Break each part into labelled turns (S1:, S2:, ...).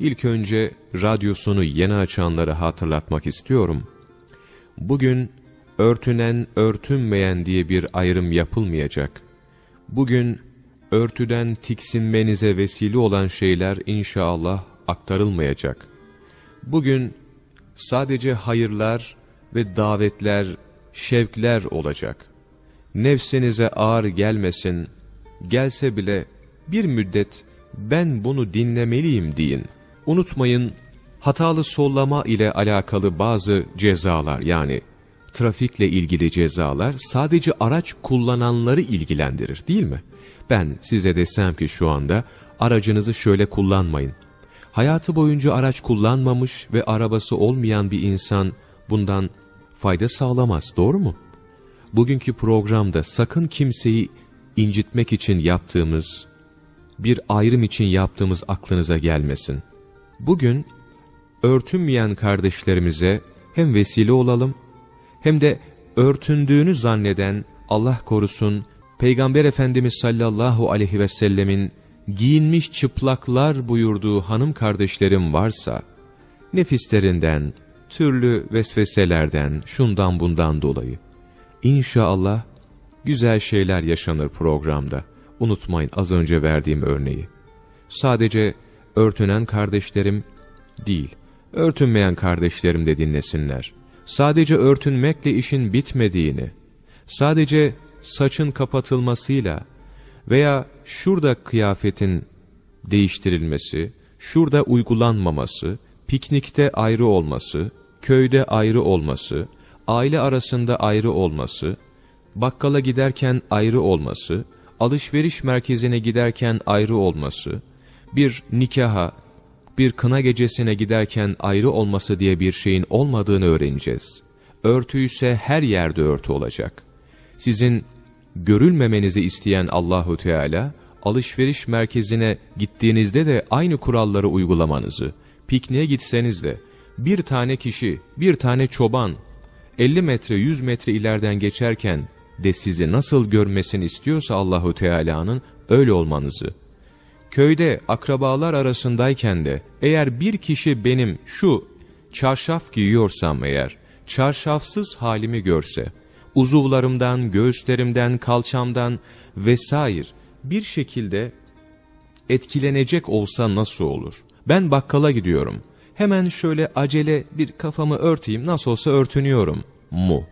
S1: İlk önce radyosunu yeni açanları hatırlatmak istiyorum. Bugün örtünen örtünmeyen diye bir ayrım yapılmayacak. Bugün örtüden tiksinmenize vesile olan şeyler inşallah aktarılmayacak. Bugün sadece hayırlar ve davetler, şevkler olacak. Nefsinize ağır gelmesin, gelse bile bir müddet ben bunu dinlemeliyim deyin. Unutmayın, hatalı sollama ile alakalı bazı cezalar yani trafikle ilgili cezalar sadece araç kullananları ilgilendirir değil mi? Ben size desem ki şu anda aracınızı şöyle kullanmayın. Hayatı boyunca araç kullanmamış ve arabası olmayan bir insan bundan fayda sağlamaz doğru mu? Bugünkü programda sakın kimseyi incitmek için yaptığımız, bir ayrım için yaptığımız aklınıza gelmesin. Bugün örtünmeyen kardeşlerimize hem vesile olalım hem de örtündüğünü zanneden Allah korusun Peygamber Efendimiz sallallahu aleyhi ve sellemin giyinmiş çıplaklar buyurduğu hanım kardeşlerim varsa, nefislerinden, türlü vesveselerden, şundan bundan dolayı, İnşallah güzel şeyler yaşanır programda. Unutmayın az önce verdiğim örneği. Sadece örtünen kardeşlerim değil, örtünmeyen kardeşlerim de dinlesinler. Sadece örtünmekle işin bitmediğini, sadece saçın kapatılmasıyla veya şurada kıyafetin değiştirilmesi, şurada uygulanmaması, piknikte ayrı olması, köyde ayrı olması, aile arasında ayrı olması, bakkala giderken ayrı olması, alışveriş merkezine giderken ayrı olması, bir nikaha, bir kına gecesine giderken ayrı olması diye bir şeyin olmadığını öğreneceğiz. Örtü ise her yerde örtü olacak. Sizin görülmemenizi isteyen Allahu Teala alışveriş merkezine gittiğinizde de aynı kuralları uygulamanızı, pikniğe gitseniz de bir tane kişi, bir tane çoban 50 metre 100 metre ileriden geçerken de sizi nasıl görmesini istiyorsa Allahu Teala'nın öyle olmanızı. Köyde akrabalar arasındayken de eğer bir kişi benim şu çarşaf giyiyorsam eğer çarşafsız halimi görse uzuvlarımdan, göğüslerimden, kalçamdan vesaire bir şekilde etkilenecek olsa nasıl olur? Ben bakkala gidiyorum. Hemen şöyle acele bir kafamı örteyim nasıl olsa örtünüyorum mu?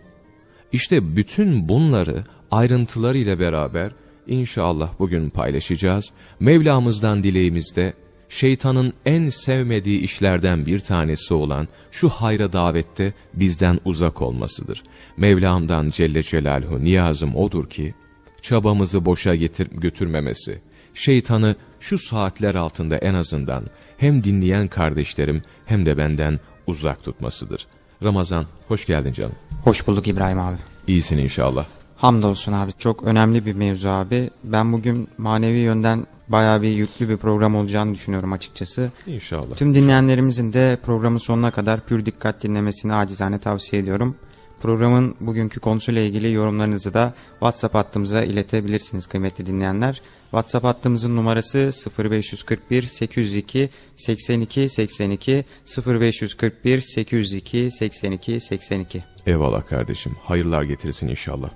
S1: İşte bütün bunları ayrıntılarıyla beraber inşallah bugün paylaşacağız. Mevlamızdan dileğimizde şeytanın en sevmediği işlerden bir tanesi olan şu hayra davette bizden uzak olmasıdır. Mevlam'dan Celle Celaluhu niyazım odur ki, çabamızı boşa getir götürmemesi, şeytanı şu saatler altında en azından hem dinleyen kardeşlerim hem de benden uzak tutmasıdır. Ramazan, hoş geldin canım.
S2: Hoş bulduk İbrahim abi.
S1: İyisin inşallah.
S2: Hamdolsun abi. Çok önemli bir mevzu abi. Ben bugün manevi yönden bayağı bir yüklü bir program olacağını düşünüyorum açıkçası.
S1: İnşallah.
S2: Tüm dinleyenlerimizin de programın sonuna kadar pür dikkat dinlemesini acizane tavsiye ediyorum. Programın bugünkü konusuyla ilgili yorumlarınızı da WhatsApp hattımıza iletebilirsiniz kıymetli dinleyenler. WhatsApp hattımızın numarası 0541 802 82 82 0541 802 82 82.
S1: Eyvallah kardeşim. Hayırlar getirsin inşallah.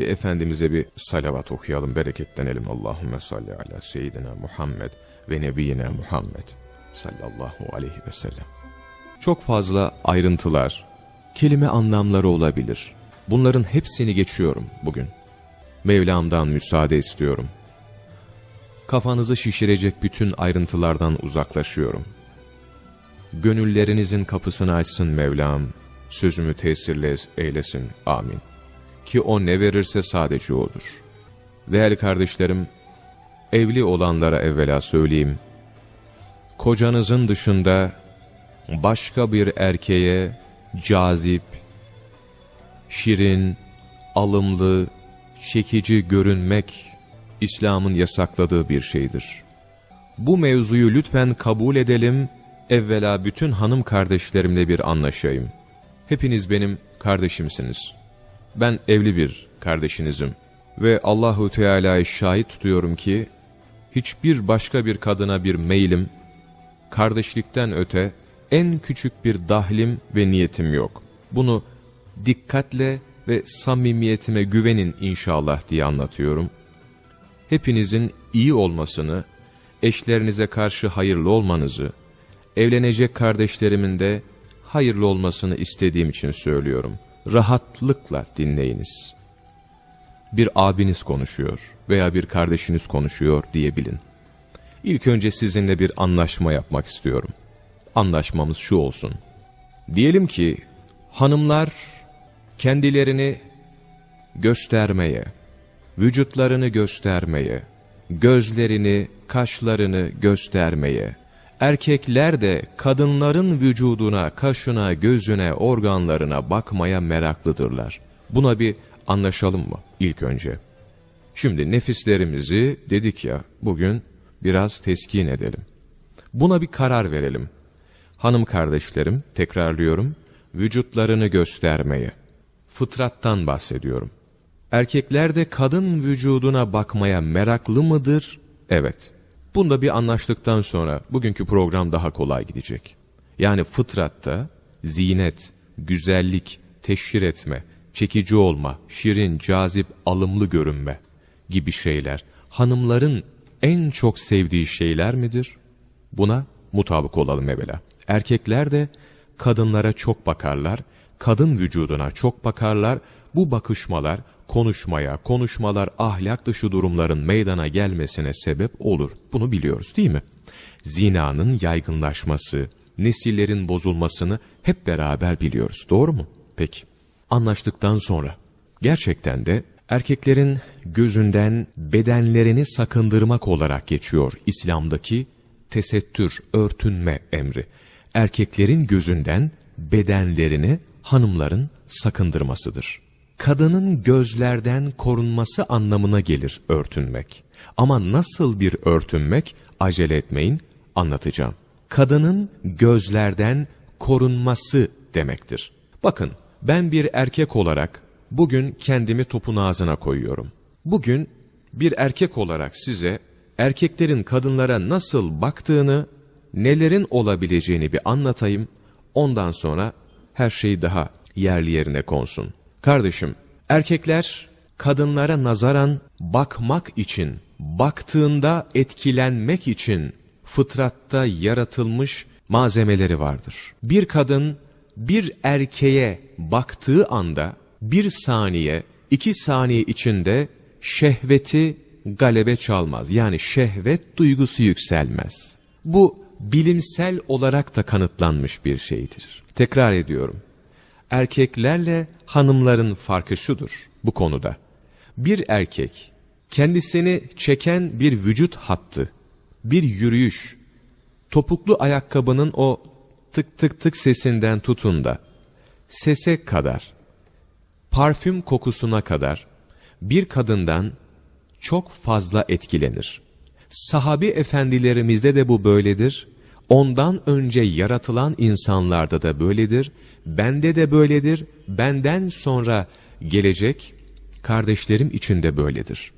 S1: Bir Efendimiz'e bir salavat okuyalım, bereketlenelim. Allahümme salli ala seyyidina Muhammed ve nebiyyina Muhammed sallallahu aleyhi ve sellem. Çok fazla ayrıntılar, kelime anlamları olabilir. Bunların hepsini geçiyorum bugün. Mevlam'dan müsaade istiyorum. Kafanızı şişirecek bütün ayrıntılardan uzaklaşıyorum. Gönüllerinizin kapısını açsın Mevlam, sözümü tesirle eylesin. Amin. Ki o ne verirse sadece O'dur. Değerli kardeşlerim, evli olanlara evvela söyleyeyim. Kocanızın dışında başka bir erkeğe cazip, şirin, alımlı, çekici görünmek İslam'ın yasakladığı bir şeydir. Bu mevzuyu lütfen kabul edelim, evvela bütün hanım kardeşlerimle bir anlaşayım. Hepiniz benim kardeşimsiniz. Ben evli bir kardeşinizim ve Allahu Teala'yı şahit tutuyorum ki hiçbir başka bir kadına bir meylim, kardeşlikten öte en küçük bir dahlim ve niyetim yok. Bunu dikkatle ve samimiyetime güvenin inşallah diye anlatıyorum. Hepinizin iyi olmasını, eşlerinize karşı hayırlı olmanızı, evlenecek kardeşlerimin de hayırlı olmasını istediğim için söylüyorum. Rahatlıkla dinleyiniz. Bir abiniz konuşuyor veya bir kardeşiniz konuşuyor diye bilin. İlk önce sizinle bir anlaşma yapmak istiyorum. Anlaşmamız şu olsun. Diyelim ki hanımlar kendilerini göstermeye, vücutlarını göstermeye, gözlerini, kaşlarını göstermeye, erkekler de kadınların vücuduna, kaşına, gözüne, organlarına bakmaya meraklıdırlar. Buna bir anlaşalım mı ilk önce? Şimdi nefislerimizi dedik ya bugün biraz teskin edelim. Buna bir karar verelim. Hanım kardeşlerim, tekrarlıyorum, vücutlarını göstermeye, fıtrattan bahsediyorum. Erkekler de kadın vücuduna bakmaya meraklı mıdır? Evet. Bunda bir anlaştıktan sonra bugünkü program daha kolay gidecek. Yani fıtratta zinet, güzellik, teşhir etme, çekici olma, şirin, cazip, alımlı görünme gibi şeyler hanımların en çok sevdiği şeyler midir? Buna mutabık olalım evvela. Erkekler de kadınlara çok bakarlar, kadın vücuduna çok bakarlar. Bu bakışmalar konuşmaya, konuşmalar ahlak dışı durumların meydana gelmesine sebep olur. Bunu biliyoruz değil mi? Zinanın yaygınlaşması, nesillerin bozulmasını hep beraber biliyoruz. Doğru mu? Peki. Anlaştıktan sonra gerçekten de erkeklerin gözünden bedenlerini sakındırmak olarak geçiyor İslam'daki tesettür, örtünme emri. Erkeklerin gözünden bedenlerini hanımların sakındırmasıdır. Kadının gözlerden korunması anlamına gelir örtünmek. Ama nasıl bir örtünmek acele etmeyin anlatacağım. Kadının gözlerden korunması demektir. Bakın ben bir erkek olarak bugün kendimi topun ağzına koyuyorum. Bugün bir erkek olarak size erkeklerin kadınlara nasıl baktığını, nelerin olabileceğini bir anlatayım. Ondan sonra her şey daha yerli yerine konsun. Kardeşim, erkekler kadınlara nazaran bakmak için, baktığında etkilenmek için fıtratta yaratılmış malzemeleri vardır. Bir kadın bir erkeğe baktığı anda bir saniye, iki saniye içinde şehveti galebe çalmaz. Yani şehvet duygusu yükselmez. Bu bilimsel olarak da kanıtlanmış bir şeydir. Tekrar ediyorum. Erkeklerle hanımların farkı şudur bu konuda. Bir erkek kendisini çeken bir vücut hattı, bir yürüyüş, topuklu ayakkabının o tık tık tık sesinden tutun da sese kadar, parfüm kokusuna kadar bir kadından çok fazla etkilenir. Sahabi efendilerimizde de bu böyledir. Ondan önce yaratılan insanlarda da böyledir. Bende de böyledir. Benden sonra gelecek kardeşlerim için de böyledir.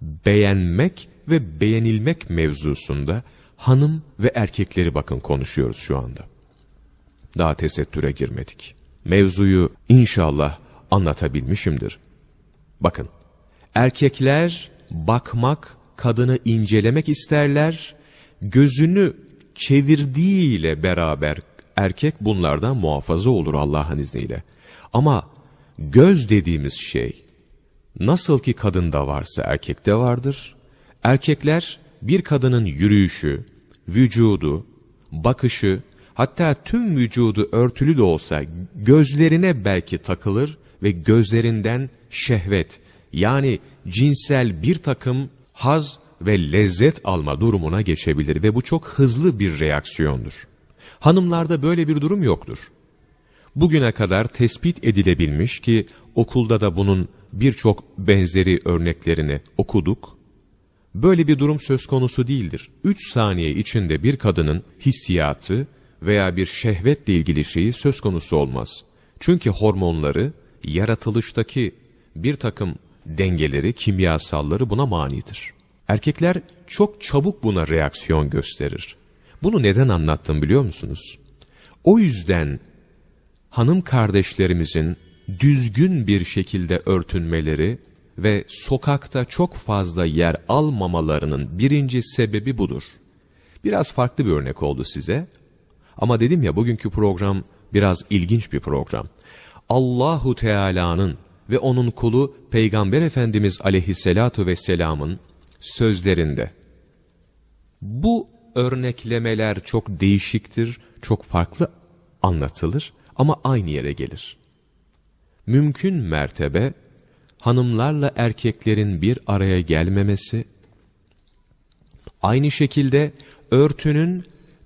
S1: Beğenmek ve beğenilmek mevzusunda hanım ve erkekleri bakın konuşuyoruz şu anda. Daha tesettüre girmedik. Mevzuyu inşallah anlatabilmişimdir. Bakın, erkekler bakmak, kadını incelemek isterler, gözünü çevirdiğiyle beraber erkek bunlardan muhafaza olur Allah'ın izniyle. Ama göz dediğimiz şey, nasıl ki kadında varsa erkekte vardır, erkekler bir kadının yürüyüşü, vücudu, bakışı, hatta tüm vücudu örtülü de olsa gözlerine belki takılır ve gözlerinden şehvet yani cinsel bir takım haz ve lezzet alma durumuna geçebilir ve bu çok hızlı bir reaksiyondur. Hanımlarda böyle bir durum yoktur. Bugüne kadar tespit edilebilmiş ki okulda da bunun birçok benzeri örneklerini okuduk. Böyle bir durum söz konusu değildir. Üç saniye içinde bir kadının hissiyatı veya bir şehvetle ilgili şeyi söz konusu olmaz. Çünkü hormonları, yaratılıştaki bir takım dengeleri, kimyasalları buna manidir. Erkekler çok çabuk buna reaksiyon gösterir. Bunu neden anlattım biliyor musunuz? O yüzden hanım kardeşlerimizin düzgün bir şekilde örtünmeleri ve sokakta çok fazla yer almamalarının birinci sebebi budur. Biraz farklı bir örnek oldu size. Ama dedim ya bugünkü program biraz ilginç bir program. Allahu Teala'nın ve onun kulu Peygamber Efendimiz aleyhissalatu vesselamın sözlerinde. Bu örneklemeler çok değişiktir, çok farklı anlatılır ama aynı yere gelir. Mümkün mertebe hanımlarla erkeklerin bir araya gelmemesi, aynı şekilde örtünün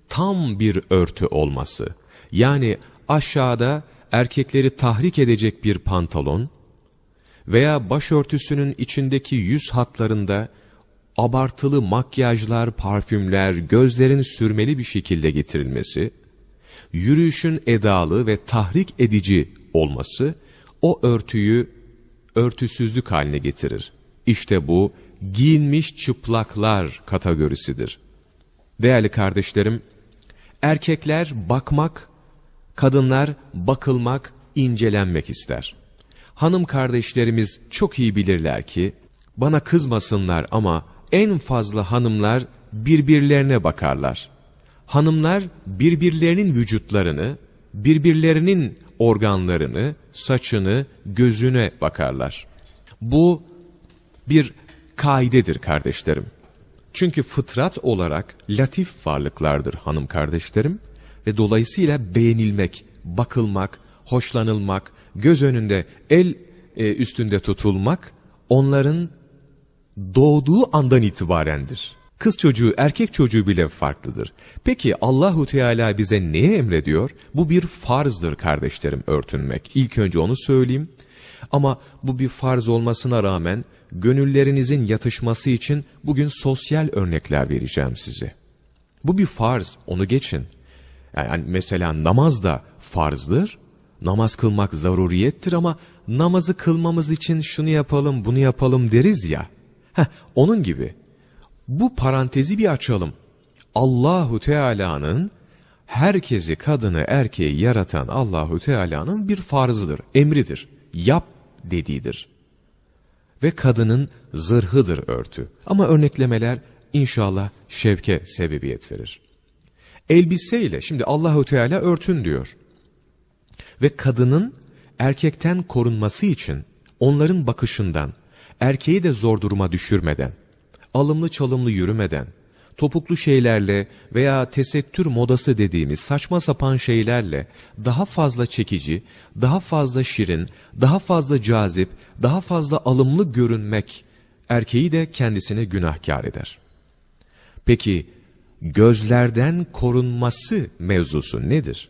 S1: tam bir örtü olması, yani aşağıda erkekleri tahrik edecek bir pantolon veya başörtüsünün içindeki yüz hatlarında abartılı makyajlar, parfümler, gözlerin sürmeli bir şekilde getirilmesi, yürüyüşün edalı ve tahrik edici olması, o örtüyü örtüsüzlük haline getirir. İşte bu giyinmiş çıplaklar kategorisidir. Değerli kardeşlerim, erkekler bakmak, kadınlar bakılmak, incelenmek ister. Hanım kardeşlerimiz çok iyi bilirler ki, bana kızmasınlar ama en fazla hanımlar birbirlerine bakarlar. Hanımlar birbirlerinin vücutlarını, birbirlerinin organlarını, saçını, gözüne bakarlar. Bu bir kaidedir kardeşlerim. Çünkü fıtrat olarak latif varlıklardır hanım kardeşlerim ve dolayısıyla beğenilmek, bakılmak, hoşlanılmak, göz önünde, el e, üstünde tutulmak onların doğduğu andan itibarendir. Kız çocuğu, erkek çocuğu bile farklıdır. Peki Allahu Teala bize neye emrediyor? Bu bir farzdır kardeşlerim örtünmek. İlk önce onu söyleyeyim. Ama bu bir farz olmasına rağmen gönüllerinizin yatışması için bugün sosyal örnekler vereceğim size. Bu bir farz, onu geçin. Yani mesela namaz da farzdır. Namaz kılmak zaruriyettir ama namazı kılmamız için şunu yapalım, bunu yapalım deriz ya. Heh, onun gibi. Bu parantezi bir açalım. Allahu Teala'nın herkesi kadını erkeği yaratan Allahu Teala'nın bir farzıdır, emridir. Yap dediğidir. Ve kadının zırhıdır örtü. Ama örneklemeler inşallah şevke sebebiyet verir. Elbiseyle şimdi Allahu Teala örtün diyor. Ve kadının erkekten korunması için onların bakışından erkeği de zor duruma düşürmeden alımlı çalımlı yürümeden, topuklu şeylerle veya tesettür modası dediğimiz saçma sapan şeylerle daha fazla çekici, daha fazla şirin, daha fazla cazip, daha fazla alımlı görünmek erkeği de kendisine günahkar eder. Peki gözlerden korunması mevzusu nedir?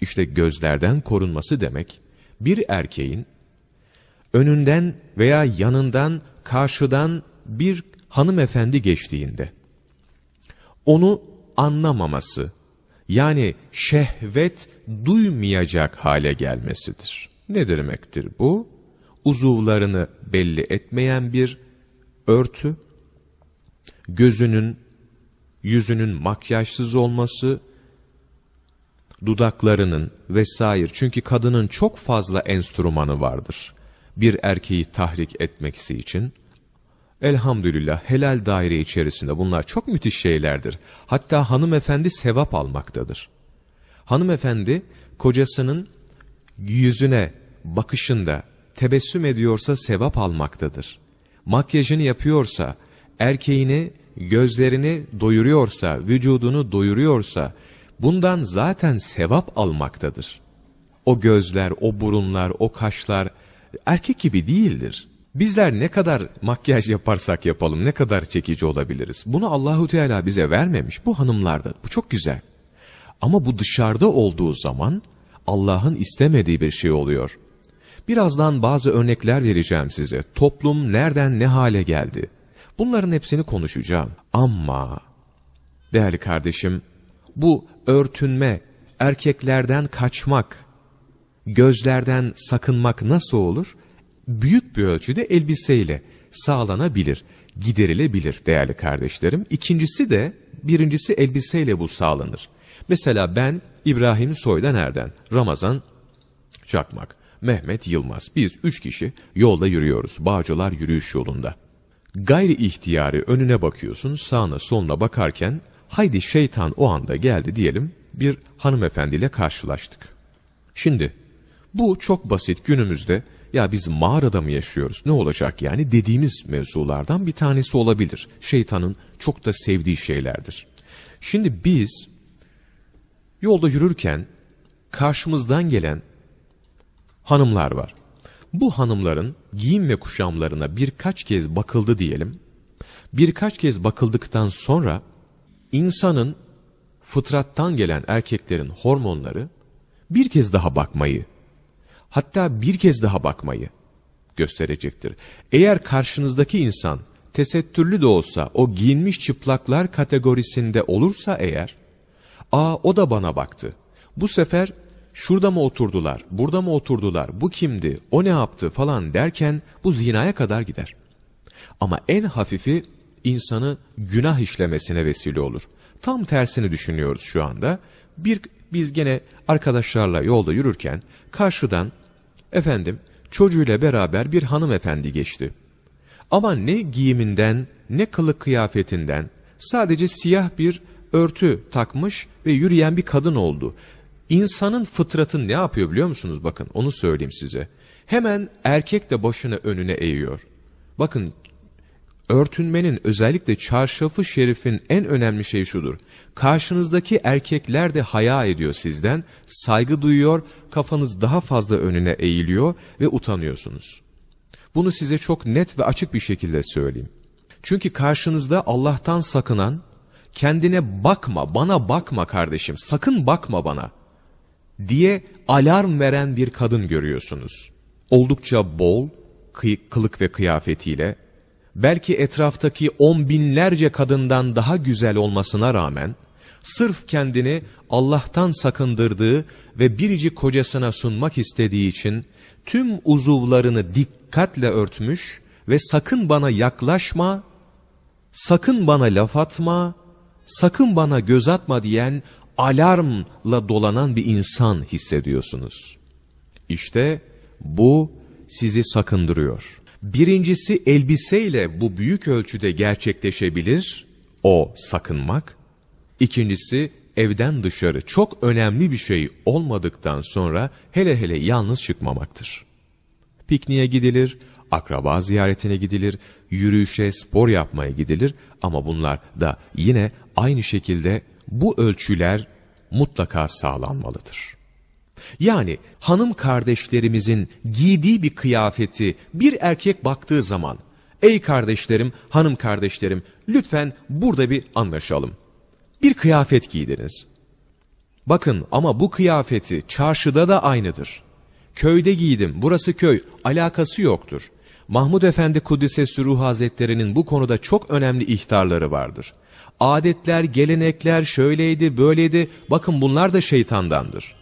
S1: İşte gözlerden korunması demek bir erkeğin önünden veya yanından karşıdan bir hanımefendi geçtiğinde onu anlamaması yani şehvet duymayacak hale gelmesidir. Ne demektir bu? Uzuvlarını belli etmeyen bir örtü, gözünün, yüzünün makyajsız olması, dudaklarının vesaire çünkü kadının çok fazla enstrümanı vardır. Bir erkeği tahrik etmeksi için Elhamdülillah helal daire içerisinde bunlar çok müthiş şeylerdir. Hatta hanımefendi sevap almaktadır. Hanımefendi kocasının yüzüne bakışında tebessüm ediyorsa sevap almaktadır. Makyajını yapıyorsa, erkeğini, gözlerini doyuruyorsa, vücudunu doyuruyorsa bundan zaten sevap almaktadır. O gözler, o burunlar, o kaşlar erkek gibi değildir. Bizler ne kadar makyaj yaparsak yapalım, ne kadar çekici olabiliriz. Bunu Allahu Teala bize vermemiş. Bu hanımlarda. Bu çok güzel. Ama bu dışarıda olduğu zaman Allah'ın istemediği bir şey oluyor. Birazdan bazı örnekler vereceğim size. Toplum nereden ne hale geldi? Bunların hepsini konuşacağım. Ama değerli kardeşim, bu örtünme, erkeklerden kaçmak, gözlerden sakınmak nasıl olur? büyük bir ölçüde elbiseyle sağlanabilir, giderilebilir değerli kardeşlerim. İkincisi de birincisi elbiseyle bu sağlanır. Mesela ben İbrahim Soydan Erden, Ramazan Çakmak, Mehmet Yılmaz. Biz üç kişi yolda yürüyoruz. Bağcılar yürüyüş yolunda. Gayri ihtiyari önüne bakıyorsun, sağına soluna bakarken haydi şeytan o anda geldi diyelim bir hanımefendiyle karşılaştık. Şimdi bu çok basit günümüzde ya biz mağarada mı yaşıyoruz ne olacak yani dediğimiz mevzulardan bir tanesi olabilir. Şeytanın çok da sevdiği şeylerdir. Şimdi biz yolda yürürken karşımızdan gelen hanımlar var. Bu hanımların giyim ve kuşamlarına birkaç kez bakıldı diyelim. Birkaç kez bakıldıktan sonra insanın fıtrattan gelen erkeklerin hormonları bir kez daha bakmayı, hatta bir kez daha bakmayı gösterecektir. Eğer karşınızdaki insan tesettürlü de olsa o giyinmiş çıplaklar kategorisinde olursa eğer, aa o da bana baktı. Bu sefer şurada mı oturdular, burada mı oturdular, bu kimdi, o ne yaptı falan derken bu zinaya kadar gider. Ama en hafifi insanı günah işlemesine vesile olur. Tam tersini düşünüyoruz şu anda. Bir biz gene arkadaşlarla yolda yürürken karşıdan efendim çocuğuyla beraber bir hanımefendi geçti. Ama ne giyiminden ne kılık kıyafetinden sadece siyah bir örtü takmış ve yürüyen bir kadın oldu. İnsanın fıtratı ne yapıyor biliyor musunuz? Bakın onu söyleyeyim size. Hemen erkek de başını önüne eğiyor. Bakın örtünmenin özellikle çarşafı şerifin en önemli şeyi şudur. Karşınızdaki erkekler de haya ediyor sizden, saygı duyuyor, kafanız daha fazla önüne eğiliyor ve utanıyorsunuz. Bunu size çok net ve açık bir şekilde söyleyeyim. Çünkü karşınızda Allah'tan sakınan, kendine bakma, bana bakma kardeşim, sakın bakma bana diye alarm veren bir kadın görüyorsunuz. Oldukça bol, kılık ve kıyafetiyle, belki etraftaki on binlerce kadından daha güzel olmasına rağmen, sırf kendini Allah'tan sakındırdığı ve biricik kocasına sunmak istediği için tüm uzuvlarını dikkatle örtmüş ve sakın bana yaklaşma, sakın bana laf atma, sakın bana göz atma diyen alarmla dolanan bir insan hissediyorsunuz. İşte bu sizi sakındırıyor. Birincisi elbiseyle bu büyük ölçüde gerçekleşebilir, o sakınmak. İkincisi evden dışarı çok önemli bir şey olmadıktan sonra hele hele yalnız çıkmamaktır. Pikniğe gidilir, akraba ziyaretine gidilir, yürüyüşe, spor yapmaya gidilir ama bunlar da yine aynı şekilde bu ölçüler mutlaka sağlanmalıdır. Yani hanım kardeşlerimizin giydiği bir kıyafeti bir erkek baktığı zaman, ey kardeşlerim, hanım kardeşlerim lütfen burada bir anlaşalım. Bir kıyafet giydiniz. Bakın ama bu kıyafeti çarşıda da aynıdır. Köyde giydim, burası köy, alakası yoktur. Mahmud Efendi Kudüs'e Süruh Hazretleri'nin bu konuda çok önemli ihtarları vardır. Adetler, gelenekler şöyleydi, böyleydi, bakın bunlar da şeytandandır.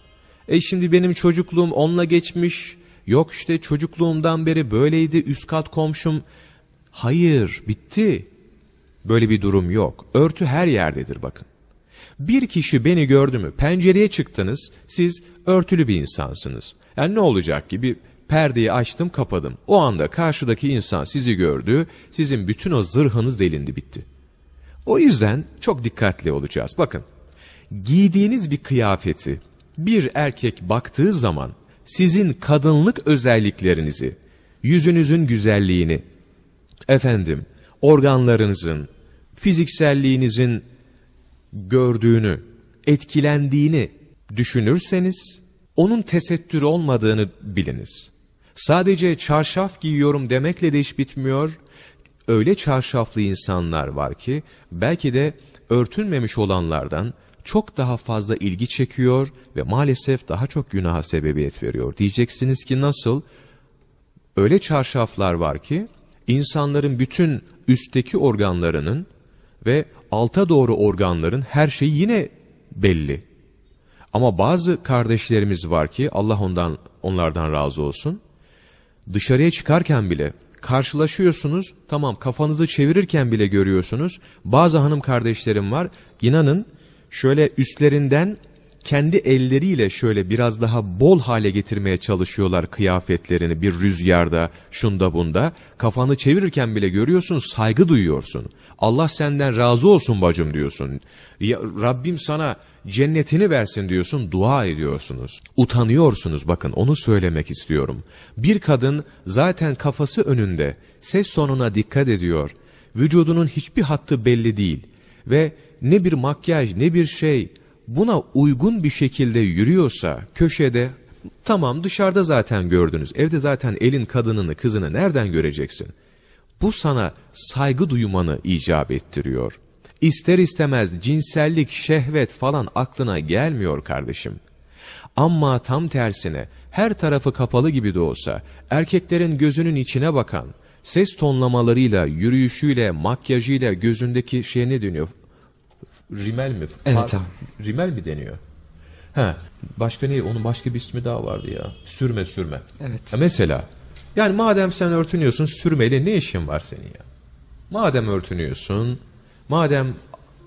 S1: E şimdi benim çocukluğum onunla geçmiş, yok işte çocukluğumdan beri böyleydi, üst kat komşum. Hayır, bitti. Böyle bir durum yok. Örtü her yerdedir bakın. Bir kişi beni gördü mü, pencereye çıktınız, siz örtülü bir insansınız. Yani ne olacak ki bir perdeyi açtım kapadım. O anda karşıdaki insan sizi gördü, sizin bütün o zırhınız delindi bitti. O yüzden çok dikkatli olacağız. Bakın, giydiğiniz bir kıyafeti bir erkek baktığı zaman sizin kadınlık özelliklerinizi, yüzünüzün güzelliğini, efendim, organlarınızın, fizikselliğinizin gördüğünü, etkilendiğini düşünürseniz, onun tesettür olmadığını biliniz. Sadece çarşaf giyiyorum demekle de iş bitmiyor. Öyle çarşaflı insanlar var ki belki de örtünmemiş olanlardan çok daha fazla ilgi çekiyor ve maalesef daha çok günaha sebebiyet veriyor. Diyeceksiniz ki nasıl? Öyle çarşaflar var ki insanların bütün üstteki organlarının ve alta doğru organların her şeyi yine belli. Ama bazı kardeşlerimiz var ki Allah ondan onlardan razı olsun. Dışarıya çıkarken bile karşılaşıyorsunuz. Tamam kafanızı çevirirken bile görüyorsunuz. Bazı hanım kardeşlerim var. İnanın şöyle üstlerinden kendi elleriyle şöyle biraz daha bol hale getirmeye çalışıyorlar kıyafetlerini bir rüzgarda, şunda bunda. Kafanı çevirirken bile görüyorsun, saygı duyuyorsun. Allah senden razı olsun bacım diyorsun. Ya, Rabbim sana cennetini versin diyorsun, dua ediyorsunuz. Utanıyorsunuz bakın onu söylemek istiyorum. Bir kadın zaten kafası önünde, ses tonuna dikkat ediyor. Vücudunun hiçbir hattı belli değil. Ve ne bir makyaj ne bir şey buna uygun bir şekilde yürüyorsa köşede tamam dışarıda zaten gördünüz evde zaten elin kadınını kızını nereden göreceksin? Bu sana saygı duymanı icap ettiriyor. İster istemez cinsellik, şehvet falan aklına gelmiyor kardeşim. Ama tam tersine her tarafı kapalı gibi de olsa erkeklerin gözünün içine bakan, ses tonlamalarıyla, yürüyüşüyle, makyajıyla gözündeki şey ne dönüyor? Rimel mi?
S2: Evet abi.
S1: Rimel mi deniyor? Ha, başka ne? Onun başka bir ismi daha vardı ya. Sürme sürme.
S2: Evet.
S1: Ha, mesela yani madem sen örtünüyorsun sürmeyle ne işin var senin ya? Madem örtünüyorsun, madem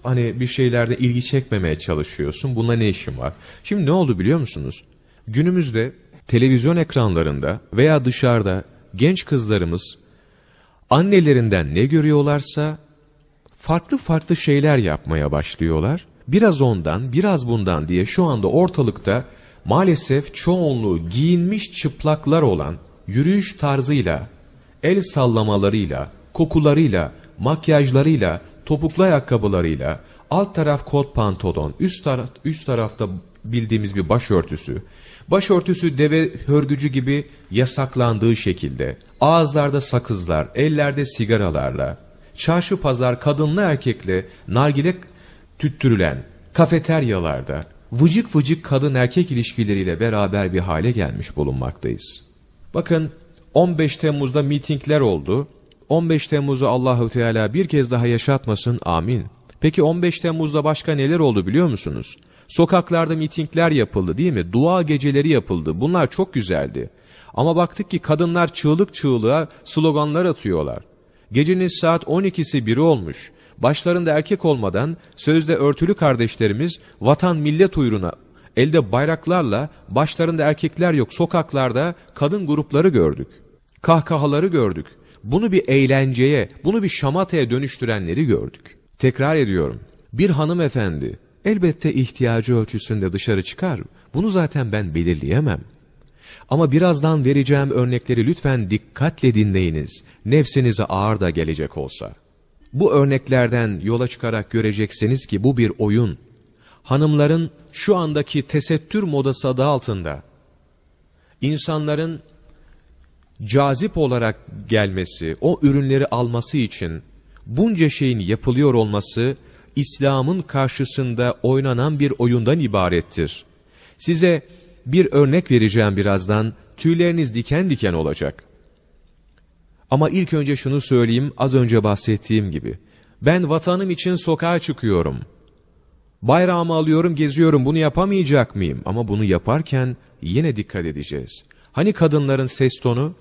S1: hani bir şeylerde ilgi çekmemeye çalışıyorsun, bununla ne işin var? Şimdi ne oldu biliyor musunuz? Günümüzde televizyon ekranlarında veya dışarıda genç kızlarımız annelerinden ne görüyorlarsa farklı farklı şeyler yapmaya başlıyorlar. Biraz ondan, biraz bundan diye şu anda ortalıkta maalesef çoğunluğu giyinmiş çıplaklar olan yürüyüş tarzıyla, el sallamalarıyla, kokularıyla, makyajlarıyla, topuklu ayakkabılarıyla, alt taraf kot pantolon, üst, taraf, üst tarafta bildiğimiz bir başörtüsü, başörtüsü deve hörgücü gibi yasaklandığı şekilde, ağızlarda sakızlar, ellerde sigaralarla, çarşı pazar kadınlı erkekle nargile tüttürülen kafeteryalarda vıcık vıcık kadın erkek ilişkileriyle beraber bir hale gelmiş bulunmaktayız. Bakın 15 Temmuz'da mitingler oldu. 15 Temmuz'u Allahu Teala bir kez daha yaşatmasın amin. Peki 15 Temmuz'da başka neler oldu biliyor musunuz? Sokaklarda mitingler yapıldı değil mi? Dua geceleri yapıldı. Bunlar çok güzeldi. Ama baktık ki kadınlar çığlık çığlığa sloganlar atıyorlar. Gecenin saat 12'si biri olmuş. Başlarında erkek olmadan sözde örtülü kardeşlerimiz vatan millet uyruna elde bayraklarla başlarında erkekler yok sokaklarda kadın grupları gördük. Kahkahaları gördük. Bunu bir eğlenceye, bunu bir şamataya dönüştürenleri gördük. Tekrar ediyorum. Bir hanımefendi elbette ihtiyacı ölçüsünde dışarı çıkar. Bunu zaten ben belirleyemem. Ama birazdan vereceğim örnekleri lütfen dikkatle dinleyiniz. Nefsinize ağır da gelecek olsa. Bu örneklerden yola çıkarak göreceksiniz ki bu bir oyun. Hanımların şu andaki tesettür modası adı altında insanların cazip olarak gelmesi, o ürünleri alması için bunca şeyin yapılıyor olması İslam'ın karşısında oynanan bir oyundan ibarettir. Size bir örnek vereceğim birazdan, tüyleriniz diken diken olacak. Ama ilk önce şunu söyleyeyim, az önce bahsettiğim gibi. Ben vatanım için sokağa çıkıyorum. Bayrağımı alıyorum, geziyorum, bunu yapamayacak mıyım? Ama bunu yaparken yine dikkat edeceğiz. Hani kadınların ses tonu?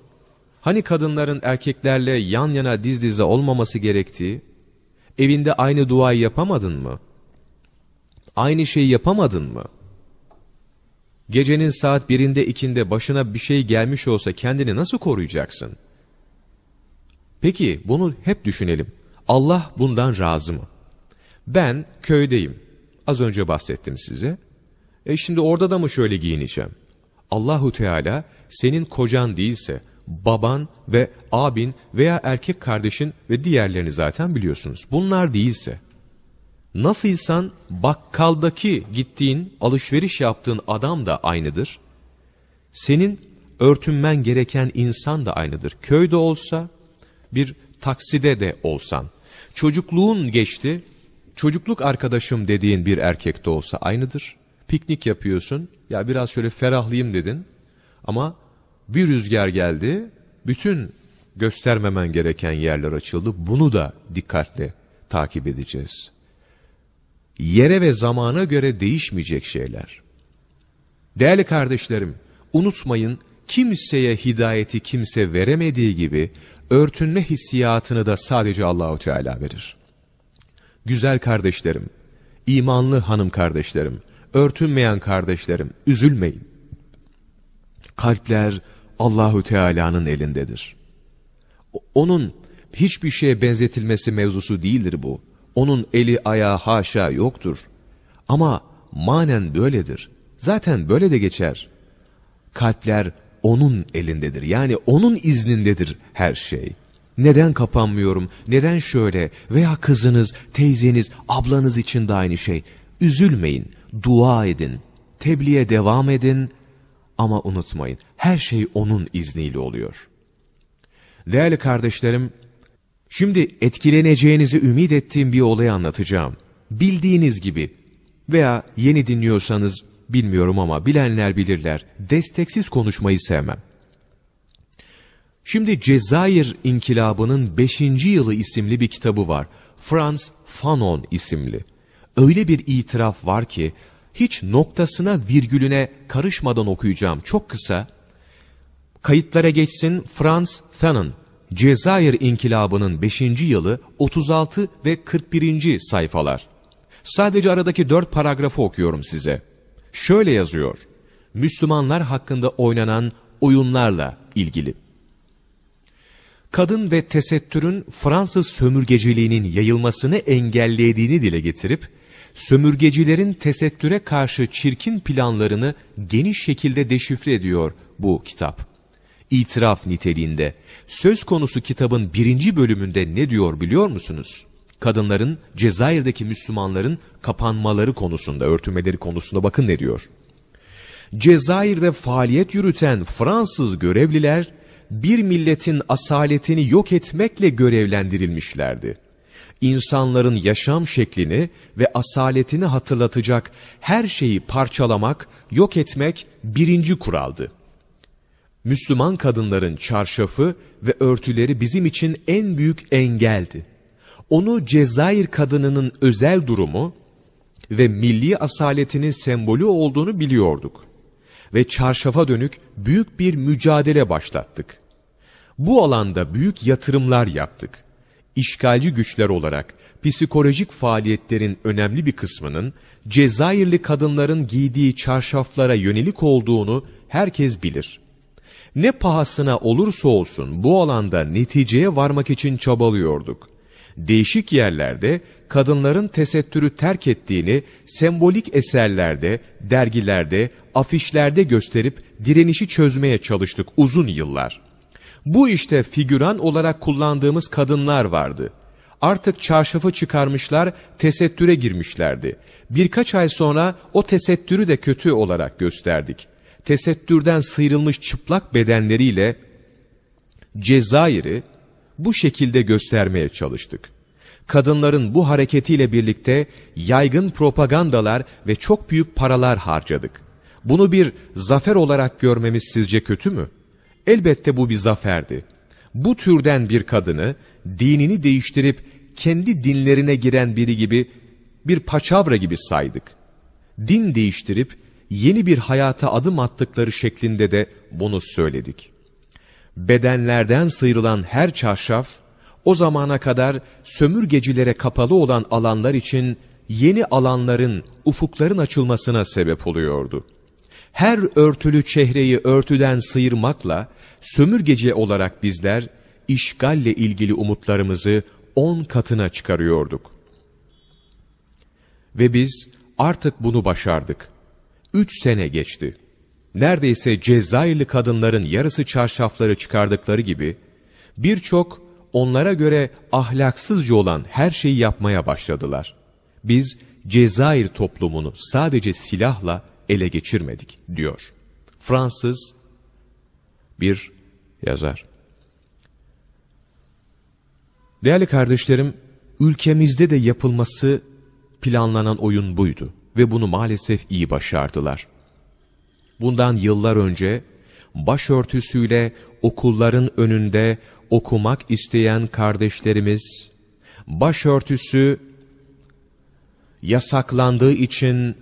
S1: Hani kadınların erkeklerle yan yana diz dize olmaması gerektiği? Evinde aynı duayı yapamadın mı? Aynı şeyi yapamadın mı? Gecenin saat birinde ikinde başına bir şey gelmiş olsa kendini nasıl koruyacaksın? Peki bunu hep düşünelim. Allah bundan razı mı? Ben köydeyim. Az önce bahsettim size. E şimdi orada da mı şöyle giyineceğim? Allahu Teala senin kocan değilse baban ve abin veya erkek kardeşin ve diğerlerini zaten biliyorsunuz. Bunlar değilse nasılsan bakkaldaki gittiğin alışveriş yaptığın adam da aynıdır. Senin örtünmen gereken insan da aynıdır. Köyde olsa bir takside de olsan çocukluğun geçti çocukluk arkadaşım dediğin bir erkek de olsa aynıdır. Piknik yapıyorsun ya biraz şöyle ferahlayayım dedin ama bir rüzgar geldi, bütün göstermemen gereken yerler açıldı. Bunu da dikkatle takip edeceğiz. Yere ve zamana göre değişmeyecek şeyler. Değerli kardeşlerim, unutmayın kimseye hidayeti kimse veremediği gibi örtünme hissiyatını da sadece Allahu Teala verir. Güzel kardeşlerim, imanlı hanım kardeşlerim, örtünmeyen kardeşlerim, üzülmeyin. Kalpler Allahu Teala'nın elindedir. Onun hiçbir şeye benzetilmesi mevzusu değildir bu. Onun eli ayağı haşa yoktur. Ama manen böyledir. Zaten böyle de geçer. Kalpler onun elindedir. Yani onun iznindedir her şey. Neden kapanmıyorum, neden şöyle veya kızınız, teyzeniz, ablanız için de aynı şey. Üzülmeyin, dua edin, tebliğe devam edin ama unutmayın her şey onun izniyle oluyor. Değerli kardeşlerim, şimdi etkileneceğinizi ümit ettiğim bir olayı anlatacağım. Bildiğiniz gibi veya yeni dinliyorsanız bilmiyorum ama bilenler bilirler. Desteksiz konuşmayı sevmem. Şimdi Cezayir İnkilabı'nın 5. yılı isimli bir kitabı var. Franz Fanon isimli. Öyle bir itiraf var ki hiç noktasına virgülüne karışmadan okuyacağım çok kısa. Kayıtlara geçsin Franz Fanon. Cezayir İnkilabı'nın 5. yılı 36 ve 41. sayfalar. Sadece aradaki 4 paragrafı okuyorum size. Şöyle yazıyor. Müslümanlar hakkında oynanan oyunlarla ilgili. Kadın ve tesettürün Fransız sömürgeciliğinin yayılmasını engellediğini dile getirip, sömürgecilerin tesettüre karşı çirkin planlarını geniş şekilde deşifre ediyor bu kitap. İtiraf niteliğinde. Söz konusu kitabın birinci bölümünde ne diyor biliyor musunuz? kadınların Cezayir'deki Müslümanların kapanmaları konusunda, örtülmeleri konusunda bakın ne diyor. Cezayir'de faaliyet yürüten Fransız görevliler bir milletin asaletini yok etmekle görevlendirilmişlerdi. İnsanların yaşam şeklini ve asaletini hatırlatacak her şeyi parçalamak, yok etmek birinci kuraldı. Müslüman kadınların çarşafı ve örtüleri bizim için en büyük engeldi onu Cezayir kadınının özel durumu ve milli asaletinin sembolü olduğunu biliyorduk. Ve çarşafa dönük büyük bir mücadele başlattık. Bu alanda büyük yatırımlar yaptık. İşgalci güçler olarak psikolojik faaliyetlerin önemli bir kısmının Cezayirli kadınların giydiği çarşaflara yönelik olduğunu herkes bilir. Ne pahasına olursa olsun bu alanda neticeye varmak için çabalıyorduk değişik yerlerde kadınların tesettürü terk ettiğini sembolik eserlerde, dergilerde, afişlerde gösterip direnişi çözmeye çalıştık uzun yıllar. Bu işte figüran olarak kullandığımız kadınlar vardı. Artık çarşafı çıkarmışlar, tesettüre girmişlerdi. Birkaç ay sonra o tesettürü de kötü olarak gösterdik. Tesettürden sıyrılmış çıplak bedenleriyle Cezayir'i bu şekilde göstermeye çalıştık. Kadınların bu hareketiyle birlikte yaygın propagandalar ve çok büyük paralar harcadık. Bunu bir zafer olarak görmemiz sizce kötü mü? Elbette bu bir zaferdi. Bu türden bir kadını dinini değiştirip kendi dinlerine giren biri gibi bir paçavra gibi saydık. Din değiştirip yeni bir hayata adım attıkları şeklinde de bunu söyledik bedenlerden sıyrılan her çarşaf, o zamana kadar sömürgecilere kapalı olan alanlar için yeni alanların, ufukların açılmasına sebep oluyordu. Her örtülü çehreyi örtüden sıyırmakla, sömürgeci olarak bizler, işgalle ilgili umutlarımızı on katına çıkarıyorduk. Ve biz artık bunu başardık. Üç sene geçti neredeyse Cezayirli kadınların yarısı çarşafları çıkardıkları gibi, birçok onlara göre ahlaksızca olan her şeyi yapmaya başladılar. Biz Cezayir toplumunu sadece silahla ele geçirmedik, diyor. Fransız bir yazar. Değerli kardeşlerim, ülkemizde de yapılması planlanan oyun buydu ve bunu maalesef iyi başardılar bundan yıllar önce başörtüsüyle okulların önünde okumak isteyen kardeşlerimiz, başörtüsü yasaklandığı için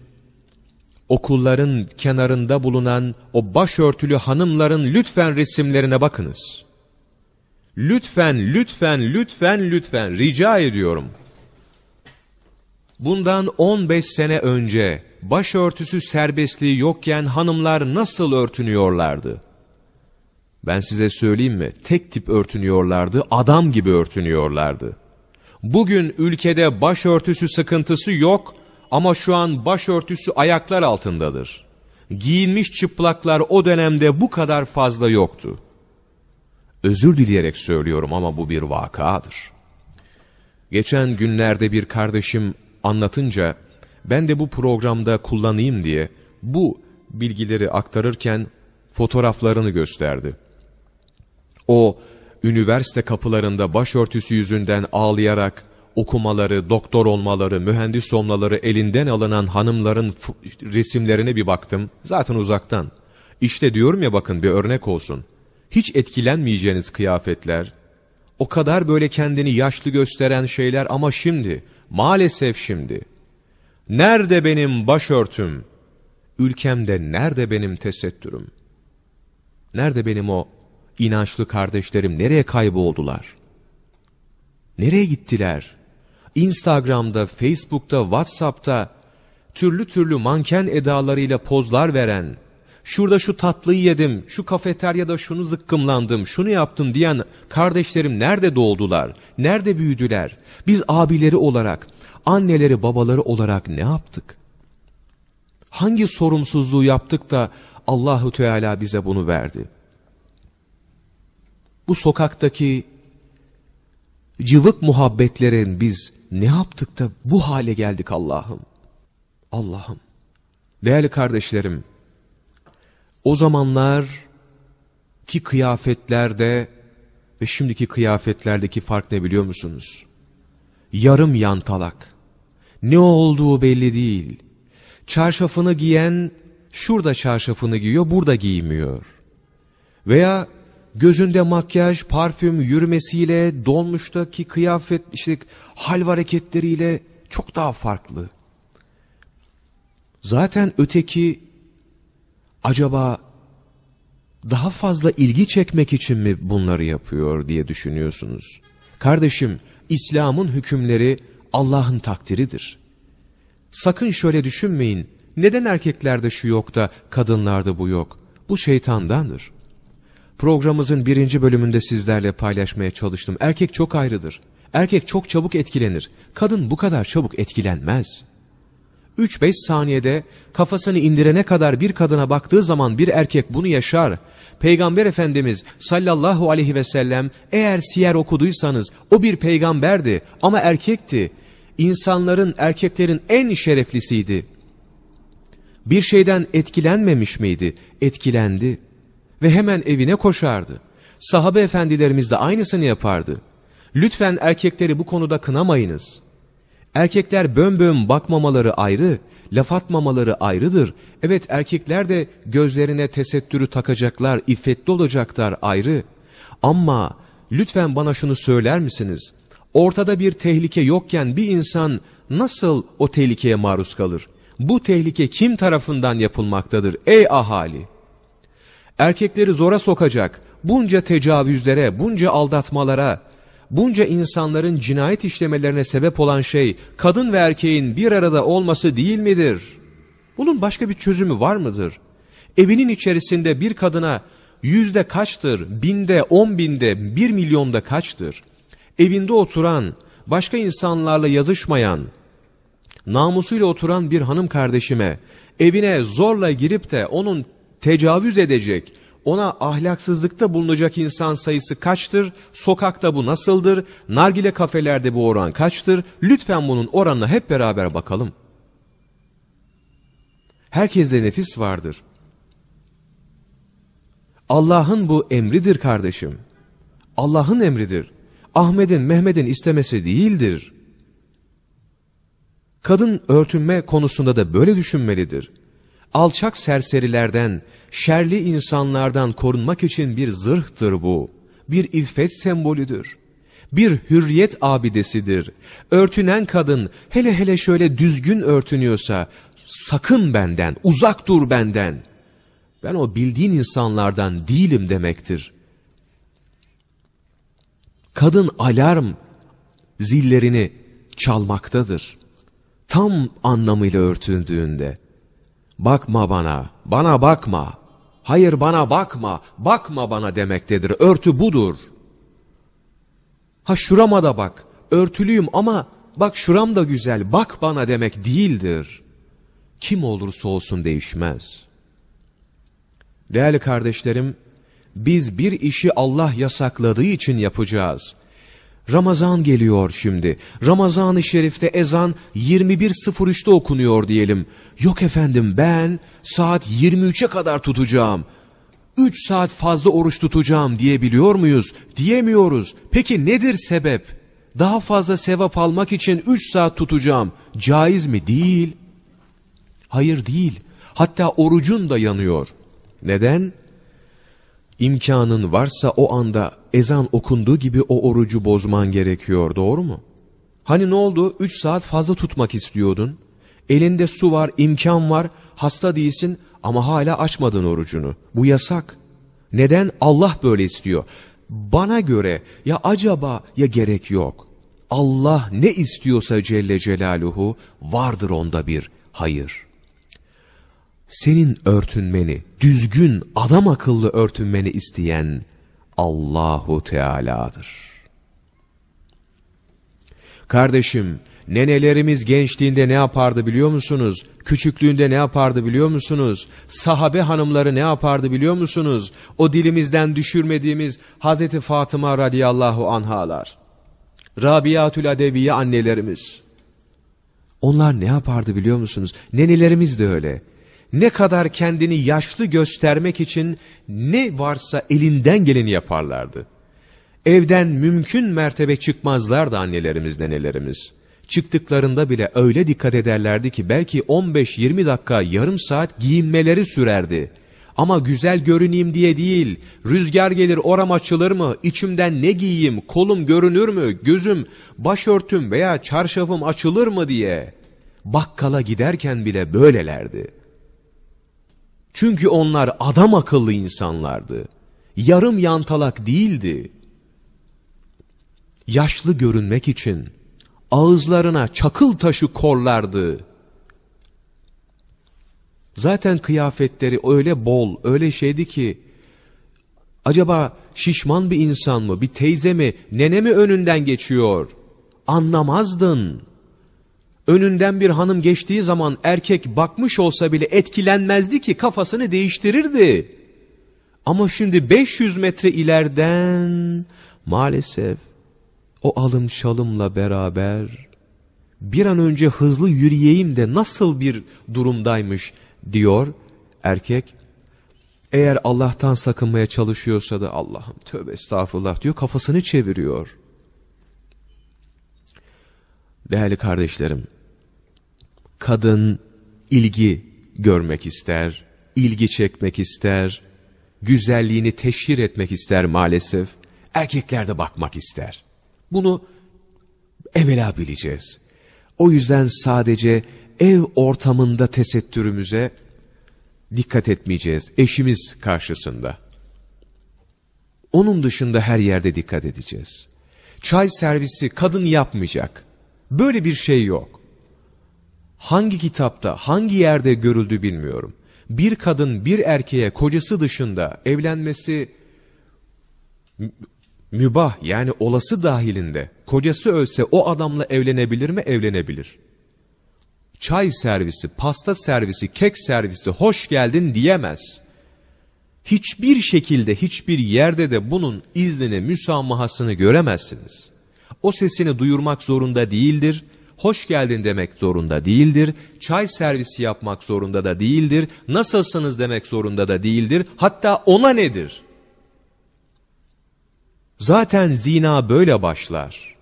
S1: okulların kenarında bulunan o başörtülü hanımların lütfen resimlerine bakınız. Lütfen, lütfen, lütfen, lütfen rica ediyorum. Bundan 15 sene önce başörtüsü serbestliği yokken hanımlar nasıl örtünüyorlardı? Ben size söyleyeyim mi? Tek tip örtünüyorlardı, adam gibi örtünüyorlardı. Bugün ülkede başörtüsü sıkıntısı yok ama şu an başörtüsü ayaklar altındadır. Giyinmiş çıplaklar o dönemde bu kadar fazla yoktu. Özür dileyerek söylüyorum ama bu bir vakadır. Geçen günlerde bir kardeşim anlatınca ben de bu programda kullanayım diye bu bilgileri aktarırken fotoğraflarını gösterdi. O üniversite kapılarında başörtüsü yüzünden ağlayarak okumaları, doktor olmaları, mühendis olmaları elinden alınan hanımların resimlerine bir baktım. Zaten uzaktan. İşte diyorum ya bakın bir örnek olsun. Hiç etkilenmeyeceğiniz kıyafetler, o kadar böyle kendini yaşlı gösteren şeyler ama şimdi, maalesef şimdi, nerede benim başörtüm, ülkemde nerede benim tesettürüm, nerede benim o inançlı kardeşlerim nereye kayboldular? Nereye gittiler? Instagram'da, Facebook'ta, WhatsApp'ta türlü türlü manken edalarıyla pozlar veren, şurada şu tatlıyı yedim, şu kafeteryada şunu zıkkımlandım, şunu yaptım diyen kardeşlerim nerede doğdular, nerede büyüdüler? Biz abileri olarak, anneleri babaları olarak ne yaptık? Hangi sorumsuzluğu yaptık da Allahu Teala bize bunu verdi? Bu sokaktaki cıvık muhabbetlerin biz ne yaptık da bu hale geldik Allah'ım? Allah'ım. Değerli kardeşlerim, o zamanlar ki kıyafetlerde ve şimdiki kıyafetlerdeki fark ne biliyor musunuz? Yarım yantalak. Ne olduğu belli değil. Çarşafını giyen şurada çarşafını giyiyor, burada giymiyor. Veya gözünde makyaj, parfüm yürümesiyle, dolmuştaki kıyafet, işte hal hareketleriyle çok daha farklı. Zaten öteki acaba daha fazla ilgi çekmek için mi bunları yapıyor diye düşünüyorsunuz. Kardeşim, İslam'ın hükümleri Allah'ın takdiridir. Sakın şöyle düşünmeyin, neden erkeklerde şu yok da kadınlarda bu yok? Bu şeytandandır. Programımızın birinci bölümünde sizlerle paylaşmaya çalıştım. Erkek çok ayrıdır. Erkek çok çabuk etkilenir. Kadın bu kadar çabuk etkilenmez. 3-5 saniyede kafasını indirene kadar bir kadına baktığı zaman bir erkek bunu yaşar. Peygamber Efendimiz sallallahu aleyhi ve sellem eğer siyer okuduysanız o bir peygamberdi ama erkekti. İnsanların erkeklerin en şereflisiydi. Bir şeyden etkilenmemiş miydi? Etkilendi ve hemen evine koşardı. Sahabe efendilerimiz de aynısını yapardı. Lütfen erkekleri bu konuda kınamayınız. Erkekler bön bön bakmamaları ayrı, laf atmamaları ayrıdır. Evet erkekler de gözlerine tesettürü takacaklar, iffetli olacaklar ayrı. Ama lütfen bana şunu söyler misiniz? Ortada bir tehlike yokken bir insan nasıl o tehlikeye maruz kalır? Bu tehlike kim tarafından yapılmaktadır ey ahali? erkekleri zora sokacak, bunca tecavüzlere, bunca aldatmalara, bunca insanların cinayet işlemelerine sebep olan şey kadın ve erkeğin bir arada olması değil midir? Bunun başka bir çözümü var mıdır? Evinin içerisinde bir kadına yüzde kaçtır, binde, on binde, bir milyonda kaçtır? Evinde oturan, başka insanlarla yazışmayan, namusuyla oturan bir hanım kardeşime, evine zorla girip de onun tecavüz edecek, ona ahlaksızlıkta bulunacak insan sayısı kaçtır? Sokakta bu nasıldır? Nargile kafelerde bu oran kaçtır? Lütfen bunun oranına hep beraber bakalım. Herkeste nefis vardır. Allah'ın bu emridir kardeşim. Allah'ın emridir. Ahmet'in, Mehmet'in istemesi değildir. Kadın örtünme konusunda da böyle düşünmelidir alçak serserilerden, şerli insanlardan korunmak için bir zırhtır bu. Bir iffet sembolüdür. Bir hürriyet abidesidir. Örtünen kadın hele hele şöyle düzgün örtünüyorsa sakın benden, uzak dur benden. Ben o bildiğin insanlardan değilim demektir. Kadın alarm zillerini çalmaktadır. Tam anlamıyla örtündüğünde. Bakma bana, bana bakma. Hayır bana bakma, bakma bana demektedir. Örtü budur. Ha şurama da bak, örtülüyüm ama bak şuram da güzel, bak bana demek değildir. Kim olursa olsun değişmez. Değerli kardeşlerim, biz bir işi Allah yasakladığı için yapacağız. Ramazan geliyor şimdi. Ramazan-ı Şerif'te ezan 21.03'te okunuyor diyelim. Yok efendim ben saat 23'e kadar tutacağım. 3 saat fazla oruç tutacağım diyebiliyor muyuz? Diyemiyoruz. Peki nedir sebep? Daha fazla sevap almak için 3 saat tutacağım. Caiz mi? Değil. Hayır değil. Hatta orucun da yanıyor. Neden? İmkanın varsa o anda ezan okunduğu gibi o orucu bozman gerekiyor doğru mu? Hani ne oldu? 3 saat fazla tutmak istiyordun. Elinde su var, imkan var, hasta değilsin ama hala açmadın orucunu. Bu yasak. Neden? Allah böyle istiyor. Bana göre ya acaba ya gerek yok. Allah ne istiyorsa Celle Celaluhu vardır onda bir hayır senin örtünmeni, düzgün, adam akıllı örtünmeni isteyen Allahu Teala'dır. Kardeşim, nenelerimiz gençliğinde ne yapardı biliyor musunuz? Küçüklüğünde ne yapardı biliyor musunuz? Sahabe hanımları ne yapardı biliyor musunuz? O dilimizden düşürmediğimiz Hazreti Fatıma radıyallahu anhalar. Rabiatül Adeviye annelerimiz. Onlar ne yapardı biliyor musunuz? Nenelerimiz de öyle ne kadar kendini yaşlı göstermek için ne varsa elinden geleni yaparlardı. Evden mümkün mertebe çıkmazlardı annelerimiz, nenelerimiz. Çıktıklarında bile öyle dikkat ederlerdi ki belki 15-20 dakika, yarım saat giyinmeleri sürerdi. Ama güzel görüneyim diye değil, rüzgar gelir oram açılır mı, içimden ne giyeyim, kolum görünür mü, gözüm, başörtüm veya çarşafım açılır mı diye. Bakkala giderken bile böylelerdi. Çünkü onlar adam akıllı insanlardı. Yarım yantalak değildi. Yaşlı görünmek için ağızlarına çakıl taşı korlardı. Zaten kıyafetleri öyle bol, öyle şeydi ki acaba şişman bir insan mı, bir teyze mi, nene mi önünden geçiyor? Anlamazdın önünden bir hanım geçtiği zaman erkek bakmış olsa bile etkilenmezdi ki kafasını değiştirirdi. Ama şimdi 500 metre ileriden maalesef o alım şalımla beraber bir an önce hızlı yürüyeyim de nasıl bir durumdaymış diyor erkek. Eğer Allah'tan sakınmaya çalışıyorsa da Allah'ım tövbe estağfurullah diyor kafasını çeviriyor. Değerli kardeşlerim, kadın ilgi görmek ister, ilgi çekmek ister, güzelliğini teşhir etmek ister maalesef. Erkekler de bakmak ister. Bunu evvela bileceğiz. O yüzden sadece ev ortamında tesettürümüze dikkat etmeyeceğiz eşimiz karşısında. Onun dışında her yerde dikkat edeceğiz. Çay servisi kadın yapmayacak. Böyle bir şey yok hangi kitapta, hangi yerde görüldü bilmiyorum. Bir kadın bir erkeğe kocası dışında evlenmesi mübah yani olası dahilinde kocası ölse o adamla evlenebilir mi? Evlenebilir. Çay servisi, pasta servisi, kek servisi hoş geldin diyemez. Hiçbir şekilde hiçbir yerde de bunun iznini, müsamahasını göremezsiniz. O sesini duyurmak zorunda değildir hoş geldin demek zorunda değildir. Çay servisi yapmak zorunda da değildir. Nasılsınız demek zorunda da değildir. Hatta ona nedir? Zaten zina böyle başlar.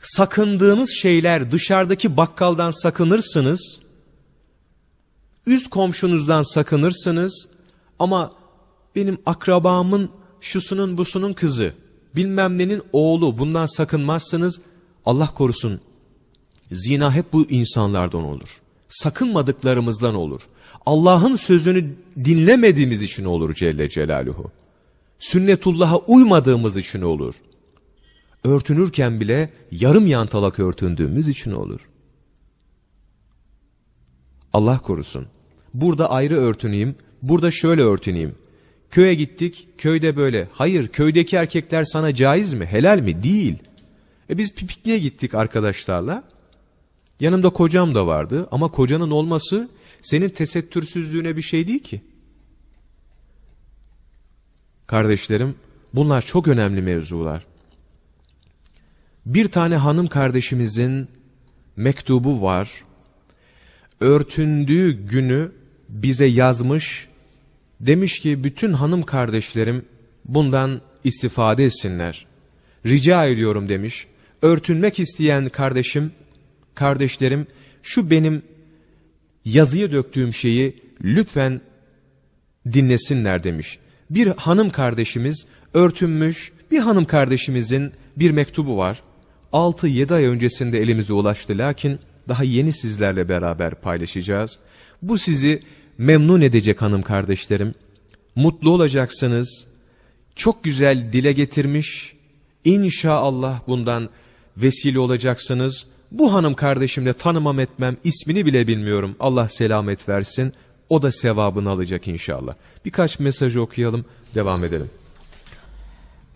S1: Sakındığınız şeyler dışarıdaki bakkaldan sakınırsınız. Üst komşunuzdan sakınırsınız. Ama benim akrabamın şusunun busunun kızı, bilmem nenin oğlu bundan sakınmazsınız. Allah korusun Zina hep bu insanlardan olur. Sakınmadıklarımızdan olur. Allah'ın sözünü dinlemediğimiz için olur Celle Celaluhu. Sünnetullah'a uymadığımız için olur. Örtünürken bile yarım yantalak örtündüğümüz için olur. Allah korusun. Burada ayrı örtüneyim, burada şöyle örtüneyim. Köye gittik, köyde böyle. Hayır, köydeki erkekler sana caiz mi, helal mi? Değil. E biz pikniğe gittik arkadaşlarla. Yanımda kocam da vardı ama kocanın olması senin tesettürsüzlüğüne bir şey değil ki. Kardeşlerim, bunlar çok önemli mevzular. Bir tane hanım kardeşimizin mektubu var. Örtündüğü günü bize yazmış. Demiş ki bütün hanım kardeşlerim bundan istifade etsinler. Rica ediyorum demiş. Örtünmek isteyen kardeşim, kardeşlerim şu benim yazıya döktüğüm şeyi lütfen dinlesinler demiş. Bir hanım kardeşimiz örtünmüş, bir hanım kardeşimizin bir mektubu var. 6-7 ay öncesinde elimize ulaştı lakin daha yeni sizlerle beraber paylaşacağız. Bu sizi memnun edecek hanım kardeşlerim. Mutlu olacaksınız. Çok güzel dile getirmiş. İnşallah bundan vesile olacaksınız. Bu hanım kardeşimle tanımam etmem, ismini bile bilmiyorum. Allah selamet versin. O da sevabını alacak inşallah. Birkaç mesaj okuyalım, devam edelim.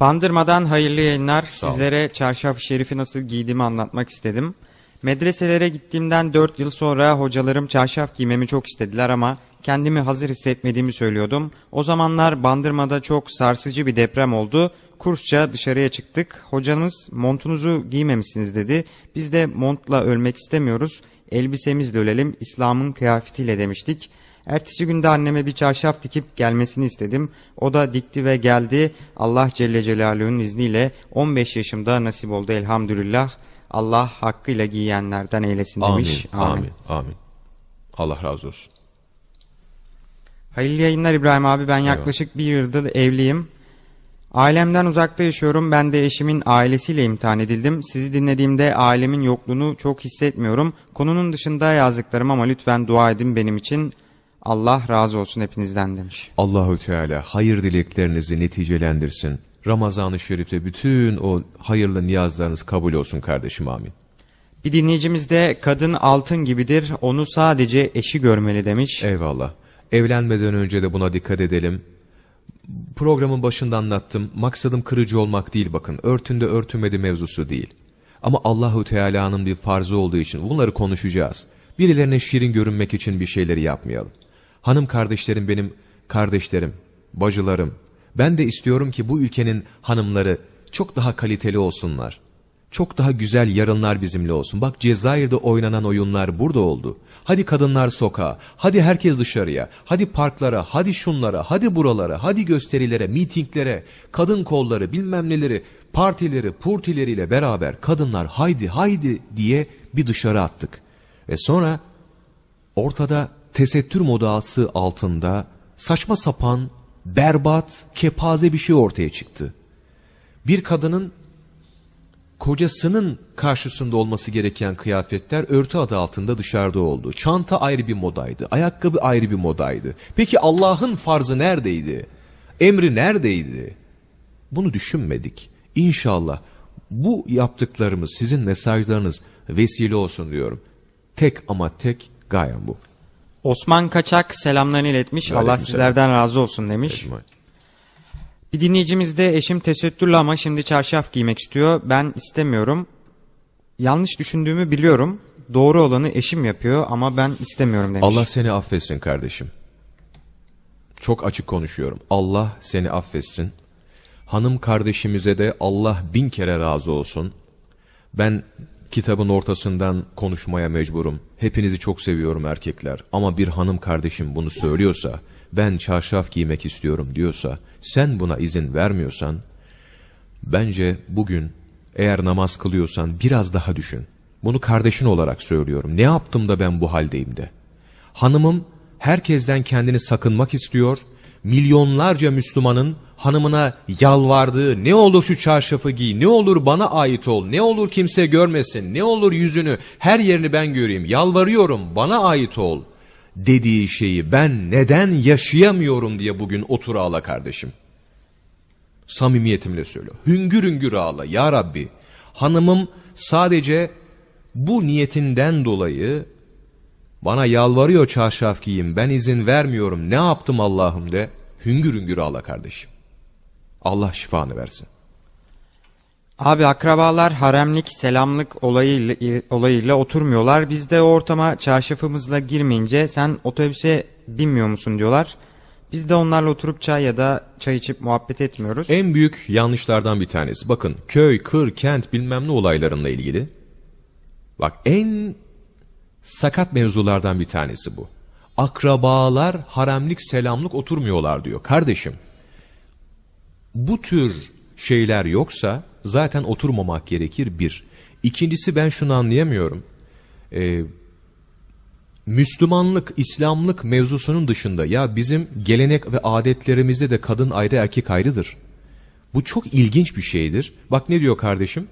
S2: Bandırmadan hayırlı yayınlar. Sizlere çarşaf şerifi nasıl giydiğimi anlatmak istedim. Medreselere gittiğimden 4 yıl sonra hocalarım çarşaf giymemi çok istediler ama kendimi hazır hissetmediğimi söylüyordum. O zamanlar Bandırma'da çok sarsıcı bir deprem oldu. Kursça dışarıya çıktık. Hocamız montunuzu giymemişsiniz dedi. Biz de montla ölmek istemiyoruz. Elbisemizle ölelim İslam'ın kıyafetiyle demiştik. Ertesi günde anneme bir çarşaf dikip gelmesini istedim. O da dikti ve geldi. Allah Celle Celaluhu'nun izniyle 15 yaşımda nasip oldu elhamdülillah. Allah hakkıyla giyenlerden eylesin demiş.
S1: Amin, amin, amin. Allah razı olsun.
S2: Hayırlı yayınlar İbrahim abi. Ben yaklaşık bir yıldır evliyim. Ailemden uzakta yaşıyorum. Ben de eşimin ailesiyle imtihan edildim. Sizi dinlediğimde ailemin yokluğunu çok hissetmiyorum. Konunun dışında yazdıklarım ama lütfen dua edin benim için. Allah razı olsun hepinizden demiş.
S1: Allahü Teala hayır dileklerinizi neticelendirsin. Ramazan-ı Şerif'te bütün o hayırlı niyazlarınız kabul olsun kardeşim amin.
S2: Bir dinleyicimiz de kadın altın gibidir onu sadece eşi görmeli demiş.
S1: Eyvallah. Evlenmeden önce de buna dikkat edelim. Programın başında anlattım. Maksadım kırıcı olmak değil bakın. Örtünde örtünmedi mevzusu değil. Ama Allahu Teala'nın bir farzı olduğu için bunları konuşacağız. Birilerine şirin görünmek için bir şeyleri yapmayalım. Hanım kardeşlerim benim kardeşlerim, bacılarım. Ben de istiyorum ki bu ülkenin hanımları çok daha kaliteli olsunlar. Çok daha güzel yarınlar bizimle olsun. Bak Cezayir'de oynanan oyunlar burada oldu. Hadi kadınlar sokağa, hadi herkes dışarıya, hadi parklara, hadi şunlara, hadi buralara, hadi gösterilere, mitinglere, kadın kolları bilmem neleri, partileri, purtileriyle beraber kadınlar haydi haydi diye bir dışarı attık. Ve sonra ortada tesettür modası altında saçma sapan, berbat, kepaze bir şey ortaya çıktı. Bir kadının kocasının karşısında olması gereken kıyafetler örtü adı altında dışarıda oldu. Çanta ayrı bir modaydı, ayakkabı ayrı bir modaydı. Peki Allah'ın farzı neredeydi? Emri neredeydi? Bunu düşünmedik. İnşallah bu yaptıklarımız, sizin mesajlarınız vesile olsun diyorum. Tek ama tek gayem bu.
S2: Osman Kaçak selamlarını iletmiş. Allah sizlerden razı olsun demiş. Bir dinleyicimiz de eşim tesettürlü ama şimdi çarşaf giymek istiyor. Ben istemiyorum. Yanlış düşündüğümü biliyorum. Doğru olanı eşim yapıyor ama ben istemiyorum demiş.
S1: Allah seni affetsin kardeşim. Çok açık konuşuyorum. Allah seni affetsin. Hanım kardeşimize de Allah bin kere razı olsun. Ben kitabın ortasından konuşmaya mecburum. Hepinizi çok seviyorum erkekler. Ama bir hanım kardeşim bunu söylüyorsa, ben çarşaf giymek istiyorum diyorsa, sen buna izin vermiyorsan, bence bugün eğer namaz kılıyorsan biraz daha düşün. Bunu kardeşin olarak söylüyorum. Ne yaptım da ben bu haldeyim de. Hanımım herkesten kendini sakınmak istiyor. Milyonlarca Müslümanın hanımına yalvardığı ne olur şu çarşafı giy, ne olur bana ait ol, ne olur kimse görmesin, ne olur yüzünü, her yerini ben göreyim, yalvarıyorum bana ait ol dediği şeyi ben neden yaşayamıyorum diye bugün otur ağla kardeşim. Samimiyetimle söylüyor. Hüngür hüngür ağla ya Rabbi. Hanımım sadece bu niyetinden dolayı bana yalvarıyor çarşaf giyeyim ben izin vermiyorum ne yaptım Allah'ım de hüngür hüngür ağla kardeşim. Allah şifanı versin.
S2: Abi akrabalar haremlik, selamlık olayıyla, olayıyla oturmuyorlar. Biz de o ortama çarşafımızla girmeyince sen otobüse binmiyor musun diyorlar. Biz de onlarla oturup çay ya da çay içip muhabbet etmiyoruz.
S1: En büyük yanlışlardan bir tanesi. Bakın köy, kır, kent bilmem ne olaylarınla ilgili. Bak en sakat mevzulardan bir tanesi bu. Akrabalar haremlik selamlık oturmuyorlar diyor. Kardeşim bu tür şeyler yoksa zaten oturmamak gerekir bir. İkincisi ben şunu anlayamıyorum. Ee, Müslümanlık, İslamlık mevzusunun dışında ya bizim gelenek ve adetlerimizde de kadın ayrı erkek ayrıdır. Bu çok ilginç bir şeydir. Bak ne diyor kardeşim?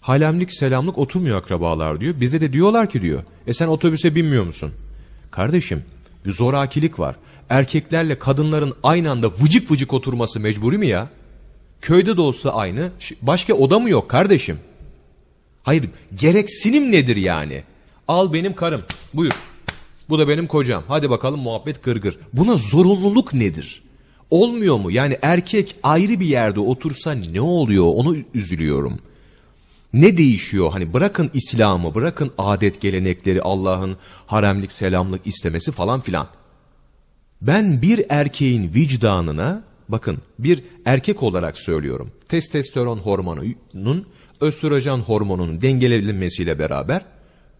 S1: Halemlik selamlık oturmuyor akrabalar diyor. Bize de diyorlar ki diyor. E sen otobüse binmiyor musun? Kardeşim bir zorakilik var. Erkeklerle kadınların aynı anda vıcık vıcık oturması mecburi mi ya? Köyde de olsa aynı. Başka oda mı yok kardeşim? Hayır gereksinim nedir yani? Al benim karım buyur. Bu da benim kocam. Hadi bakalım muhabbet gırgır. Buna zorunluluk nedir? Olmuyor mu? Yani erkek ayrı bir yerde otursa ne oluyor? Onu üzülüyorum. Ne değişiyor? Hani bırakın İslam'ı, bırakın adet gelenekleri, Allah'ın haremlik, selamlık istemesi falan filan. Ben bir erkeğin vicdanına, bakın bir erkek olarak söylüyorum. Testosteron hormonunun östrojen hormonunun dengelenmesiyle beraber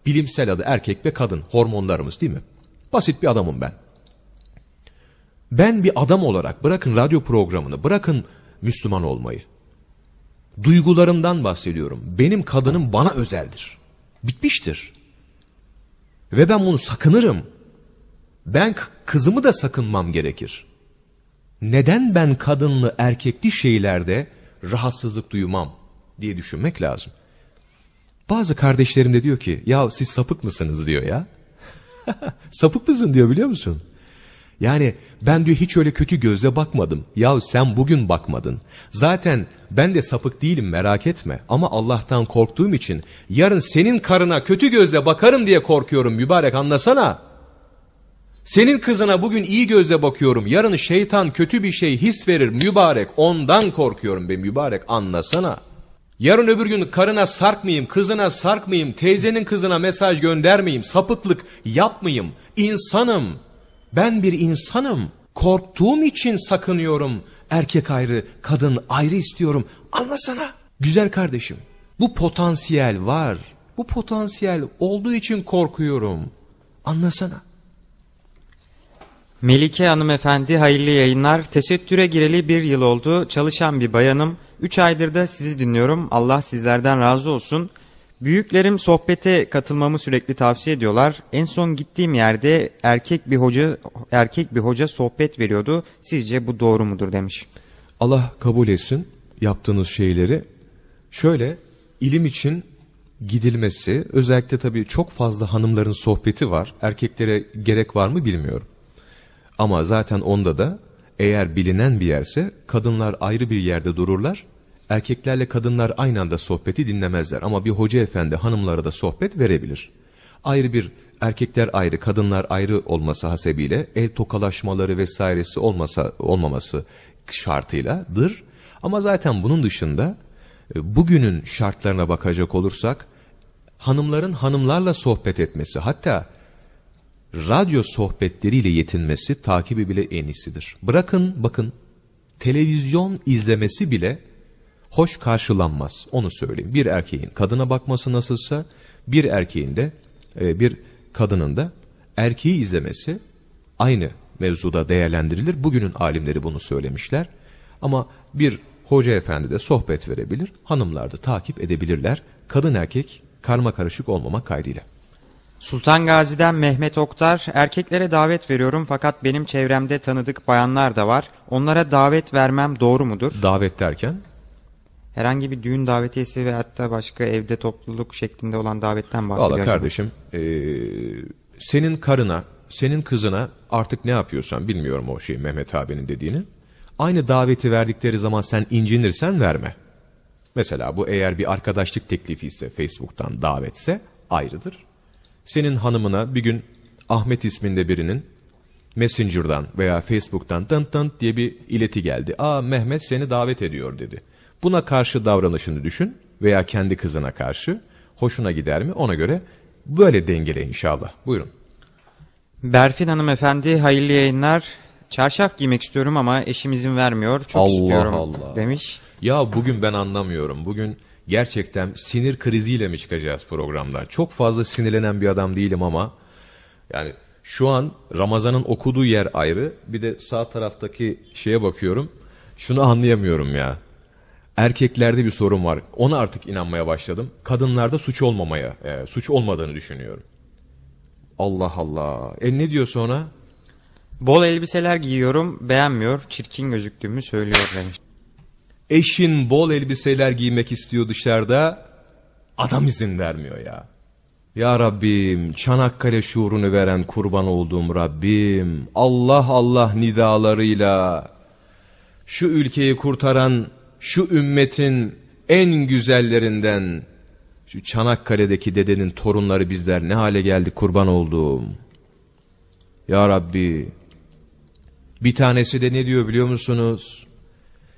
S1: bilimsel adı erkek ve kadın hormonlarımız değil mi? Basit bir adamım ben. Ben bir adam olarak bırakın radyo programını, bırakın Müslüman olmayı. Duygularımdan bahsediyorum. Benim kadınım bana özeldir. Bitmiştir. Ve ben bunu sakınırım. Ben kızımı da sakınmam gerekir. Neden ben kadınlı erkekli şeylerde rahatsızlık duymam diye düşünmek lazım. Bazı kardeşlerim de diyor ki ya siz sapık mısınız diyor ya. sapık mısın diyor biliyor musun? Yani ben diyor hiç öyle kötü gözle bakmadım. Ya sen bugün bakmadın. Zaten ben de sapık değilim merak etme. Ama Allah'tan korktuğum için yarın senin karına kötü gözle bakarım diye korkuyorum mübarek anlasana. Senin kızına bugün iyi gözle bakıyorum. Yarın şeytan kötü bir şey his verir mübarek. Ondan korkuyorum be mübarek anlasana. Yarın öbür gün karına sarkmayayım, kızına sarkmayayım, teyzenin kızına mesaj göndermeyeyim, sapıklık yapmayayım. İnsanım. Ben bir insanım. Korktuğum için sakınıyorum. Erkek ayrı, kadın ayrı istiyorum. Anlasana. Güzel kardeşim. Bu potansiyel var. Bu potansiyel olduğu için korkuyorum. Anlasana.
S2: Melike hanımefendi hayırlı yayınlar. Tesettüre gireli bir yıl oldu. Çalışan bir bayanım. Üç aydır da sizi dinliyorum. Allah sizlerden razı olsun. Büyüklerim sohbete katılmamı sürekli tavsiye ediyorlar. En son gittiğim yerde erkek bir hoca erkek bir hoca sohbet veriyordu. Sizce bu doğru mudur demiş.
S1: Allah kabul etsin yaptığınız şeyleri. Şöyle ilim için gidilmesi özellikle tabii çok fazla hanımların sohbeti var. Erkeklere gerek var mı bilmiyorum. Ama zaten onda da eğer bilinen bir yerse kadınlar ayrı bir yerde dururlar. Erkeklerle kadınlar aynı anda sohbeti dinlemezler ama bir hoca efendi hanımlara da sohbet verebilir. Ayrı bir erkekler ayrı kadınlar ayrı olması hasebiyle el tokalaşmaları vesairesi olmasa olmaması şartıyladır. Ama zaten bunun dışında e, bugünün şartlarına bakacak olursak hanımların hanımlarla sohbet etmesi hatta radyo sohbetleriyle yetinmesi takibi bile en iyisidir. Bırakın bakın televizyon izlemesi bile hoş karşılanmaz onu söyleyeyim. Bir erkeğin kadına bakması nasılsa bir erkeğin de e, bir kadının da erkeği izlemesi aynı mevzuda değerlendirilir. Bugünün alimleri bunu söylemişler. Ama bir hoca efendi de sohbet verebilir, hanımlar da takip edebilirler. Kadın erkek karma karışık olmamak kaydıyla.
S2: Sultan Gazi'den Mehmet Oktar, erkeklere davet veriyorum fakat benim çevremde tanıdık bayanlar da var. Onlara davet vermem doğru mudur?
S1: Davet derken?
S2: Herhangi bir düğün davetiyesi ve hatta başka evde topluluk şeklinde olan davetten bahsediyor.
S1: Valla kardeşim, ee, senin karına, senin kızına artık ne yapıyorsan bilmiyorum o şey Mehmet abinin dediğini. Aynı daveti verdikleri zaman sen incinirsen verme. Mesela bu eğer bir arkadaşlık teklifi ise Facebook'tan davetse ayrıdır. Senin hanımına bir gün Ahmet isminde birinin Messenger'dan veya Facebook'tan tın tın diye bir ileti geldi. Aa Mehmet seni davet ediyor dedi. Buna karşı davranışını düşün veya kendi kızına karşı hoşuna gider mi ona göre böyle dengele inşallah. Buyurun.
S2: Berfin hanımefendi hayırlı yayınlar. Çarşaf giymek istiyorum ama eşim izin vermiyor. Çok
S1: Allah
S2: istiyorum
S1: Allah.
S2: demiş.
S1: Ya bugün ben anlamıyorum. Bugün gerçekten sinir kriziyle mi çıkacağız programdan? Çok fazla sinirlenen bir adam değilim ama yani şu an Ramazan'ın okuduğu yer ayrı. Bir de sağ taraftaki şeye bakıyorum. Şunu anlayamıyorum ya. Erkeklerde bir sorun var. Ona artık inanmaya başladım. Kadınlarda suç olmamaya, e, suç olmadığını düşünüyorum. Allah Allah. E ne diyor sonra?
S2: Bol elbiseler giyiyorum beğenmiyor. Çirkin gözüktüğümü söylüyor demiş.
S1: Eşin bol elbiseler giymek istiyor dışarıda. Adam izin vermiyor ya. Ya Rabbim Çanakkale şuurunu veren kurban olduğum Rabbim. Allah Allah nidalarıyla şu ülkeyi kurtaran şu ümmetin en güzellerinden şu Çanakkale'deki dedenin torunları bizler ne hale geldi kurban olduğum. Ya Rabbi bir tanesi de ne diyor biliyor musunuz?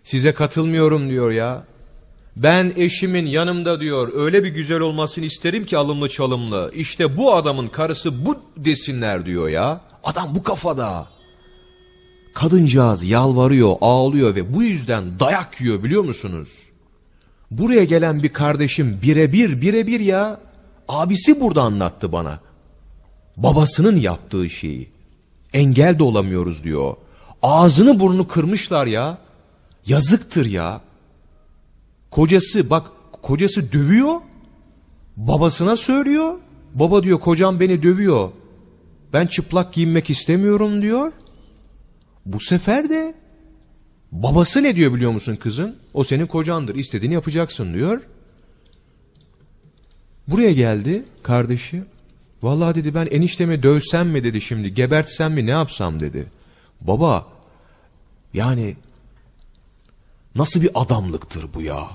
S1: Size katılmıyorum diyor ya. Ben eşimin yanımda diyor öyle bir güzel olmasını isterim ki alımlı çalımlı. İşte bu adamın karısı bu desinler diyor ya. Adam bu kafada. Kadıncağız yalvarıyor, ağlıyor ve bu yüzden dayak yiyor biliyor musunuz? Buraya gelen bir kardeşim birebir birebir ya. Abisi burada anlattı bana. Babasının yaptığı şeyi. Engel de olamıyoruz diyor. Ağzını burnunu kırmışlar ya. Yazıktır ya. Kocası bak kocası dövüyor. Babasına söylüyor. Baba diyor kocam beni dövüyor. Ben çıplak giyinmek istemiyorum diyor. Bu sefer de babası ne diyor biliyor musun kızın? O senin kocandır istediğini yapacaksın diyor. Buraya geldi kardeşi. Vallahi dedi ben eniştemi dövsem mi dedi şimdi gebertsem mi ne yapsam dedi. Baba yani nasıl bir adamlıktır bu ya?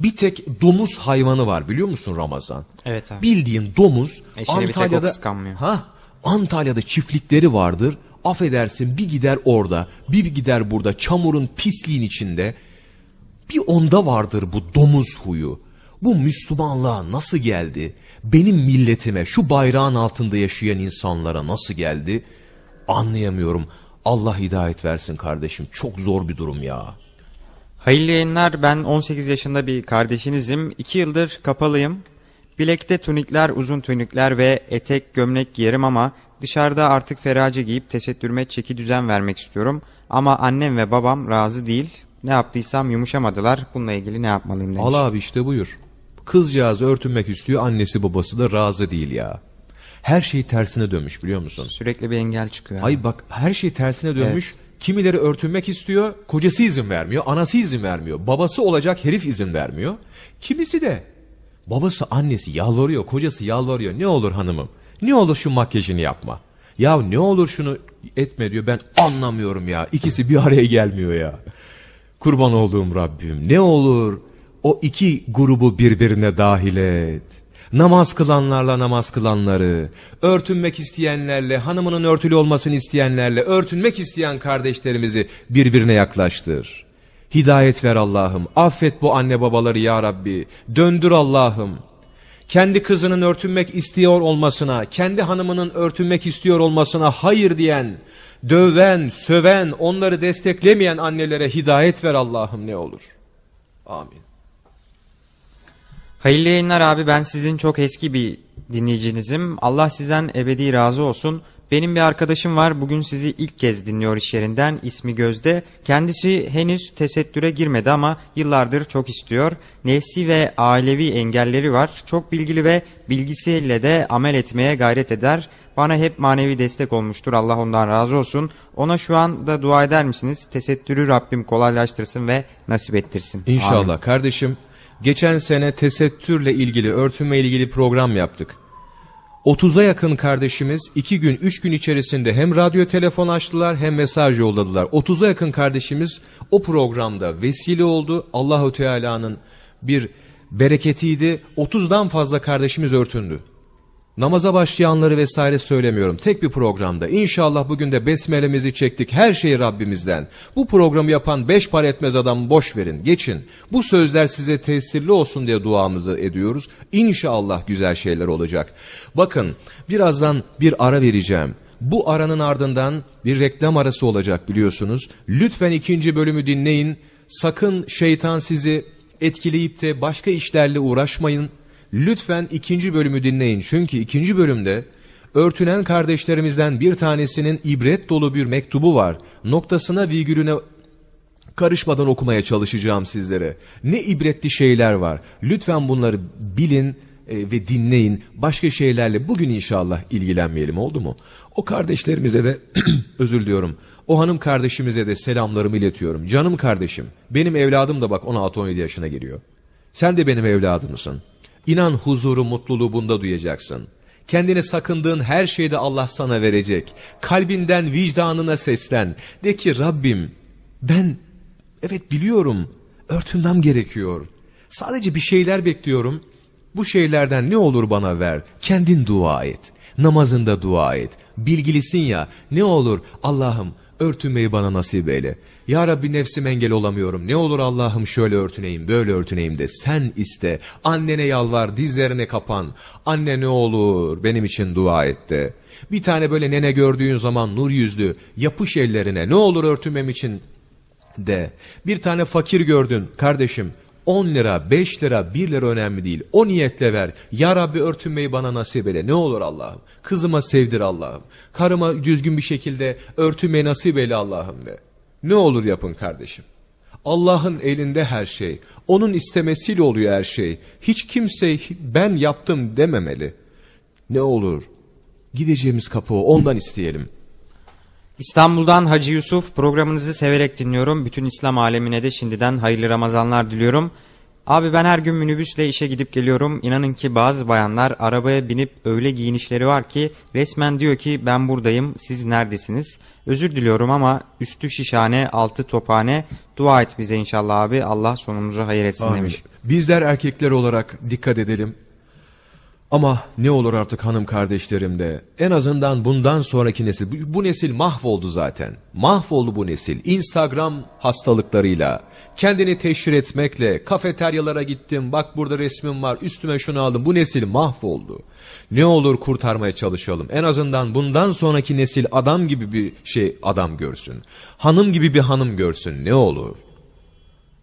S1: Bir tek domuz hayvanı var biliyor musun Ramazan?
S2: Evet abi.
S1: Bildiğin domuz
S2: Eşine
S1: Antalya'da ha Antalya'da çiftlikleri vardır. Affedersin bir gider orada, bir gider burada çamurun pisliğin içinde. Bir onda vardır bu domuz huyu. Bu Müslümanlığa nasıl geldi? Benim milletime, şu bayrağın altında yaşayan insanlara nasıl geldi? Anlayamıyorum. Allah hidayet versin kardeşim. Çok zor bir durum ya.
S2: Hayırlı yayınlar ben 18 yaşında bir kardeşinizim. 2 yıldır kapalıyım. Bilekte tunikler, uzun tunikler ve etek, gömlek giyerim ama dışarıda artık ferace giyip tesettürme çeki düzen vermek istiyorum. Ama annem ve babam razı değil. Ne yaptıysam yumuşamadılar. Bununla ilgili ne yapmalıyım demiş.
S1: Al abi işte buyur. Kızcağız örtünmek istiyor annesi babası da razı değil ya. Her şey tersine dönmüş biliyor musun?
S2: Sürekli bir engel çıkıyor.
S1: Ay bak her şey tersine dönmüş. Kimileri örtünmek istiyor, kocası izin vermiyor, anası izin vermiyor, babası olacak herif izin vermiyor. Kimisi de babası annesi yalvarıyor, kocası yalvarıyor. Ne olur hanımım, ne olur şu makyajını yapma. Ya ne olur şunu etme diyor. Ben anlamıyorum ya. İkisi bir araya gelmiyor ya. Kurban olduğum Rabbim ne olur o iki grubu birbirine dahil et. Namaz kılanlarla namaz kılanları, örtünmek isteyenlerle, hanımının örtülü olmasını isteyenlerle, örtünmek isteyen kardeşlerimizi birbirine yaklaştır. Hidayet ver Allah'ım, affet bu anne babaları ya Rabbi, döndür Allah'ım. Kendi kızının örtünmek istiyor olmasına, kendi hanımının örtünmek istiyor olmasına hayır diyen, döven, söven, onları desteklemeyen annelere hidayet ver Allah'ım ne olur. Amin.
S2: Hayırlı yayınlar abi ben sizin çok eski bir dinleyicinizim. Allah sizden ebedi razı olsun. Benim bir arkadaşım var bugün sizi ilk kez dinliyor iş yerinden ismi Gözde. Kendisi henüz tesettüre girmedi ama yıllardır çok istiyor. Nefsi ve ailevi engelleri var. Çok bilgili ve bilgisiyle de amel etmeye gayret eder. Bana hep manevi destek olmuştur Allah ondan razı olsun. Ona şu anda dua eder misiniz? Tesettürü Rabbim kolaylaştırsın ve nasip ettirsin.
S1: İnşallah
S2: Amin.
S1: kardeşim. Geçen sene tesettürle ilgili, örtünme ilgili program yaptık. 30'a yakın kardeşimiz 2 gün 3 gün içerisinde hem radyo telefon açtılar hem mesaj yolladılar. 30'a yakın kardeşimiz o programda vesile oldu. Allahu Teala'nın bir bereketiydi. 30'dan fazla kardeşimiz örtündü. Namaza başlayanları vesaire söylemiyorum. Tek bir programda. İnşallah bugün de besmelemizi çektik. Her şeyi Rabbimizden. Bu programı yapan beş para etmez adam boş verin. Geçin. Bu sözler size tesirli olsun diye duamızı ediyoruz. İnşallah güzel şeyler olacak. Bakın birazdan bir ara vereceğim. Bu aranın ardından bir reklam arası olacak biliyorsunuz. Lütfen ikinci bölümü dinleyin. Sakın şeytan sizi etkileyip de başka işlerle uğraşmayın. Lütfen ikinci bölümü dinleyin. Çünkü ikinci bölümde örtünen kardeşlerimizden bir tanesinin ibret dolu bir mektubu var. Noktasına virgülüne karışmadan okumaya çalışacağım sizlere. Ne ibretli şeyler var. Lütfen bunları bilin e, ve dinleyin. Başka şeylerle bugün inşallah ilgilenmeyelim oldu mu? O kardeşlerimize de özür diliyorum. O hanım kardeşimize de selamlarımı iletiyorum. Canım kardeşim, benim evladım da bak 16-17 yaşına geliyor. Sen de benim evladımsın. İnan huzuru, mutluluğu bunda duyacaksın. Kendini sakındığın her şeyde Allah sana verecek. Kalbinden vicdanına seslen. De ki Rabbim ben evet biliyorum örtünmem gerekiyor. Sadece bir şeyler bekliyorum. Bu şeylerden ne olur bana ver. Kendin dua et. Namazında dua et. Bilgilisin ya ne olur Allah'ım örtünmeyi bana nasip eyle. Ya Rabbi nefsim engel olamıyorum. Ne olur Allah'ım şöyle örtüneyim, böyle örtüneyim de sen iste. Annene yalvar, dizlerine kapan. Anne ne olur benim için dua et de. Bir tane böyle nene gördüğün zaman nur yüzlü, yapış ellerine ne olur örtünmem için de. Bir tane fakir gördün kardeşim. 10 lira, 5 lira, 1 lira önemli değil. O niyetle ver. Ya Rabbi örtünmeyi bana nasip eyle. Ne olur Allah'ım. Kızıma sevdir Allah'ım. Karıma düzgün bir şekilde örtünmeyi nasip eyle Allah'ım de. Ne olur yapın kardeşim. Allah'ın elinde her şey. Onun istemesiyle oluyor her şey. Hiç kimse ben yaptım dememeli. Ne olur gideceğimiz kapı ondan isteyelim.
S2: İstanbul'dan Hacı Yusuf programınızı severek dinliyorum. Bütün İslam alemine de şimdiden hayırlı Ramazanlar diliyorum. Abi ben her gün minibüsle işe gidip geliyorum. İnanın ki bazı bayanlar arabaya binip öyle giyinişleri var ki resmen diyor ki ben buradayım siz neredesiniz? Özür diliyorum ama üstü şişhane altı tophane dua et bize inşallah abi Allah sonumuzu hayır etsin
S1: Amin.
S2: demiş.
S1: Bizler erkekler olarak dikkat edelim. Ama ne olur artık hanım kardeşlerim de en azından bundan sonraki nesil bu, nesil mahvoldu zaten. Mahvoldu bu nesil. Instagram hastalıklarıyla, kendini teşhir etmekle, kafeteryalara gittim, bak burada resmim var, üstüme şunu aldım. Bu nesil mahvoldu. Ne olur kurtarmaya çalışalım. En azından bundan sonraki nesil adam gibi bir şey adam görsün. Hanım gibi bir hanım görsün. Ne olur.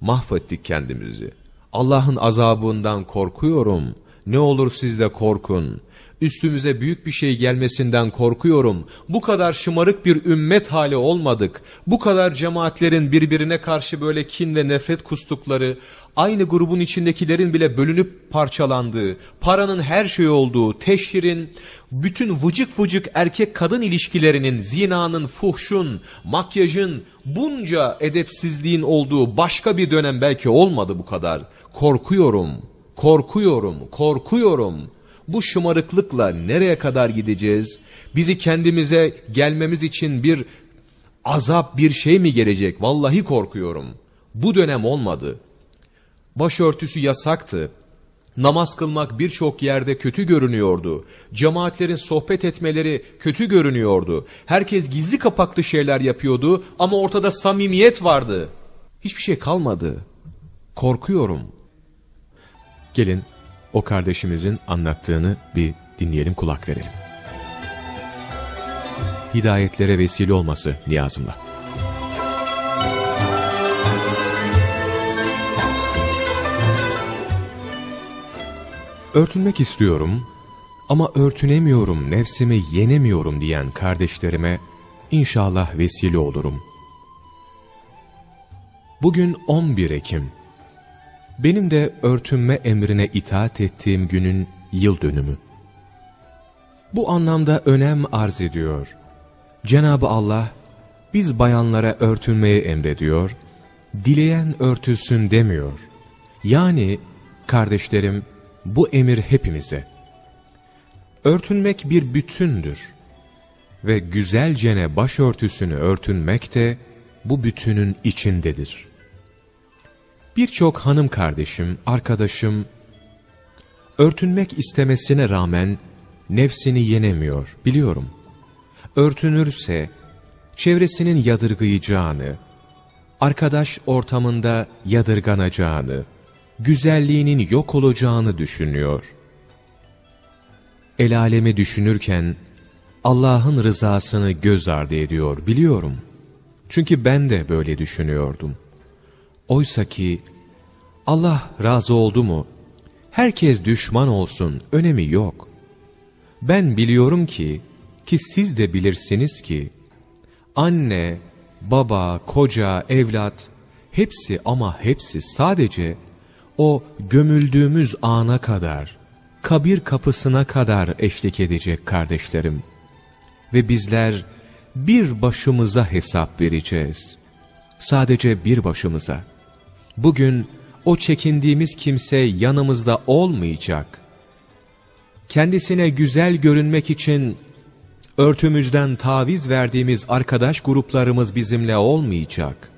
S1: Mahvettik kendimizi. Allah'ın azabından korkuyorum. Ne olur siz de korkun. Üstümüze büyük bir şey gelmesinden korkuyorum. Bu kadar şımarık bir ümmet hali olmadık. Bu kadar cemaatlerin birbirine karşı böyle kin ve nefret kustukları, aynı grubun içindekilerin bile bölünüp parçalandığı, paranın her şey olduğu, teşhirin, bütün vıcık vıcık erkek kadın ilişkilerinin, zinanın, fuhşun, makyajın, bunca edepsizliğin olduğu başka bir dönem belki olmadı bu kadar. Korkuyorum.'' Korkuyorum, korkuyorum. Bu şımarıklıkla nereye kadar gideceğiz? Bizi kendimize gelmemiz için bir azap, bir şey mi gelecek? Vallahi korkuyorum. Bu dönem olmadı. Başörtüsü yasaktı. Namaz kılmak birçok yerde kötü görünüyordu. Cemaatlerin sohbet etmeleri kötü görünüyordu. Herkes gizli kapaklı şeyler yapıyordu ama ortada samimiyet vardı. Hiçbir şey kalmadı. Korkuyorum. Gelin o kardeşimizin anlattığını bir dinleyelim kulak verelim. Hidayetlere vesile olması niyazımla. Örtünmek istiyorum ama örtünemiyorum, nefsimi yenemiyorum diyen kardeşlerime inşallah vesile olurum. Bugün 11 Ekim benim de örtünme emrine itaat ettiğim günün yıl dönümü. Bu anlamda önem arz ediyor. Cenab-ı Allah biz bayanlara örtünmeyi emrediyor, dileyen örtülsün demiyor. Yani kardeşlerim bu emir hepimize. Örtünmek bir bütündür. Ve güzelcene başörtüsünü örtünmek de bu bütünün içindedir. Birçok hanım kardeşim, arkadaşım, örtünmek istemesine rağmen nefsini yenemiyor, biliyorum. Örtünürse, çevresinin yadırgayacağını, arkadaş ortamında yadırganacağını, güzelliğinin yok olacağını düşünüyor. El alemi düşünürken Allah'ın rızasını göz ardı ediyor biliyorum. Çünkü ben de böyle düşünüyordum. Oysa ki Allah razı oldu mu herkes düşman olsun önemi yok. Ben biliyorum ki ki siz de bilirsiniz ki anne, baba, koca, evlat hepsi ama hepsi sadece o gömüldüğümüz ana kadar, kabir kapısına kadar eşlik edecek kardeşlerim. Ve bizler bir başımıza hesap vereceğiz. Sadece bir başımıza. Bugün o çekindiğimiz kimse yanımızda olmayacak. Kendisine güzel görünmek için örtümüzden taviz verdiğimiz arkadaş gruplarımız bizimle olmayacak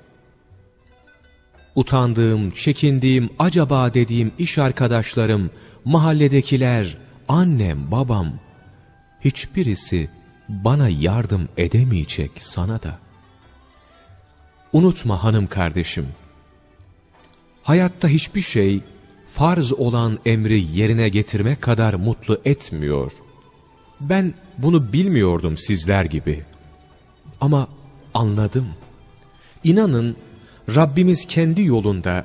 S1: utandığım, çekindiğim, acaba dediğim iş arkadaşlarım, mahalledekiler, annem, babam, hiçbirisi bana yardım edemeyecek sana da. Unutma hanım kardeşim, hayatta hiçbir şey farz olan emri yerine getirmek kadar mutlu etmiyor. Ben bunu bilmiyordum sizler gibi. Ama anladım. İnanın Rabbimiz kendi yolunda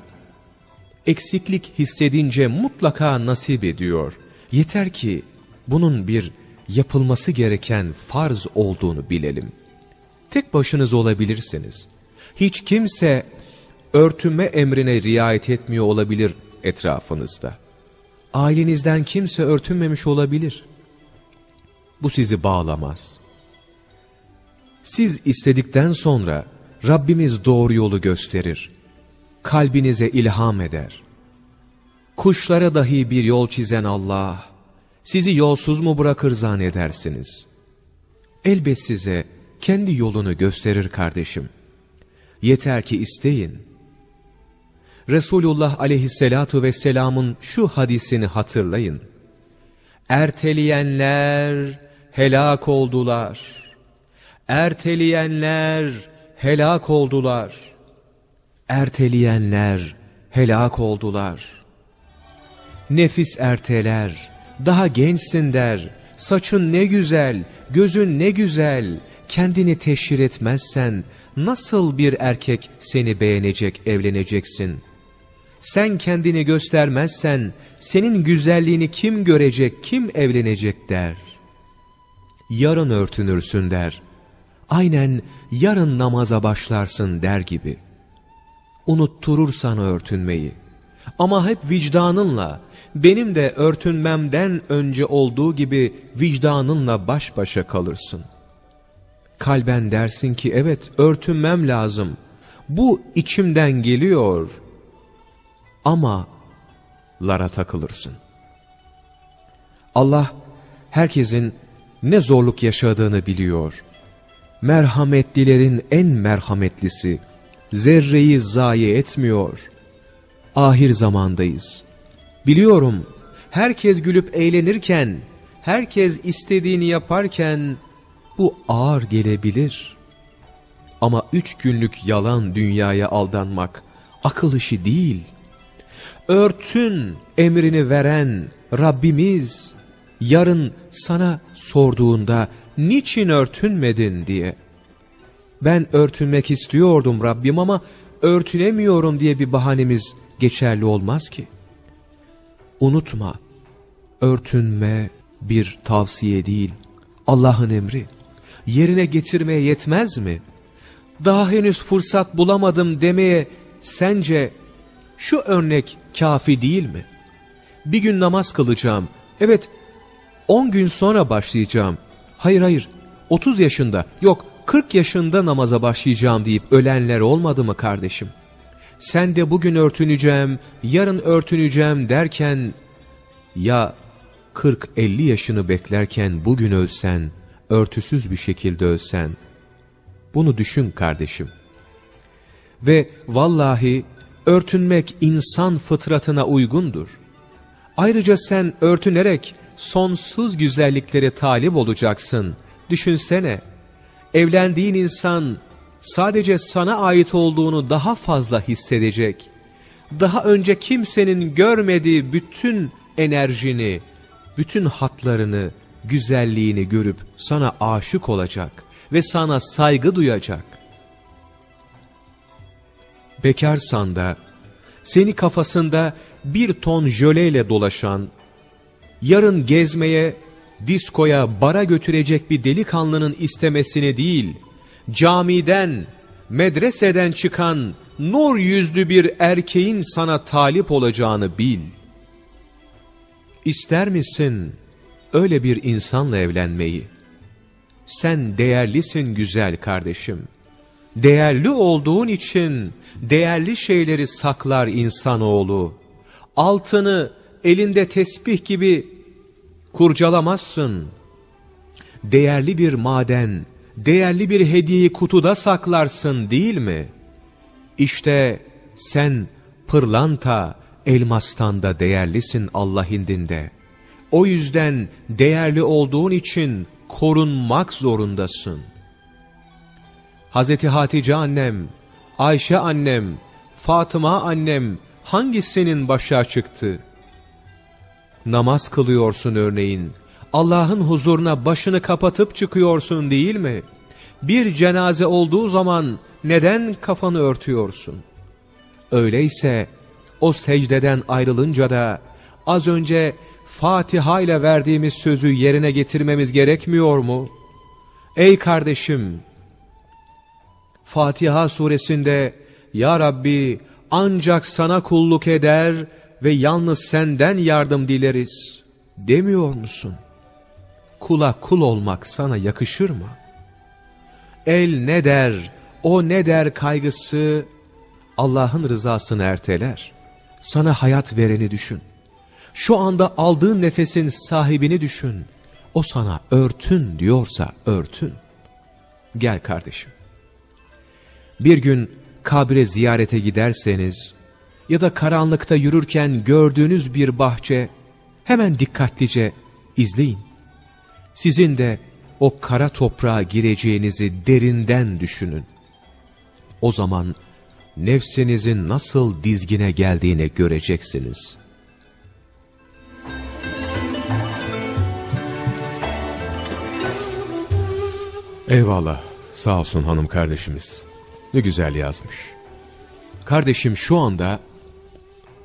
S1: eksiklik hissedince mutlaka nasip ediyor. Yeter ki bunun bir yapılması gereken farz olduğunu bilelim. Tek başınız olabilirsiniz. Hiç kimse örtünme emrine riayet etmiyor olabilir etrafınızda. Ailenizden kimse örtünmemiş olabilir. Bu sizi bağlamaz. Siz istedikten sonra Rabbimiz doğru yolu gösterir. Kalbinize ilham eder. Kuşlara dahi bir yol çizen Allah, sizi yolsuz mu bırakır zannedersiniz? Elbet size kendi yolunu gösterir kardeşim. Yeter ki isteyin. Resulullah aleyhissalatu vesselamın şu hadisini hatırlayın. Erteleyenler helak oldular. Erteleyenler helak oldular. Erteleyenler helak oldular. Nefis erteler, daha gençsin der, saçın ne güzel, gözün ne güzel, kendini teşhir etmezsen nasıl bir erkek seni beğenecek, evleneceksin? Sen kendini göstermezsen senin güzelliğini kim görecek, kim evlenecek der. Yarın örtünürsün der aynen yarın namaza başlarsın der gibi. Unutturursan örtünmeyi. Ama hep vicdanınla, benim de örtünmemden önce olduğu gibi vicdanınla baş başa kalırsın. Kalben dersin ki evet örtünmem lazım. Bu içimden geliyor. Ama lara takılırsın. Allah herkesin ne zorluk yaşadığını biliyor merhametlilerin en merhametlisi, zerreyi zayi etmiyor. Ahir zamandayız. Biliyorum, herkes gülüp eğlenirken, herkes istediğini yaparken, bu ağır gelebilir. Ama üç günlük yalan dünyaya aldanmak, akıl işi değil. Örtün emrini veren Rabbimiz, yarın sana sorduğunda, niçin örtünmedin diye. Ben örtünmek istiyordum Rabbim ama örtünemiyorum diye bir bahanemiz geçerli olmaz ki. Unutma, örtünme bir tavsiye değil, Allah'ın emri. Yerine getirmeye yetmez mi? Daha henüz fırsat bulamadım demeye sence şu örnek kafi değil mi? Bir gün namaz kılacağım, evet on gün sonra başlayacağım hayır hayır 30 yaşında yok 40 yaşında namaza başlayacağım deyip ölenler olmadı mı kardeşim? Sen de bugün örtüneceğim, yarın örtüneceğim derken ya 40-50 yaşını beklerken bugün ölsen, örtüsüz bir şekilde ölsen, bunu düşün kardeşim. Ve vallahi örtünmek insan fıtratına uygundur. Ayrıca sen örtünerek sonsuz güzelliklere talip olacaksın. Düşünsene, evlendiğin insan sadece sana ait olduğunu daha fazla hissedecek. Daha önce kimsenin görmediği bütün enerjini, bütün hatlarını, güzelliğini görüp sana aşık olacak ve sana saygı duyacak. Bekarsan da, seni kafasında bir ton jöleyle dolaşan, yarın gezmeye, diskoya, bara götürecek bir delikanlının istemesini değil, camiden, medreseden çıkan nur yüzlü bir erkeğin sana talip olacağını bil. İster misin öyle bir insanla evlenmeyi? Sen değerlisin güzel kardeşim. Değerli olduğun için değerli şeyleri saklar insanoğlu. Altını elinde tesbih gibi kurcalamazsın. Değerli bir maden, değerli bir hediyeyi kutuda saklarsın değil mi? İşte sen pırlanta, elmastan da değerlisin Allah indinde. O yüzden değerli olduğun için korunmak zorundasın. Hazreti Hatice annem, Ayşe annem, Fatıma annem hangisinin başa çıktı? Namaz kılıyorsun örneğin. Allah'ın huzuruna başını kapatıp çıkıyorsun değil mi? Bir cenaze olduğu zaman neden kafanı örtüyorsun? Öyleyse o secdeden ayrılınca da az önce Fatiha ile verdiğimiz sözü yerine getirmemiz gerekmiyor mu? Ey kardeşim! Fatiha suresinde Ya Rabbi ancak sana kulluk eder ve yalnız senden yardım dileriz demiyor musun? Kula kul olmak sana yakışır mı? El ne der, o ne der kaygısı Allah'ın rızasını erteler. Sana hayat vereni düşün. Şu anda aldığın nefesin sahibini düşün. O sana örtün diyorsa örtün. Gel kardeşim. Bir gün kabre ziyarete giderseniz ya da karanlıkta yürürken gördüğünüz bir bahçe hemen dikkatlice izleyin. Sizin de o kara toprağa gireceğinizi derinden düşünün. O zaman nefsinizin nasıl dizgine geldiğini göreceksiniz. Eyvallah. Sağ olsun hanım kardeşimiz. Ne güzel yazmış. Kardeşim şu anda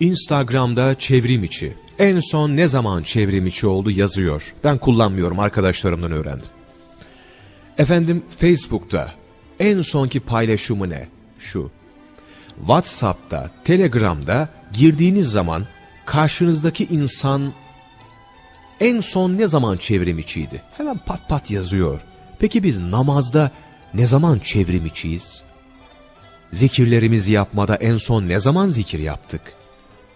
S1: Instagram'da çevrim içi. En son ne zaman çevrim içi oldu yazıyor. Ben kullanmıyorum arkadaşlarımdan öğrendim. Efendim Facebook'ta en sonki paylaşımı ne? Şu. WhatsApp'ta, Telegram'da girdiğiniz zaman karşınızdaki insan en son ne zaman çevrim içiydi? Hemen pat pat yazıyor. Peki biz namazda ne zaman çevrim içiyiz? Zikirlerimizi yapmada en son ne zaman zikir yaptık?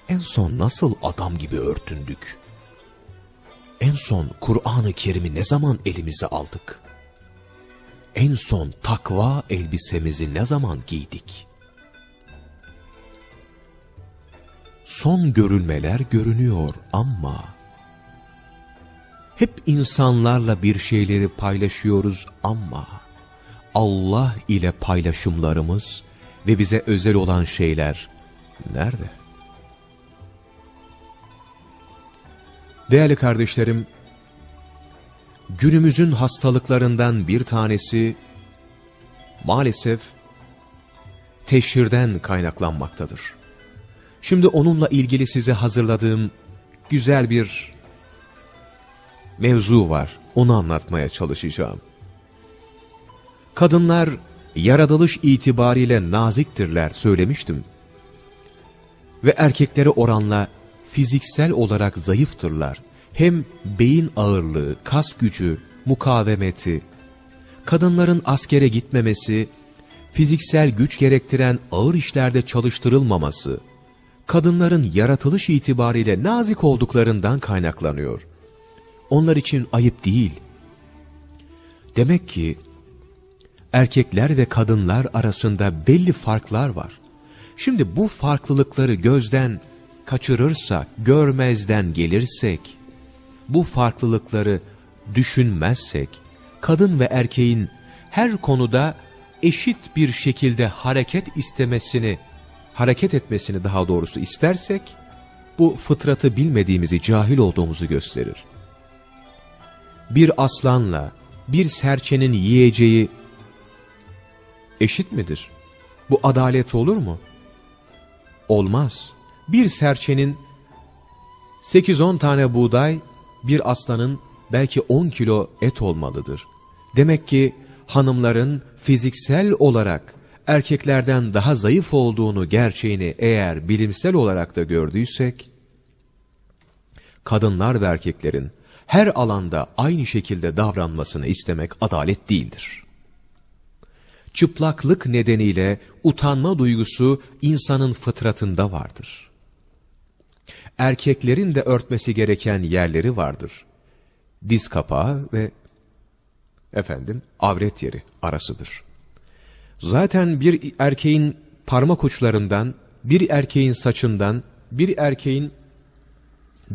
S1: En son nasıl adam gibi örtündük? En son Kur'an-ı Kerim'i ne zaman elimize aldık? En son takva elbisemizi ne zaman giydik? Son görülmeler görünüyor ama hep insanlarla bir şeyleri paylaşıyoruz ama Allah ile paylaşımlarımız ve bize özel olan şeyler nerede? Değerli kardeşlerim, günümüzün hastalıklarından bir tanesi maalesef teşhirden kaynaklanmaktadır. Şimdi onunla ilgili size hazırladığım güzel bir mevzu var. Onu anlatmaya çalışacağım. Kadınlar yaratılış itibariyle naziktirler söylemiştim. Ve erkeklere oranla fiziksel olarak zayıftırlar. Hem beyin ağırlığı, kas gücü, mukavemeti, kadınların askere gitmemesi, fiziksel güç gerektiren ağır işlerde çalıştırılmaması, kadınların yaratılış itibariyle nazik olduklarından kaynaklanıyor. onlar için ayıp değil. Demek ki erkekler ve kadınlar arasında belli farklar var. Şimdi bu farklılıkları gözden kaçırırsak, görmezden gelirsek, bu farklılıkları düşünmezsek, kadın ve erkeğin her konuda eşit bir şekilde hareket istemesini, hareket etmesini daha doğrusu istersek, bu fıtratı bilmediğimizi, cahil olduğumuzu gösterir. Bir aslanla bir serçenin yiyeceği eşit midir? Bu adalet olur mu? Olmaz. Bir serçenin 8-10 tane buğday, bir aslanın belki 10 kilo et olmalıdır. Demek ki hanımların fiziksel olarak erkeklerden daha zayıf olduğunu gerçeğini eğer bilimsel olarak da gördüysek, kadınlar ve erkeklerin her alanda aynı şekilde davranmasını istemek adalet değildir. Çıplaklık nedeniyle utanma duygusu insanın fıtratında vardır. Erkeklerin de örtmesi gereken yerleri vardır. Diz kapağı ve efendim avret yeri arasıdır. Zaten bir erkeğin parmak uçlarından, bir erkeğin saçından, bir erkeğin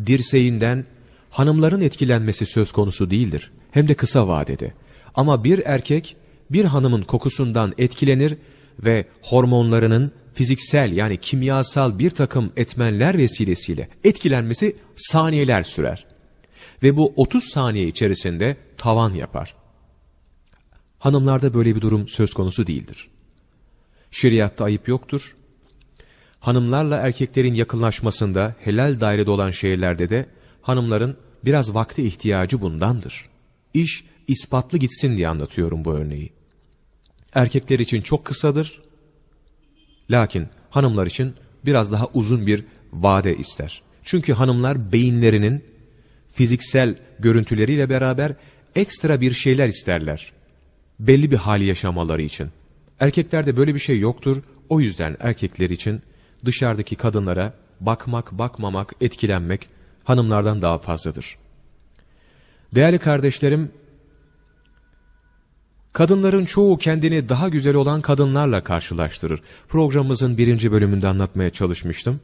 S1: dirseğinden hanımların etkilenmesi söz konusu değildir. Hem de kısa vadede. Ama bir erkek bir hanımın kokusundan etkilenir ve hormonlarının fiziksel yani kimyasal bir takım etmenler vesilesiyle etkilenmesi saniyeler sürer. Ve bu 30 saniye içerisinde tavan yapar. Hanımlarda böyle bir durum söz konusu değildir. Şeriatta ayıp yoktur. Hanımlarla erkeklerin yakınlaşmasında helal dairede olan şeylerde de hanımların biraz vakti ihtiyacı bundandır. İş ispatlı gitsin diye anlatıyorum bu örneği. Erkekler için çok kısadır. Lakin hanımlar için biraz daha uzun bir vade ister. Çünkü hanımlar beyinlerinin fiziksel görüntüleriyle beraber ekstra bir şeyler isterler. Belli bir hali yaşamaları için. Erkeklerde böyle bir şey yoktur. O yüzden erkekler için dışarıdaki kadınlara bakmak, bakmamak, etkilenmek hanımlardan daha fazladır. Değerli kardeşlerim, kadınların çoğu kendini daha güzel olan kadınlarla karşılaştırır. Programımızın birinci bölümünde anlatmaya çalışmıştım.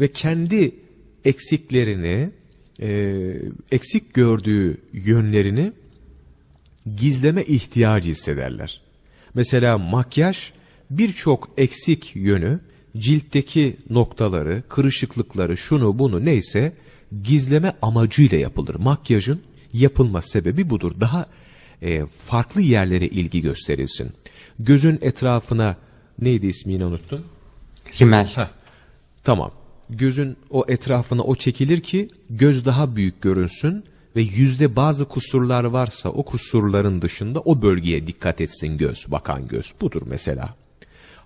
S1: Ve kendi eksiklerini, e, eksik gördüğü yönlerini gizleme ihtiyacı hissederler. Mesela makyaj birçok eksik yönü, ciltteki noktaları, kırışıklıkları, şunu bunu neyse gizleme amacıyla yapılır. Makyajın yapılma sebebi budur. Daha e, farklı yerlere ilgi gösterilsin. Gözün etrafına neydi ismini unuttum?
S2: Rimel.
S1: Heh, tamam. Gözün o etrafına o çekilir ki göz daha büyük görünsün ve yüzde bazı kusurlar varsa o kusurların dışında o bölgeye dikkat etsin göz, bakan göz. Budur mesela.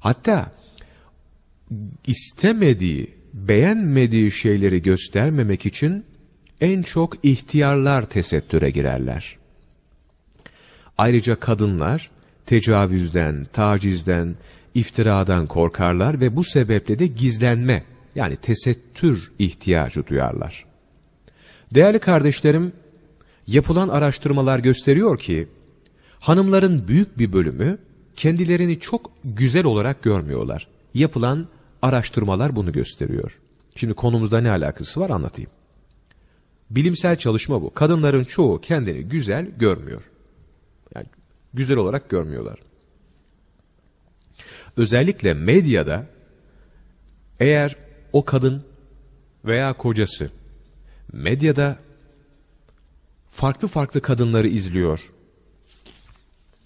S1: Hatta istemediği, beğenmediği şeyleri göstermemek için en çok ihtiyarlar tesettüre girerler. Ayrıca kadınlar tecavüzden, tacizden, iftiradan korkarlar ve bu sebeple de gizlenme yani tesettür ihtiyacı duyarlar. Değerli kardeşlerim, yapılan araştırmalar gösteriyor ki, hanımların büyük bir bölümü kendilerini çok güzel olarak görmüyorlar. Yapılan araştırmalar bunu gösteriyor. Şimdi konumuzda ne alakası var anlatayım. Bilimsel çalışma bu. Kadınların çoğu kendini güzel görmüyor. Yani güzel olarak görmüyorlar. Özellikle medyada eğer o kadın veya kocası medyada farklı farklı kadınları izliyor.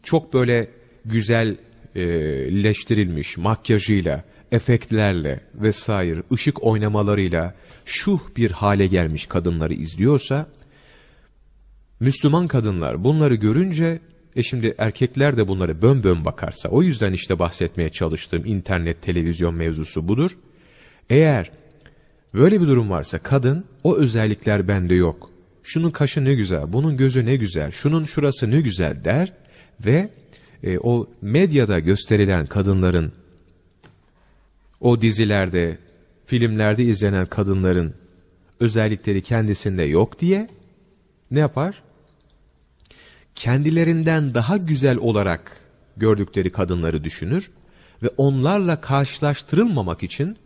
S1: Çok böyle güzelleştirilmiş makyajıyla, efektlerle vesaire, ışık oynamalarıyla şuh bir hale gelmiş kadınları izliyorsa, Müslüman kadınlar bunları görünce, e şimdi erkekler de bunları bön bön bakarsa, o yüzden işte bahsetmeye çalıştığım internet, televizyon mevzusu budur. Eğer böyle bir durum varsa kadın, o özellikler bende yok. Şunun kaşı ne güzel, bunun gözü ne güzel, şunun şurası ne güzel der ve e, o medyada gösterilen kadınların o dizilerde, filmlerde izlenen kadınların özellikleri kendisinde yok diye ne yapar? Kendilerinden daha güzel olarak gördükleri kadınları düşünür ve onlarla karşılaştırılmamak için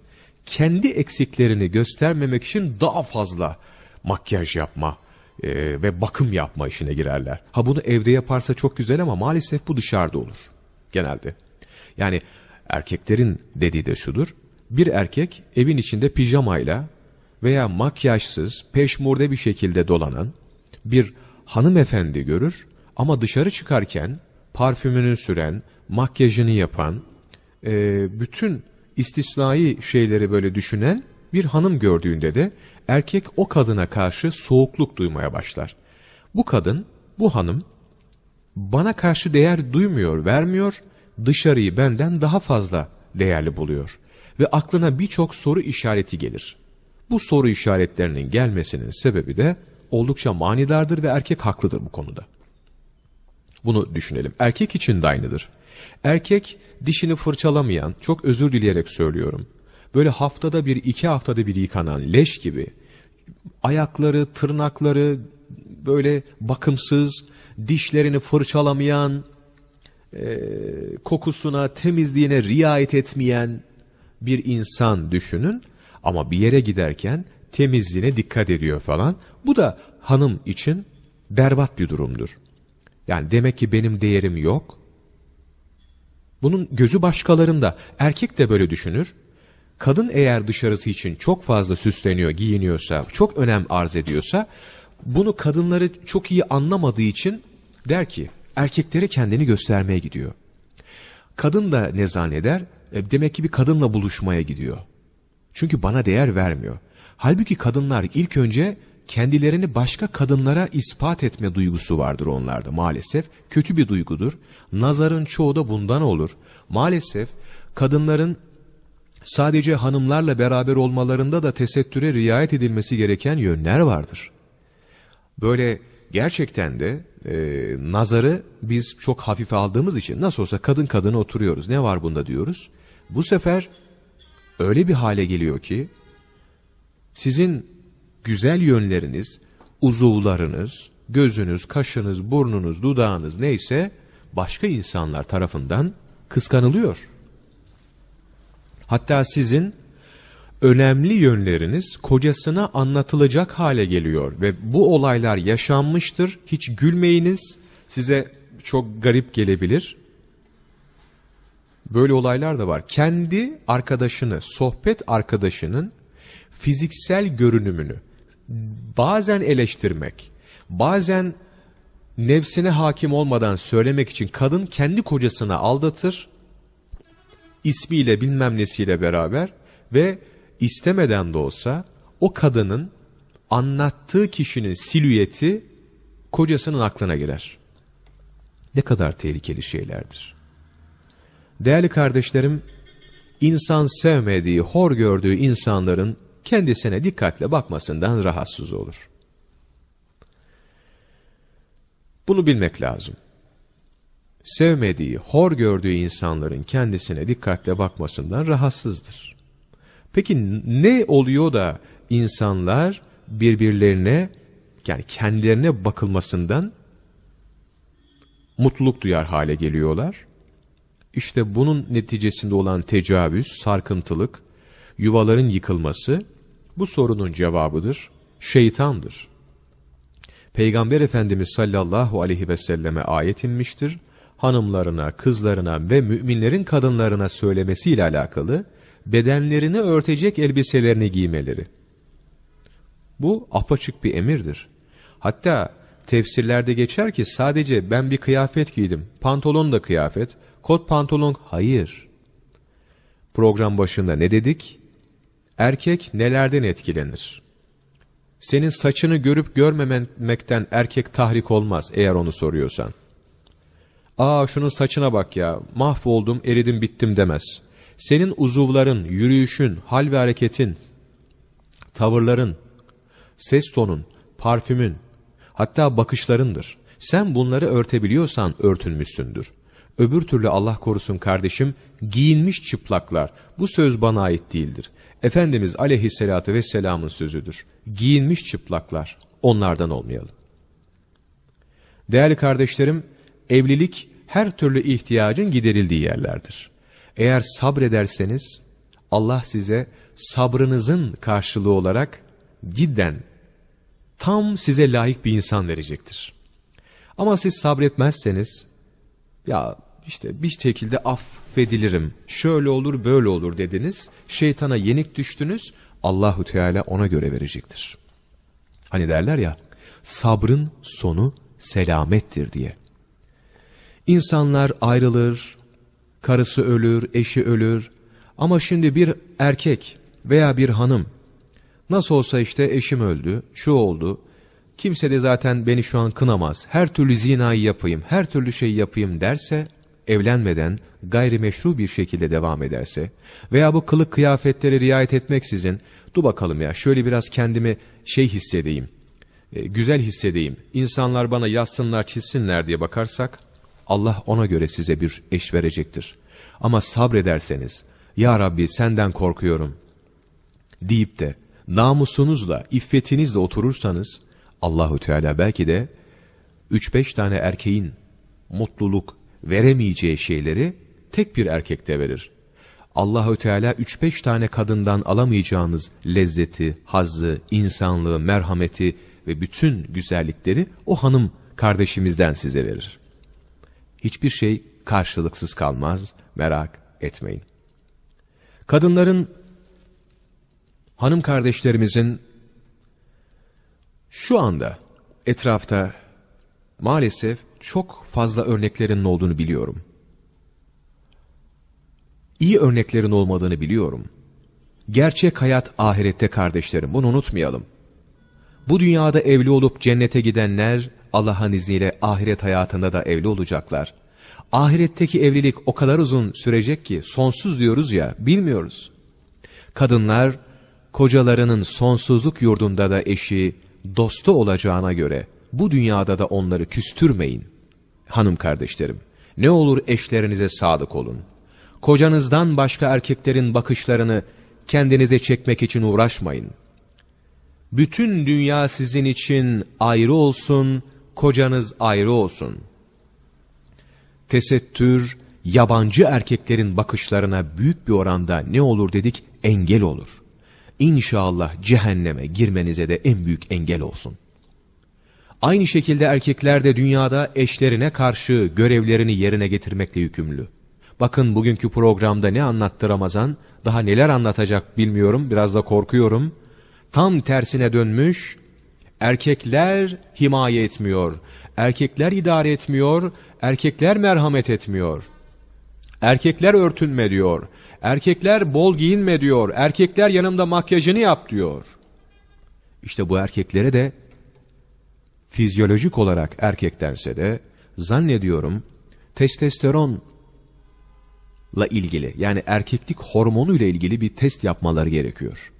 S1: kendi eksiklerini göstermemek için daha fazla makyaj yapma e, ve bakım yapma işine girerler. Ha bunu evde yaparsa çok güzel ama maalesef bu dışarıda olur genelde. Yani erkeklerin dediği de şudur. Bir erkek evin içinde pijamayla veya makyajsız, peşmurde bir şekilde dolanan bir hanımefendi görür ama dışarı çıkarken parfümünü süren, makyajını yapan, e, bütün istisnai şeyleri böyle düşünen bir hanım gördüğünde de erkek o kadına karşı soğukluk duymaya başlar. Bu kadın, bu hanım bana karşı değer duymuyor, vermiyor, dışarıyı benden daha fazla değerli buluyor. Ve aklına birçok soru işareti gelir. Bu soru işaretlerinin gelmesinin sebebi de oldukça manidardır ve erkek haklıdır bu konuda. Bunu düşünelim. Erkek için de aynıdır. Erkek dişini fırçalamayan, çok özür dileyerek söylüyorum. Böyle haftada bir, iki haftada bir yıkanan leş gibi ayakları, tırnakları böyle bakımsız, dişlerini fırçalamayan, e, kokusuna, temizliğine riayet etmeyen bir insan düşünün. Ama bir yere giderken temizliğine dikkat ediyor falan. Bu da hanım için berbat bir durumdur. Yani demek ki benim değerim yok. Bunun gözü başkalarında. Erkek de böyle düşünür. Kadın eğer dışarısı için çok fazla süsleniyor, giyiniyorsa, çok önem arz ediyorsa, bunu kadınları çok iyi anlamadığı için der ki, erkeklere kendini göstermeye gidiyor. Kadın da ne zanneder? E, demek ki bir kadınla buluşmaya gidiyor. Çünkü bana değer vermiyor. Halbuki kadınlar ilk önce kendilerini başka kadınlara ispat etme duygusu vardır onlarda maalesef. Kötü bir duygudur. Nazarın çoğu da bundan olur. Maalesef kadınların sadece hanımlarla beraber olmalarında da tesettüre riayet edilmesi gereken yönler vardır. Böyle gerçekten de e, nazarı biz çok hafife aldığımız için nasıl olsa kadın kadına oturuyoruz. Ne var bunda diyoruz. Bu sefer öyle bir hale geliyor ki sizin güzel yönleriniz, uzuvlarınız, gözünüz, kaşınız, burnunuz, dudağınız neyse başka insanlar tarafından kıskanılıyor. Hatta sizin önemli yönleriniz kocasına anlatılacak hale geliyor ve bu olaylar yaşanmıştır. Hiç gülmeyiniz. Size çok garip gelebilir. Böyle olaylar da var. Kendi arkadaşını, sohbet arkadaşının fiziksel görünümünü bazen eleştirmek, bazen nefsine hakim olmadan söylemek için kadın kendi kocasını aldatır, ismiyle bilmem nesiyle beraber ve istemeden de olsa o kadının anlattığı kişinin silüeti kocasının aklına gelir. Ne kadar tehlikeli şeylerdir. Değerli kardeşlerim, insan sevmediği, hor gördüğü insanların kendisine dikkatle bakmasından rahatsız olur. Bunu bilmek lazım. Sevmediği, hor gördüğü insanların kendisine dikkatle bakmasından rahatsızdır. Peki ne oluyor da insanlar birbirlerine yani kendilerine bakılmasından mutluluk duyar hale geliyorlar? İşte bunun neticesinde olan tecavüz, sarkıntılık, yuvaların yıkılması bu sorunun cevabıdır, şeytandır. Peygamber Efendimiz sallallahu aleyhi ve selleme ayet inmiştir. Hanımlarına, kızlarına ve müminlerin kadınlarına söylemesiyle alakalı bedenlerini örtecek elbiselerini giymeleri. Bu apaçık bir emirdir. Hatta tefsirlerde geçer ki sadece ben bir kıyafet giydim, pantolon da kıyafet, kot pantolon hayır. Program başında ne dedik? Erkek nelerden etkilenir? Senin saçını görüp görmemekten erkek tahrik olmaz eğer onu soruyorsan. Aa şunun saçına bak ya mahvoldum eridim bittim demez. Senin uzuvların, yürüyüşün, hal ve hareketin, tavırların, ses tonun, parfümün, hatta bakışlarındır. Sen bunları örtebiliyorsan örtünmüşsündür. Öbür türlü Allah korusun kardeşim, giyinmiş çıplaklar. Bu söz bana ait değildir. Efendimiz aleyhissalatü vesselamın sözüdür. Giyinmiş çıplaklar, onlardan olmayalım. Değerli kardeşlerim, evlilik her türlü ihtiyacın giderildiği yerlerdir. Eğer sabrederseniz Allah size sabrınızın karşılığı olarak cidden tam size layık bir insan verecektir. Ama siz sabretmezseniz ya işte bir şekilde affedilirim, şöyle olur böyle olur dediniz, şeytana yenik düştünüz, Allahu Teala ona göre verecektir. Hani derler ya, sabrın sonu selamettir diye. İnsanlar ayrılır, karısı ölür, eşi ölür. Ama şimdi bir erkek veya bir hanım nasıl olsa işte eşim öldü, şu oldu, kimse de zaten beni şu an kınamaz, her türlü zinayı yapayım, her türlü şeyi yapayım derse, evlenmeden gayrimeşru bir şekilde devam ederse veya bu kılık kıyafetleri riayet etmeksizin, dur bakalım ya şöyle biraz kendimi şey hissedeyim, e, güzel hissedeyim, insanlar bana yazsınlar çizsinler diye bakarsak, Allah ona göre size bir eş verecektir. Ama sabrederseniz, Ya Rabbi senden korkuyorum deyip de namusunuzla, iffetinizle oturursanız, Allahu Teala belki de 3-5 tane erkeğin mutluluk veremeyeceği şeyleri tek bir erkekte verir. Allahü Teala 3-5 tane kadından alamayacağınız lezzeti, hazzı, insanlığı, merhameti ve bütün güzellikleri o hanım kardeşimizden size verir. Hiçbir şey karşılıksız kalmaz, merak etmeyin. Kadınların, hanım kardeşlerimizin şu anda etrafta maalesef çok fazla örneklerinin olduğunu biliyorum. İyi örneklerin olmadığını biliyorum. Gerçek hayat ahirette kardeşlerim bunu unutmayalım. Bu dünyada evli olup cennete gidenler Allah'ın izniyle ahiret hayatında da evli olacaklar. Ahiretteki evlilik o kadar uzun sürecek ki sonsuz diyoruz ya bilmiyoruz. Kadınlar kocalarının sonsuzluk yurdunda da eşi, dostu olacağına göre bu dünyada da onları küstürmeyin. Hanım kardeşlerim, ne olur eşlerinize sadık olun. Kocanızdan başka erkeklerin bakışlarını kendinize çekmek için uğraşmayın. Bütün dünya sizin için ayrı olsun, kocanız ayrı olsun. Tesettür, yabancı erkeklerin bakışlarına büyük bir oranda ne olur dedik? Engel olur. İnşallah cehenneme girmenize de en büyük engel olsun. Aynı şekilde erkekler de dünyada eşlerine karşı görevlerini yerine getirmekle yükümlü. Bakın bugünkü programda ne anlattı Ramazan? Daha neler anlatacak bilmiyorum, biraz da korkuyorum. Tam tersine dönmüş, erkekler himaye etmiyor, erkekler idare etmiyor, erkekler merhamet etmiyor. Erkekler örtünme diyor, erkekler bol giyinme diyor, erkekler yanımda makyajını yap diyor. İşte bu erkeklere de fizyolojik olarak erkek derse de zannediyorum testosteronla ilgili yani erkeklik hormonu ile ilgili bir test yapmaları gerekiyor.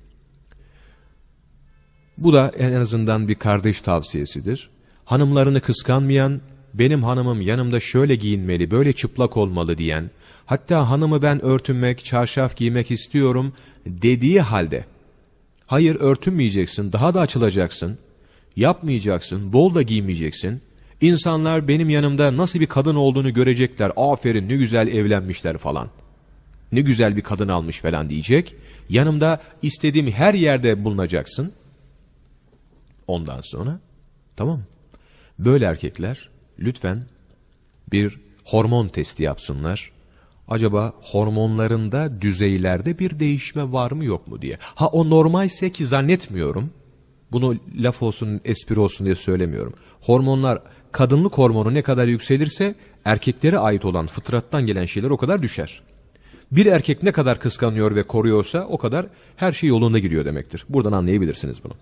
S1: Bu da en azından bir kardeş tavsiyesidir. Hanımlarını kıskanmayan, benim hanımım yanımda şöyle giyinmeli, böyle çıplak olmalı diyen, hatta hanımı ben örtünmek, çarşaf giymek istiyorum dediği halde, hayır örtünmeyeceksin, daha da açılacaksın, yapmayacaksın, bol da giymeyeceksin. İnsanlar benim yanımda nasıl bir kadın olduğunu görecekler. Aferin ne güzel evlenmişler falan. Ne güzel bir kadın almış falan diyecek. Yanımda istediğim her yerde bulunacaksın. Ondan sonra tamam. Böyle erkekler lütfen bir hormon testi yapsınlar. Acaba hormonlarında düzeylerde bir değişme var mı yok mu diye. Ha o normalse ki zannetmiyorum. Bunu laf olsun, espri olsun diye söylemiyorum. Hormonlar, kadınlık hormonu ne kadar yükselirse erkeklere ait olan fıtrattan gelen şeyler o kadar düşer. Bir erkek ne kadar kıskanıyor ve koruyorsa o kadar her şey yolunda gidiyor demektir. Buradan anlayabilirsiniz bunu.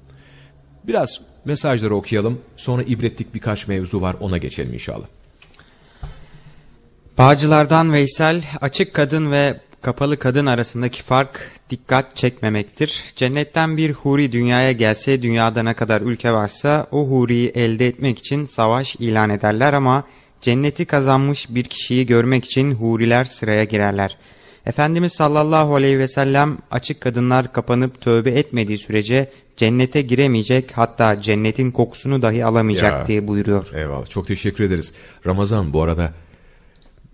S1: Biraz mesajları okuyalım. Sonra ibretlik birkaç mevzu var ona geçelim inşallah.
S2: Bağcılardan Veysel, açık kadın ve kapalı kadın arasındaki fark dikkat çekmemektir. Cennetten bir huri dünyaya gelse dünyada ne kadar ülke varsa o huriyi elde etmek için savaş ilan ederler ama cenneti kazanmış bir kişiyi görmek için huriler sıraya girerler. Efendimiz sallallahu aleyhi ve sellem açık kadınlar kapanıp tövbe etmediği sürece cennete giremeyecek hatta cennetin kokusunu dahi alamayacak
S1: Ya.
S2: diye buyuruyor.
S1: Eyvallah. Çok teşekkür ederiz. Ramazan bu arada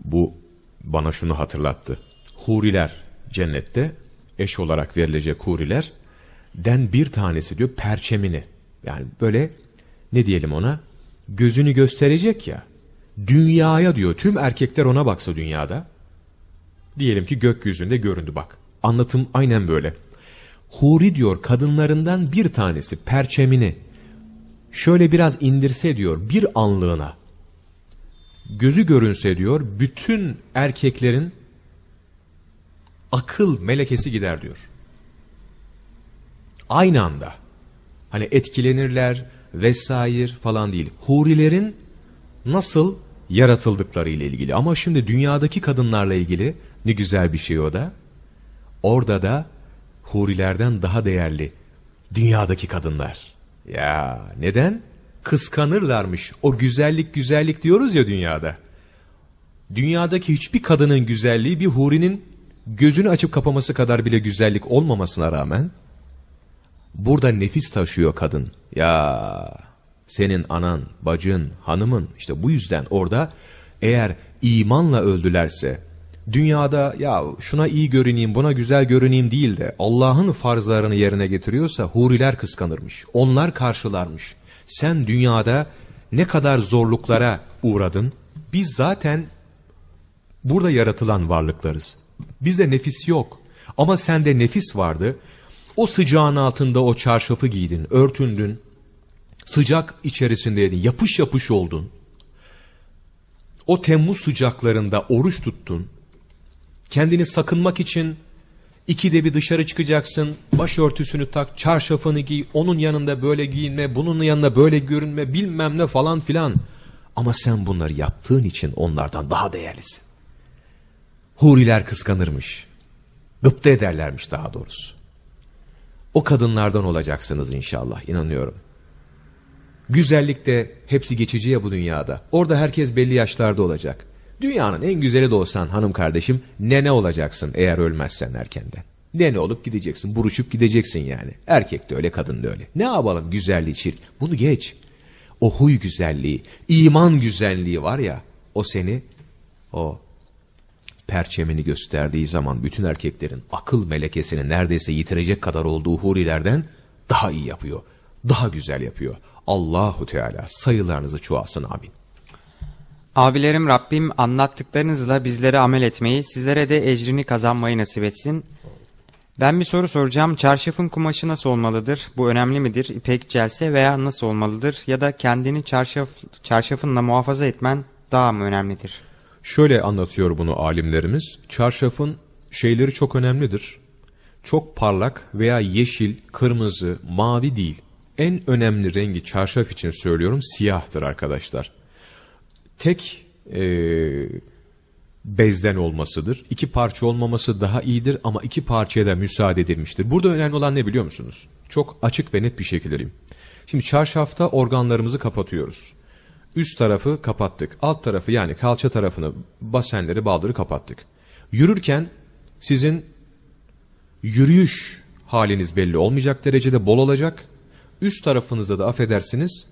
S1: bu bana şunu hatırlattı. Huriler cennette eş olarak verilecek huriler den bir tanesi diyor perçemini. Yani böyle ne diyelim ona? Gözünü gösterecek ya dünyaya diyor tüm erkekler ona baksa dünyada diyelim ki gökyüzünde göründü bak anlatım aynen böyle. Huri diyor kadınlarından bir tanesi perçemini şöyle biraz indirse diyor bir anlığına gözü görünse diyor bütün erkeklerin akıl melekesi gider diyor. Aynı anda hani etkilenirler vesaire falan değil. Hurilerin nasıl yaratıldıkları ile ilgili ama şimdi dünyadaki kadınlarla ilgili ne güzel bir şey o da. Orada da hurilerden daha değerli dünyadaki kadınlar. Ya neden? Kıskanırlarmış. O güzellik güzellik diyoruz ya dünyada. Dünyadaki hiçbir kadının güzelliği bir hurinin gözünü açıp kapaması kadar bile güzellik olmamasına rağmen burada nefis taşıyor kadın. Ya senin anan, bacın, hanımın işte bu yüzden orada eğer imanla öldülerse dünyada ya şuna iyi görüneyim buna güzel görüneyim değil de Allah'ın farzlarını yerine getiriyorsa huriler kıskanırmış. Onlar karşılarmış. Sen dünyada ne kadar zorluklara uğradın biz zaten burada yaratılan varlıklarız. Bizde nefis yok. Ama sende nefis vardı. O sıcağın altında o çarşafı giydin, örtündün. Sıcak içerisindeydin, yapış yapış oldun. O Temmuz sıcaklarında oruç tuttun. Kendini sakınmak için ikide bir dışarı çıkacaksın. Başörtüsünü tak, çarşafını giy, onun yanında böyle giyinme, bunun yanında böyle görünme, bilmem ne falan filan. Ama sen bunları yaptığın için onlardan daha değerlisin. Huriler kıskanırmış. Gıpta ederlermiş daha doğrusu. O kadınlardan olacaksınız inşallah inanıyorum. Güzellik de hepsi geçici ya bu dünyada. Orada herkes belli yaşlarda olacak. Dünyanın en güzeli de olsan hanım kardeşim nene olacaksın eğer ölmezsen erkenden. Nene olup gideceksin, buruşup gideceksin yani. Erkek de öyle, kadın da öyle. Ne yapalım güzelliği çirk. Bunu geç. O huy güzelliği, iman güzelliği var ya, o seni, o perçemini gösterdiği zaman bütün erkeklerin akıl melekesini neredeyse yitirecek kadar olduğu hurilerden daha iyi yapıyor. Daha güzel yapıyor. Allahu Teala sayılarınızı çoğalsın amin.
S2: Abilerim Rabbim anlattıklarınızla bizlere amel etmeyi, sizlere de ecrini kazanmayı nasip etsin. Ben bir soru soracağım. Çarşafın kumaşı nasıl olmalıdır? Bu önemli midir? İpek, celse veya nasıl olmalıdır? Ya da kendini çarşaf, çarşafınla muhafaza etmen daha mı önemlidir?
S1: Şöyle anlatıyor bunu alimlerimiz. Çarşafın şeyleri çok önemlidir. Çok parlak veya yeşil, kırmızı, mavi değil. En önemli rengi çarşaf için söylüyorum siyahtır arkadaşlar. Tek e, bezden olmasıdır. İki parça olmaması daha iyidir ama iki parçaya da müsaade edilmiştir. Burada önemli olan ne biliyor musunuz? Çok açık ve net bir şekilde. Şimdi çarşafta organlarımızı kapatıyoruz. Üst tarafı kapattık. Alt tarafı yani kalça tarafını, basenleri, baldırı kapattık. Yürürken sizin yürüyüş haliniz belli olmayacak derecede bol olacak. Üst tarafınızda da affedersiniz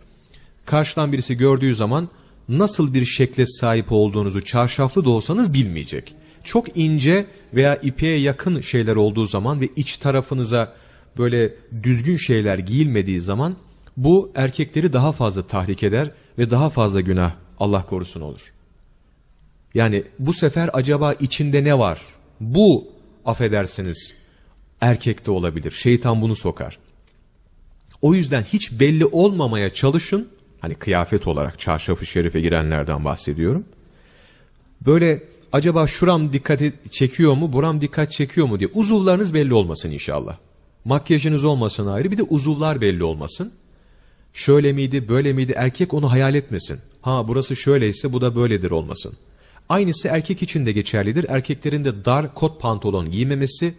S1: karşıdan birisi gördüğü zaman nasıl bir şekle sahip olduğunuzu çarşaflı da olsanız bilmeyecek. Çok ince veya ipeğe yakın şeyler olduğu zaman ve iç tarafınıza böyle düzgün şeyler giyilmediği zaman bu erkekleri daha fazla tahrik eder ve daha fazla günah Allah korusun olur. Yani bu sefer acaba içinde ne var? Bu affedersiniz erkekte olabilir. Şeytan bunu sokar. O yüzden hiç belli olmamaya çalışın. Hani kıyafet olarak çarşafı şerife girenlerden bahsediyorum. Böyle acaba şuram dikkati çekiyor mu, buram dikkat çekiyor mu diye uzuvlarınız belli olmasın inşallah. Makyajınız olmasın ayrı bir de uzuvlar belli olmasın. Şöyle miydi, böyle miydi erkek onu hayal etmesin. Ha burası şöyleyse bu da böyledir olmasın. Aynısı erkek için de geçerlidir. Erkeklerin de dar kot pantolon giymemesi,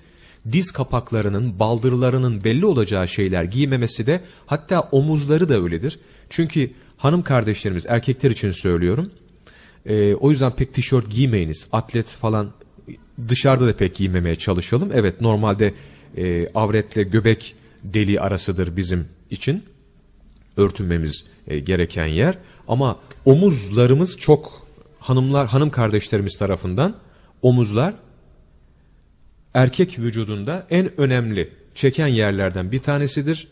S1: diz kapaklarının, baldırlarının belli olacağı şeyler giymemesi de hatta omuzları da öyledir. Çünkü hanım kardeşlerimiz erkekler için söylüyorum. E, o yüzden pek tişört giymeyiniz. Atlet falan dışarıda da pek giymemeye çalışalım. Evet normalde e, avretle göbek deliği arasıdır bizim için örtünmemiz e, gereken yer. Ama omuzlarımız çok hanımlar hanım kardeşlerimiz tarafından omuzlar erkek vücudunda en önemli çeken yerlerden bir tanesidir.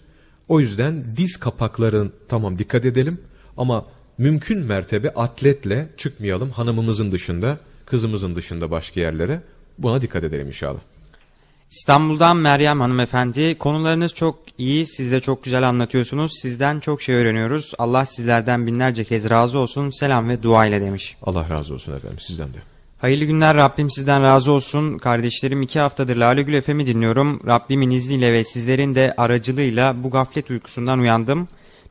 S1: O yüzden diz kapakların tamam dikkat edelim ama mümkün mertebe atletle çıkmayalım hanımımızın dışında, kızımızın dışında başka yerlere. Buna dikkat edelim inşallah.
S2: İstanbul'dan Meryem hanımefendi. Konularınız çok iyi. Siz de çok güzel anlatıyorsunuz. Sizden çok şey öğreniyoruz. Allah sizlerden binlerce kez razı olsun. Selam ve dua ile demiş.
S1: Allah razı olsun efendim sizden de.
S2: Hayırlı günler Rabbim sizden razı olsun. Kardeşlerim iki haftadır Lale Gül FM'i dinliyorum. Rabbimin izniyle ve sizlerin de aracılığıyla bu gaflet uykusundan uyandım.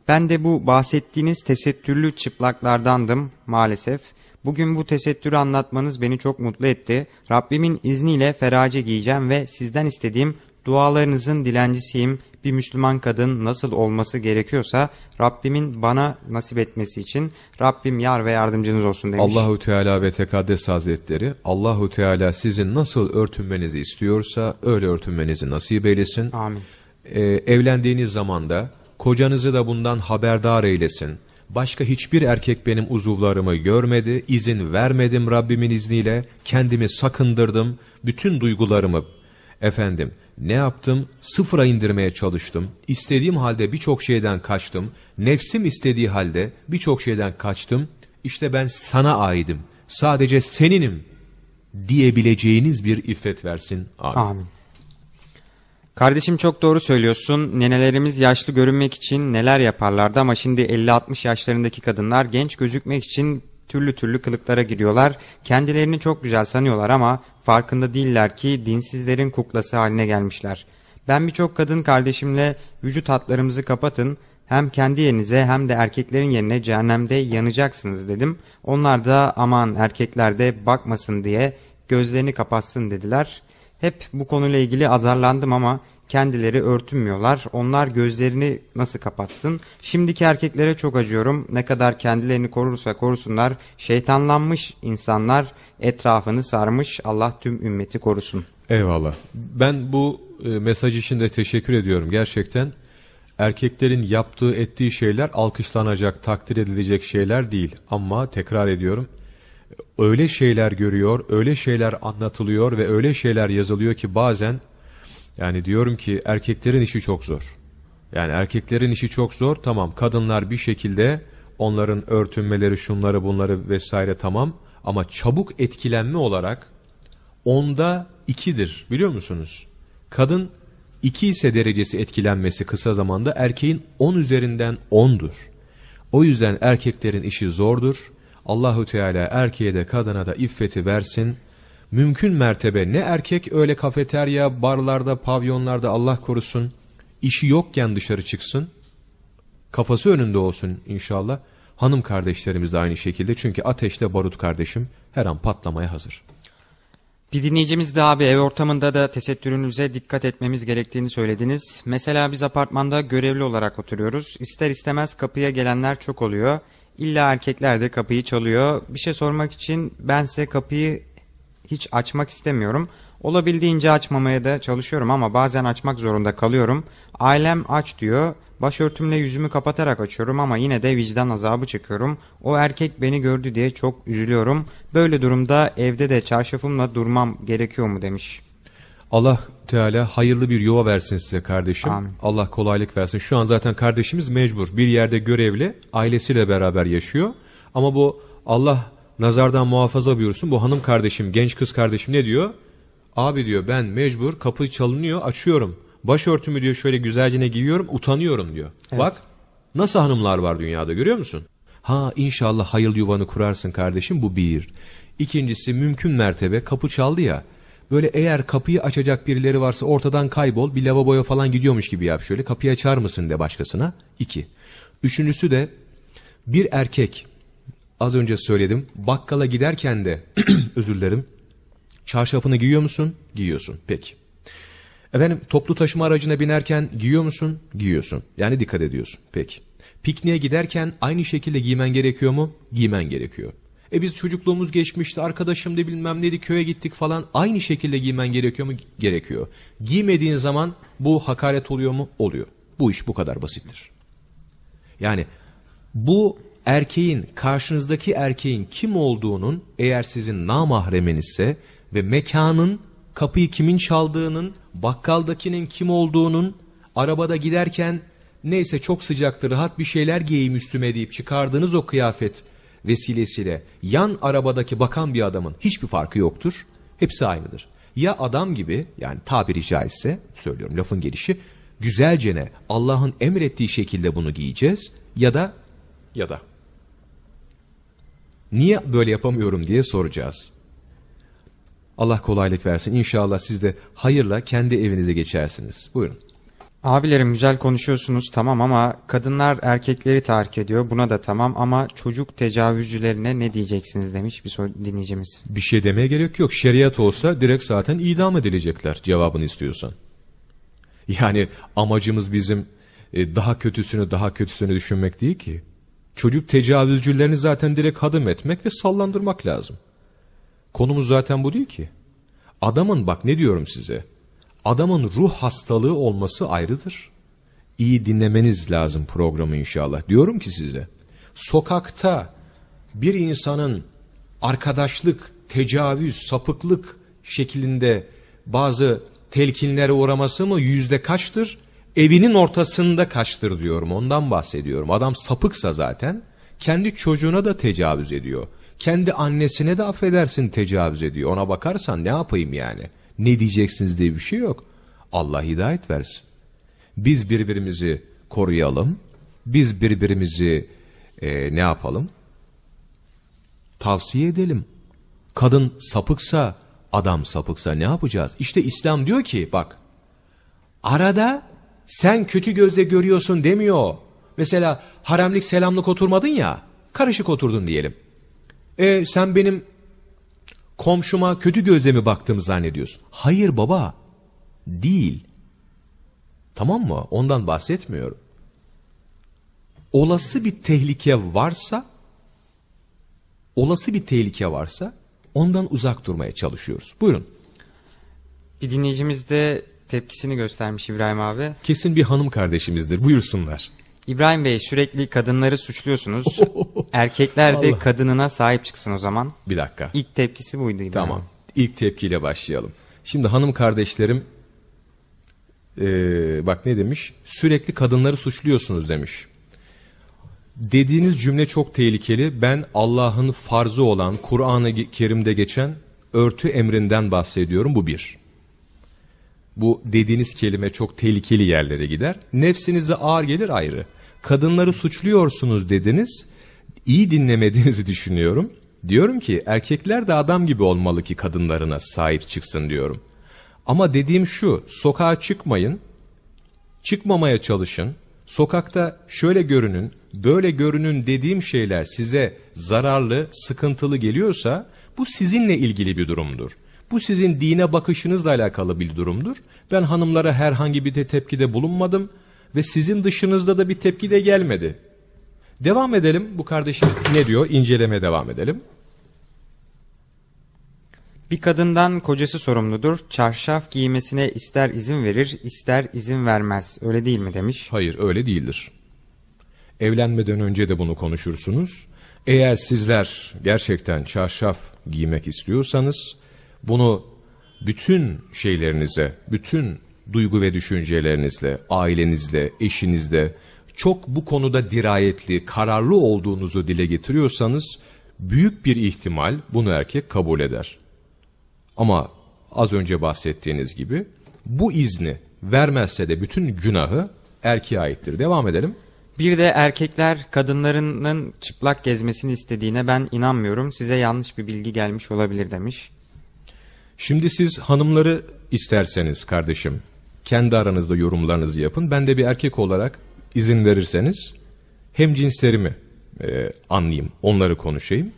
S2: Ben de bu bahsettiğiniz tesettürlü çıplaklardandım maalesef. Bugün bu tesettürü anlatmanız beni çok mutlu etti. Rabbimin izniyle ferace giyeceğim ve sizden istediğim dualarınızın dilencisiyim. Bir Müslüman kadın nasıl olması gerekiyorsa Rabbimin bana nasip etmesi için Rabbim yar ve yardımcınız olsun demiş.
S1: Allahu Teala ve Tekaddes Hazretleri Allahu Teala sizin nasıl örtünmenizi istiyorsa öyle örtünmenizi nasip eylesin.
S2: Amin.
S1: Ee, evlendiğiniz zaman da kocanızı da bundan haberdar eylesin. Başka hiçbir erkek benim uzuvlarımı görmedi, izin vermedim Rabbimin izniyle, kendimi sakındırdım, bütün duygularımı, efendim, ne yaptım? Sıfıra indirmeye çalıştım. İstediğim halde birçok şeyden kaçtım. Nefsim istediği halde birçok şeyden kaçtım. İşte ben sana aidim. Sadece seninim diyebileceğiniz bir iffet versin. Amin.
S2: Amin. Kardeşim çok doğru söylüyorsun. Nenelerimiz yaşlı görünmek için neler yaparlardı ama şimdi 50-60 yaşlarındaki kadınlar genç gözükmek için türlü türlü kılıklara giriyorlar. Kendilerini çok güzel sanıyorlar ama farkında değiller ki dinsizlerin kuklası haline gelmişler. Ben birçok kadın kardeşimle vücut hatlarımızı kapatın hem kendi yerinize hem de erkeklerin yerine cehennemde yanacaksınız dedim. Onlar da aman erkekler de bakmasın diye gözlerini kapatsın dediler. Hep bu konuyla ilgili azarlandım ama kendileri örtünmüyorlar. Onlar gözlerini nasıl kapatsın? Şimdiki erkeklere çok acıyorum. Ne kadar kendilerini korursa korusunlar. Şeytanlanmış insanlar etrafını sarmış. Allah tüm ümmeti korusun.
S1: Eyvallah. Ben bu e, mesaj için de teşekkür ediyorum. Gerçekten erkeklerin yaptığı ettiği şeyler alkışlanacak, takdir edilecek şeyler değil. Ama tekrar ediyorum öyle şeyler görüyor, öyle şeyler anlatılıyor ve öyle şeyler yazılıyor ki bazen yani diyorum ki erkeklerin işi çok zor. Yani erkeklerin işi çok zor tamam kadınlar bir şekilde onların örtünmeleri şunları bunları vesaire tamam ama çabuk etkilenme olarak onda ikidir biliyor musunuz? Kadın iki ise derecesi etkilenmesi kısa zamanda erkeğin on üzerinden ondur. O yüzden erkeklerin işi zordur. Allahu Teala erkeğe de kadına da iffeti versin. Mümkün mertebe ne erkek öyle kafeterya, barlarda, pavyonlarda Allah korusun işi yokken dışarı çıksın. Kafası önünde olsun inşallah. Hanım kardeşlerimiz de aynı şekilde çünkü ateşte barut kardeşim her an patlamaya hazır.
S2: Bir dinleyicimiz de abi ev ortamında da tesettürünüze dikkat etmemiz gerektiğini söylediniz. Mesela biz apartmanda görevli olarak oturuyoruz. İster istemez kapıya gelenler çok oluyor. İlla erkekler de kapıyı çalıyor. Bir şey sormak için bense kapıyı hiç açmak istemiyorum. Olabildiğince açmamaya da çalışıyorum ama bazen açmak zorunda kalıyorum. Ailem aç diyor. Başörtümle yüzümü kapatarak açıyorum ama yine de vicdan azabı çekiyorum. O erkek beni gördü diye çok üzülüyorum. Böyle durumda evde de çarşafımla durmam gerekiyor mu demiş.
S1: Allah Teala hayırlı bir yuva versin size kardeşim.
S2: Amin.
S1: Allah kolaylık versin. Şu an zaten kardeşimiz mecbur. Bir yerde görevli, ailesiyle beraber yaşıyor. Ama bu Allah nazardan muhafaza buyursun. Bu hanım kardeşim, genç kız kardeşim ne diyor? Abi diyor ben mecbur kapı çalınıyor açıyorum. Başörtümü diyor şöyle güzelce ne giyiyorum utanıyorum diyor.
S2: Evet.
S1: Bak nasıl hanımlar var dünyada görüyor musun? Ha inşallah hayırlı yuvanı kurarsın kardeşim bu bir. İkincisi mümkün mertebe kapı çaldı ya. Böyle eğer kapıyı açacak birileri varsa ortadan kaybol bir lavaboya falan gidiyormuş gibi yap şöyle kapıyı açar mısın de başkasına. İki. Üçüncüsü de bir erkek az önce söyledim bakkala giderken de özür dilerim çarşafını giyiyor musun? Giyiyorsun. Peki. Efendim toplu taşıma aracına binerken giyiyor musun? Giyiyorsun. Yani dikkat ediyorsun. Peki. Pikniğe giderken aynı şekilde giymen gerekiyor mu? Giymen gerekiyor. E biz çocukluğumuz geçmişti, arkadaşım da bilmem neydi, köye gittik falan. Aynı şekilde giymen gerekiyor mu? Gerekiyor. Giymediğin zaman bu hakaret oluyor mu? Oluyor. Bu iş bu kadar basittir. Yani bu erkeğin, karşınızdaki erkeğin kim olduğunun eğer sizin namahremenizse ve mekanın, kapıyı kimin çaldığının, bakkaldakinin kim olduğunun, arabada giderken neyse çok sıcaktı rahat bir şeyler giyeyim üstüme deyip çıkardığınız o kıyafet vesilesiyle yan arabadaki bakan bir adamın hiçbir farkı yoktur. Hepsi aynıdır. Ya adam gibi yani tabiri caizse söylüyorum lafın gelişi güzelcene Allah'ın emrettiği şekilde bunu giyeceğiz ya da ya da niye böyle yapamıyorum diye soracağız. Allah kolaylık versin. İnşallah siz de hayırla kendi evinize geçersiniz. Buyurun.
S2: Abilerim güzel konuşuyorsunuz tamam ama kadınlar erkekleri tahrik ediyor. Buna da tamam ama çocuk tecavüzcülerine ne diyeceksiniz demiş bir dinleyicimiz.
S1: Bir şey demeye gerek yok. Şeriat olsa direkt zaten idam edilecekler cevabını istiyorsan. Yani amacımız bizim e, daha kötüsünü daha kötüsünü düşünmek değil ki. Çocuk tecavüzcülerini zaten direkt hadım etmek ve sallandırmak lazım. Konumuz zaten bu değil ki. Adamın bak ne diyorum size. Adamın ruh hastalığı olması ayrıdır. İyi dinlemeniz lazım programı inşallah. Diyorum ki size. Sokakta bir insanın arkadaşlık, tecavüz, sapıklık şeklinde bazı telkinlere uğraması mı yüzde kaçtır? Evinin ortasında kaçtır diyorum ondan bahsediyorum. Adam sapıksa zaten kendi çocuğuna da tecavüz ediyor. Kendi annesine de affedersin tecavüz ediyor. Ona bakarsan ne yapayım yani? Ne diyeceksiniz diye bir şey yok. Allah hidayet versin. Biz birbirimizi koruyalım. Biz birbirimizi e, ne yapalım? Tavsiye edelim. Kadın sapıksa, adam sapıksa ne yapacağız? İşte İslam diyor ki bak. Arada sen kötü gözle görüyorsun demiyor. Mesela haremlik selamlık oturmadın ya. Karışık oturdun diyelim. E sen benim komşuma kötü gözle mi baktığımı zannediyorsun? Hayır baba. Değil. Tamam mı? Ondan bahsetmiyorum. Olası bir tehlike varsa olası bir tehlike varsa ondan uzak durmaya çalışıyoruz. Buyurun.
S2: Bir dinleyicimiz de tepkisini göstermiş İbrahim abi.
S1: Kesin bir hanım kardeşimizdir. Buyursunlar.
S2: İbrahim Bey sürekli kadınları suçluyorsunuz. Erkekler de Allah. kadınına sahip çıksın o zaman.
S1: Bir dakika.
S2: İlk tepkisi buydu.
S1: Tamam. İlk tepkiyle başlayalım. Şimdi hanım kardeşlerim ee, bak ne demiş? Sürekli kadınları suçluyorsunuz demiş. Dediğiniz cümle çok tehlikeli. Ben Allah'ın farzı olan Kur'an-ı Kerim'de geçen örtü emrinden bahsediyorum. Bu bir. Bu dediğiniz kelime çok tehlikeli yerlere gider. Nefsinize ağır gelir ayrı. Kadınları suçluyorsunuz dediniz. İyi dinlemediğinizi düşünüyorum. Diyorum ki erkekler de adam gibi olmalı ki kadınlarına sahip çıksın diyorum. Ama dediğim şu, sokağa çıkmayın, çıkmamaya çalışın, sokakta şöyle görünün, böyle görünün dediğim şeyler size zararlı, sıkıntılı geliyorsa bu sizinle ilgili bir durumdur. Bu sizin dine bakışınızla alakalı bir durumdur. Ben hanımlara herhangi bir de tepkide bulunmadım ve sizin dışınızda da bir tepki de gelmedi. Devam edelim. Bu kardeşim ne diyor? İnceleme devam edelim.
S2: Bir kadından kocası sorumludur. Çarşaf giymesine ister izin verir, ister izin vermez. Öyle değil mi demiş?
S1: Hayır, öyle değildir. Evlenmeden önce de bunu konuşursunuz. Eğer sizler gerçekten çarşaf giymek istiyorsanız bunu bütün şeylerinize, bütün duygu ve düşüncelerinizle, ailenizle, eşinizle çok bu konuda dirayetli, kararlı olduğunuzu dile getiriyorsanız büyük bir ihtimal bunu erkek kabul eder. Ama az önce bahsettiğiniz gibi bu izni vermezse de bütün günahı erkeğe aittir. Devam edelim.
S2: Bir de erkekler kadınlarının çıplak gezmesini istediğine ben inanmıyorum. Size yanlış bir bilgi gelmiş olabilir demiş.
S1: Şimdi siz hanımları isterseniz kardeşim kendi aranızda yorumlarınızı yapın. Ben de bir erkek olarak izin verirseniz hem cinslerimi e, anlayayım, onları konuşayım.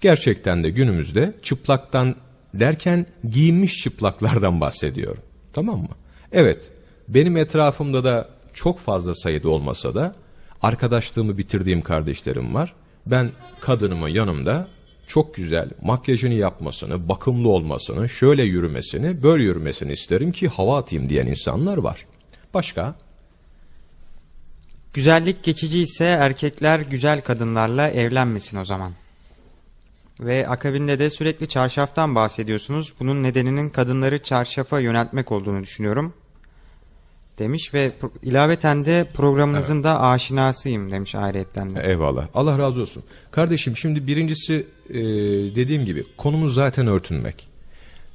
S1: Gerçekten de günümüzde çıplaktan derken giyinmiş çıplaklardan bahsediyorum. Tamam mı? Evet, benim etrafımda da çok fazla sayıda olmasa da arkadaşlığımı bitirdiğim kardeşlerim var. Ben kadınımı yanımda çok güzel makyajını yapmasını, bakımlı olmasını, şöyle yürümesini, böyle yürümesini isterim ki hava atayım diyen insanlar var. Başka?
S2: Güzellik geçici ise erkekler güzel kadınlarla evlenmesin o zaman. Ve akabinde de sürekli çarşaftan bahsediyorsunuz. Bunun nedeninin kadınları çarşafa yöneltmek olduğunu düşünüyorum. Demiş ve ilaveten de programınızın da aşinasıyım demiş ayrıyetten de.
S1: Eyvallah. Allah razı olsun. Kardeşim şimdi birincisi e, dediğim gibi konumuz zaten örtünmek.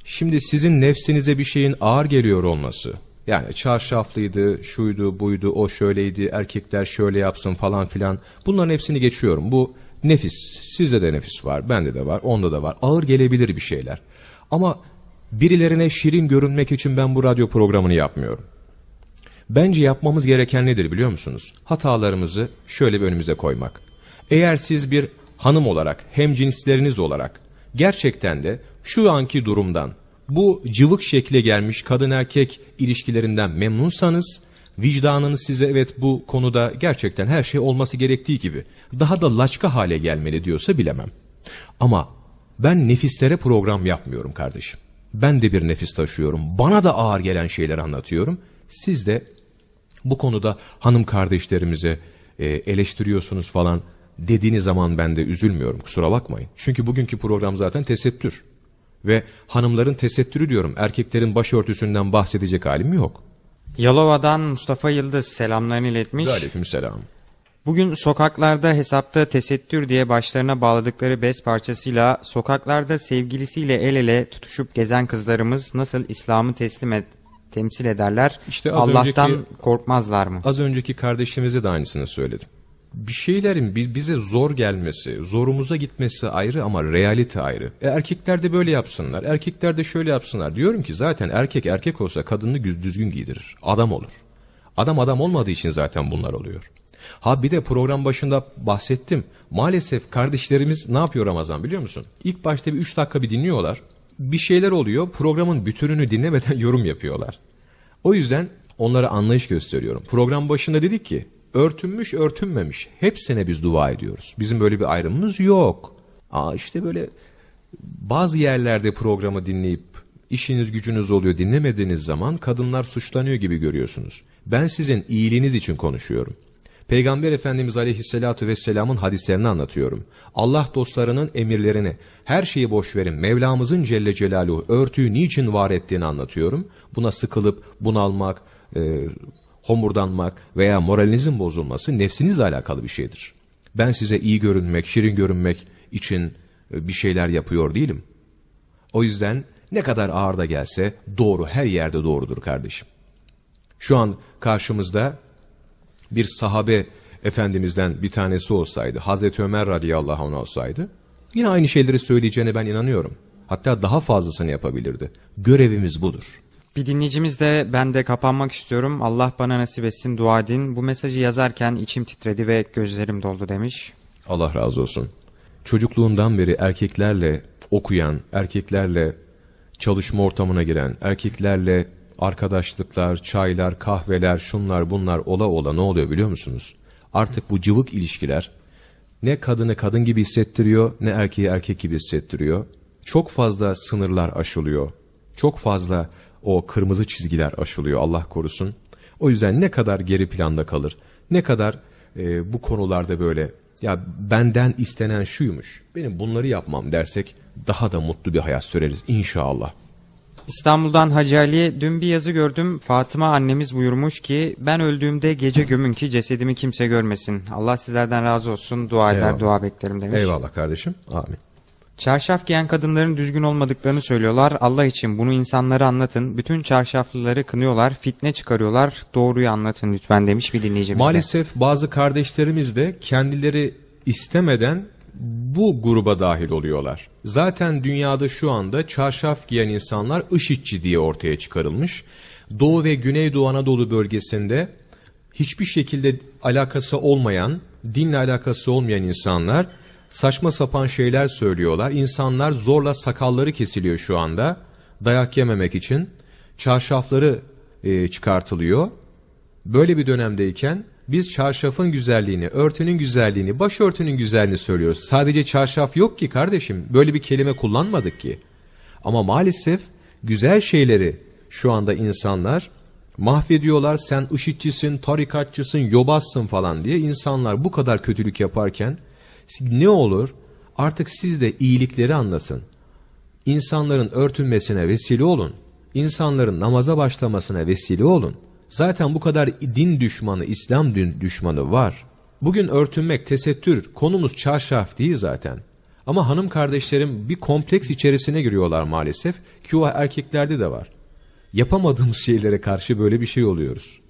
S1: Şimdi sizin nefsinize bir şeyin ağır geliyor olması. Yani çarşaflıydı, şuydu, buydu, o şöyleydi, erkekler şöyle yapsın falan filan. Bunların hepsini geçiyorum. Bu nefis. Sizde de nefis var, bende de var, onda da var. Ağır gelebilir bir şeyler. Ama birilerine şirin görünmek için ben bu radyo programını yapmıyorum. Bence yapmamız gereken nedir biliyor musunuz? Hatalarımızı şöyle bir önümüze koymak. Eğer siz bir hanım olarak, hem cinsleriniz olarak gerçekten de şu anki durumdan, bu cıvık şekle gelmiş kadın erkek ilişkilerinden memnunsanız, vicdanınız size evet bu konuda gerçekten her şey olması gerektiği gibi daha da laçka hale gelmeli diyorsa bilemem. Ama ben nefislere program yapmıyorum kardeşim. Ben de bir nefis taşıyorum. Bana da ağır gelen şeyler anlatıyorum. Siz de bu konuda hanım kardeşlerimize e, eleştiriyorsunuz falan dediğiniz zaman ben de üzülmüyorum kusura bakmayın. Çünkü bugünkü program zaten tesettür. Ve hanımların tesettürü diyorum erkeklerin başörtüsünden bahsedecek halim yok.
S2: Yalova'dan Mustafa Yıldız selamlarını iletmiş.
S1: Aleykümselam.
S2: Bugün sokaklarda hesapta tesettür diye başlarına bağladıkları bez parçasıyla sokaklarda sevgilisiyle el ele tutuşup gezen kızlarımız nasıl İslam'ı teslim et, temsil ederler?
S1: İşte
S2: Allah'tan
S1: önceki-
S2: korkmazlar mı?
S1: Az önceki kardeşimize de aynısını söyledim. Bir şeylerin bi- bize zor gelmesi, zorumuza gitmesi ayrı ama realite ayrı. E erkekler de böyle yapsınlar, erkekler de şöyle yapsınlar. Diyorum ki zaten erkek erkek olsa kadını düzgün giydirir. Adam olur. Adam adam olmadığı için zaten bunlar oluyor. Ha bir de program başında bahsettim. Maalesef kardeşlerimiz ne yapıyor Ramazan biliyor musun? İlk başta bir 3 dakika bir dinliyorlar. Bir şeyler oluyor programın bütününü dinlemeden yorum yapıyorlar. O yüzden onlara anlayış gösteriyorum. Program başında dedik ki örtünmüş örtünmemiş hepsine biz dua ediyoruz. Bizim böyle bir ayrımımız yok. Aa işte böyle bazı yerlerde programı dinleyip işiniz gücünüz oluyor dinlemediğiniz zaman kadınlar suçlanıyor gibi görüyorsunuz. Ben sizin iyiliğiniz için konuşuyorum. Peygamber Efendimiz Aleyhisselatü Vesselam'ın hadislerini anlatıyorum. Allah dostlarının emirlerini, her şeyi boş verin, Mevlamızın Celle Celaluhu örtüyü niçin var ettiğini anlatıyorum. Buna sıkılıp bunalmak, e, homurdanmak veya moralinizin bozulması nefsinizle alakalı bir şeydir. Ben size iyi görünmek, şirin görünmek için e, bir şeyler yapıyor değilim. O yüzden ne kadar ağır da gelse doğru her yerde doğrudur kardeşim. Şu an karşımızda bir sahabe efendimizden bir tanesi olsaydı, Hazreti Ömer radıyallahu anh olsaydı, yine aynı şeyleri söyleyeceğine ben inanıyorum. Hatta daha fazlasını yapabilirdi. Görevimiz budur.
S2: Bir dinleyicimiz de ben de kapanmak istiyorum. Allah bana nasip etsin dua edin. Bu mesajı yazarken içim titredi ve gözlerim doldu demiş.
S1: Allah razı olsun. Çocukluğundan beri erkeklerle okuyan, erkeklerle çalışma ortamına giren, erkeklerle arkadaşlıklar, çaylar, kahveler, şunlar bunlar ola ola ne oluyor biliyor musunuz? Artık bu cıvık ilişkiler ne kadını kadın gibi hissettiriyor ne erkeği erkek gibi hissettiriyor. Çok fazla sınırlar aşılıyor. Çok fazla o kırmızı çizgiler aşılıyor Allah korusun. O yüzden ne kadar geri planda kalır, ne kadar e, bu konularda böyle ya benden istenen şuymuş, benim bunları yapmam dersek daha da mutlu bir hayat süreriz inşallah.
S2: İstanbul'dan Hacı Ali dün bir yazı gördüm. Fatıma annemiz buyurmuş ki ben öldüğümde gece gömün ki cesedimi kimse görmesin. Allah sizlerden razı olsun. Dua eder,
S1: Eyvallah.
S2: dua beklerim demiş.
S1: Eyvallah kardeşim. Amin.
S2: Çarşaf giyen kadınların düzgün olmadıklarını söylüyorlar. Allah için bunu insanlara anlatın. Bütün çarşaflıları kınıyorlar, fitne çıkarıyorlar. Doğruyu anlatın lütfen demiş bir dinleyicimiz.
S1: Maalesef bazı kardeşlerimiz de kendileri istemeden bu gruba dahil oluyorlar. Zaten dünyada şu anda çarşaf giyen insanlar IŞİD'ci diye ortaya çıkarılmış. Doğu ve Güneydoğu Anadolu bölgesinde hiçbir şekilde alakası olmayan, dinle alakası olmayan insanlar saçma sapan şeyler söylüyorlar. İnsanlar zorla sakalları kesiliyor şu anda. Dayak yememek için çarşafları e, çıkartılıyor. Böyle bir dönemdeyken Biz çarşafın güzelliğini, örtünün güzelliğini, başörtünün güzelliğini söylüyoruz. Sadece çarşaf yok ki kardeşim. Böyle bir kelime kullanmadık ki. Ama maalesef güzel şeyleri şu anda insanlar mahvediyorlar. Sen IŞİD'cisin, tarikatçısın, yobazsın falan diye insanlar bu kadar kötülük yaparken ne olur artık siz de iyilikleri anlasın. İnsanların örtünmesine vesile olun. İnsanların namaza başlamasına vesile olun. Zaten bu kadar din düşmanı, İslam düşmanı var. Bugün örtünmek, tesettür, konumuz çarşaf değil zaten. Ama hanım kardeşlerim bir kompleks içerisine giriyorlar maalesef ki o erkeklerde de var. Yapamadığımız şeylere karşı böyle bir şey oluyoruz.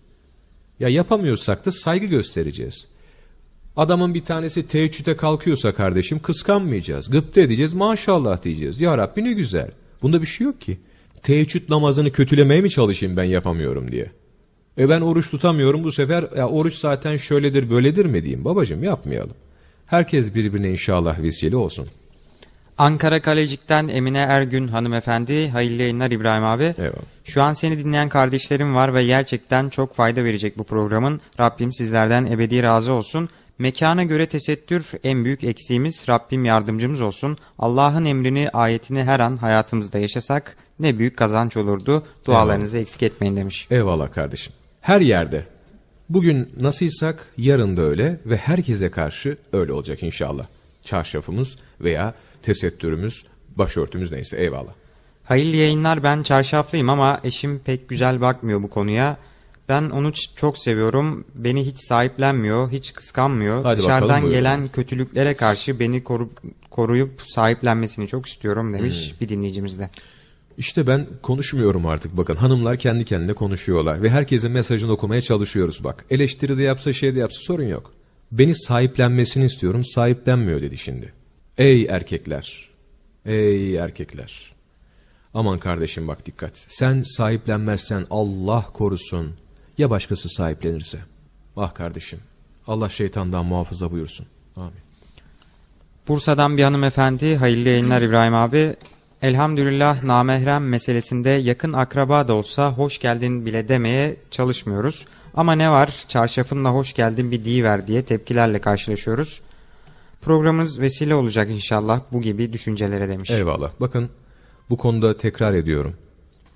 S1: Ya yapamıyorsak da saygı göstereceğiz. Adamın bir tanesi teheccüde kalkıyorsa kardeşim kıskanmayacağız. Gıpta edeceğiz maşallah diyeceğiz. Ya Rabbi ne güzel. Bunda bir şey yok ki. Teheccüd namazını kötülemeye mi çalışayım ben yapamıyorum diye. E ben oruç tutamıyorum bu sefer ya oruç zaten şöyledir böyledir mi diyeyim. Babacım yapmayalım. Herkes birbirine inşallah vesile olsun.
S2: Ankara Kalecik'ten Emine Ergün hanımefendi, hayırlı yayınlar İbrahim abi.
S1: Eyvallah.
S2: Şu an seni dinleyen kardeşlerim var ve gerçekten çok fayda verecek bu programın. Rabbim sizlerden ebedi razı olsun. Mekana göre tesettür en büyük eksiğimiz Rabbim yardımcımız olsun. Allah'ın emrini, ayetini her an hayatımızda yaşasak ne büyük kazanç olurdu. Dualarınızı eksik etmeyin demiş.
S1: Eyvallah kardeşim. Her yerde. Bugün nasılsak yarın da öyle ve herkese karşı öyle olacak inşallah. Çarşafımız veya tesettürümüz, başörtümüz neyse eyvallah.
S2: Hayırlı yayınlar ben çarşaflıyım ama eşim pek güzel bakmıyor bu konuya. Ben onu çok seviyorum. Beni hiç sahiplenmiyor, hiç kıskanmıyor.
S1: Hadi
S2: Dışarıdan
S1: bakalım, buyurun.
S2: gelen kötülüklere karşı beni koru- koruyup sahiplenmesini çok istiyorum demiş
S1: Hmm.
S2: bir dinleyicimiz de.
S1: İşte ben konuşmuyorum artık bakın. Hanımlar kendi kendine konuşuyorlar ve herkesin mesajını okumaya çalışıyoruz bak. Eleştiri de yapsa şey de yapsa sorun yok. Beni sahiplenmesini istiyorum sahiplenmiyor dedi şimdi. Ey erkekler. Ey erkekler. Aman kardeşim bak dikkat. Sen sahiplenmezsen Allah korusun. Ya başkası sahiplenirse. Ah kardeşim. Allah şeytandan muhafaza buyursun. Amin.
S2: Bursa'dan bir hanımefendi, hayırlı yayınlar İbrahim abi. Elhamdülillah namahrem meselesinde yakın akraba da olsa hoş geldin bile demeye çalışmıyoruz. Ama ne var çarşafınla hoş geldin bir deyiver diye tepkilerle karşılaşıyoruz. Programımız vesile olacak inşallah bu gibi düşüncelere demiş.
S1: Eyvallah. Bakın bu konuda tekrar ediyorum.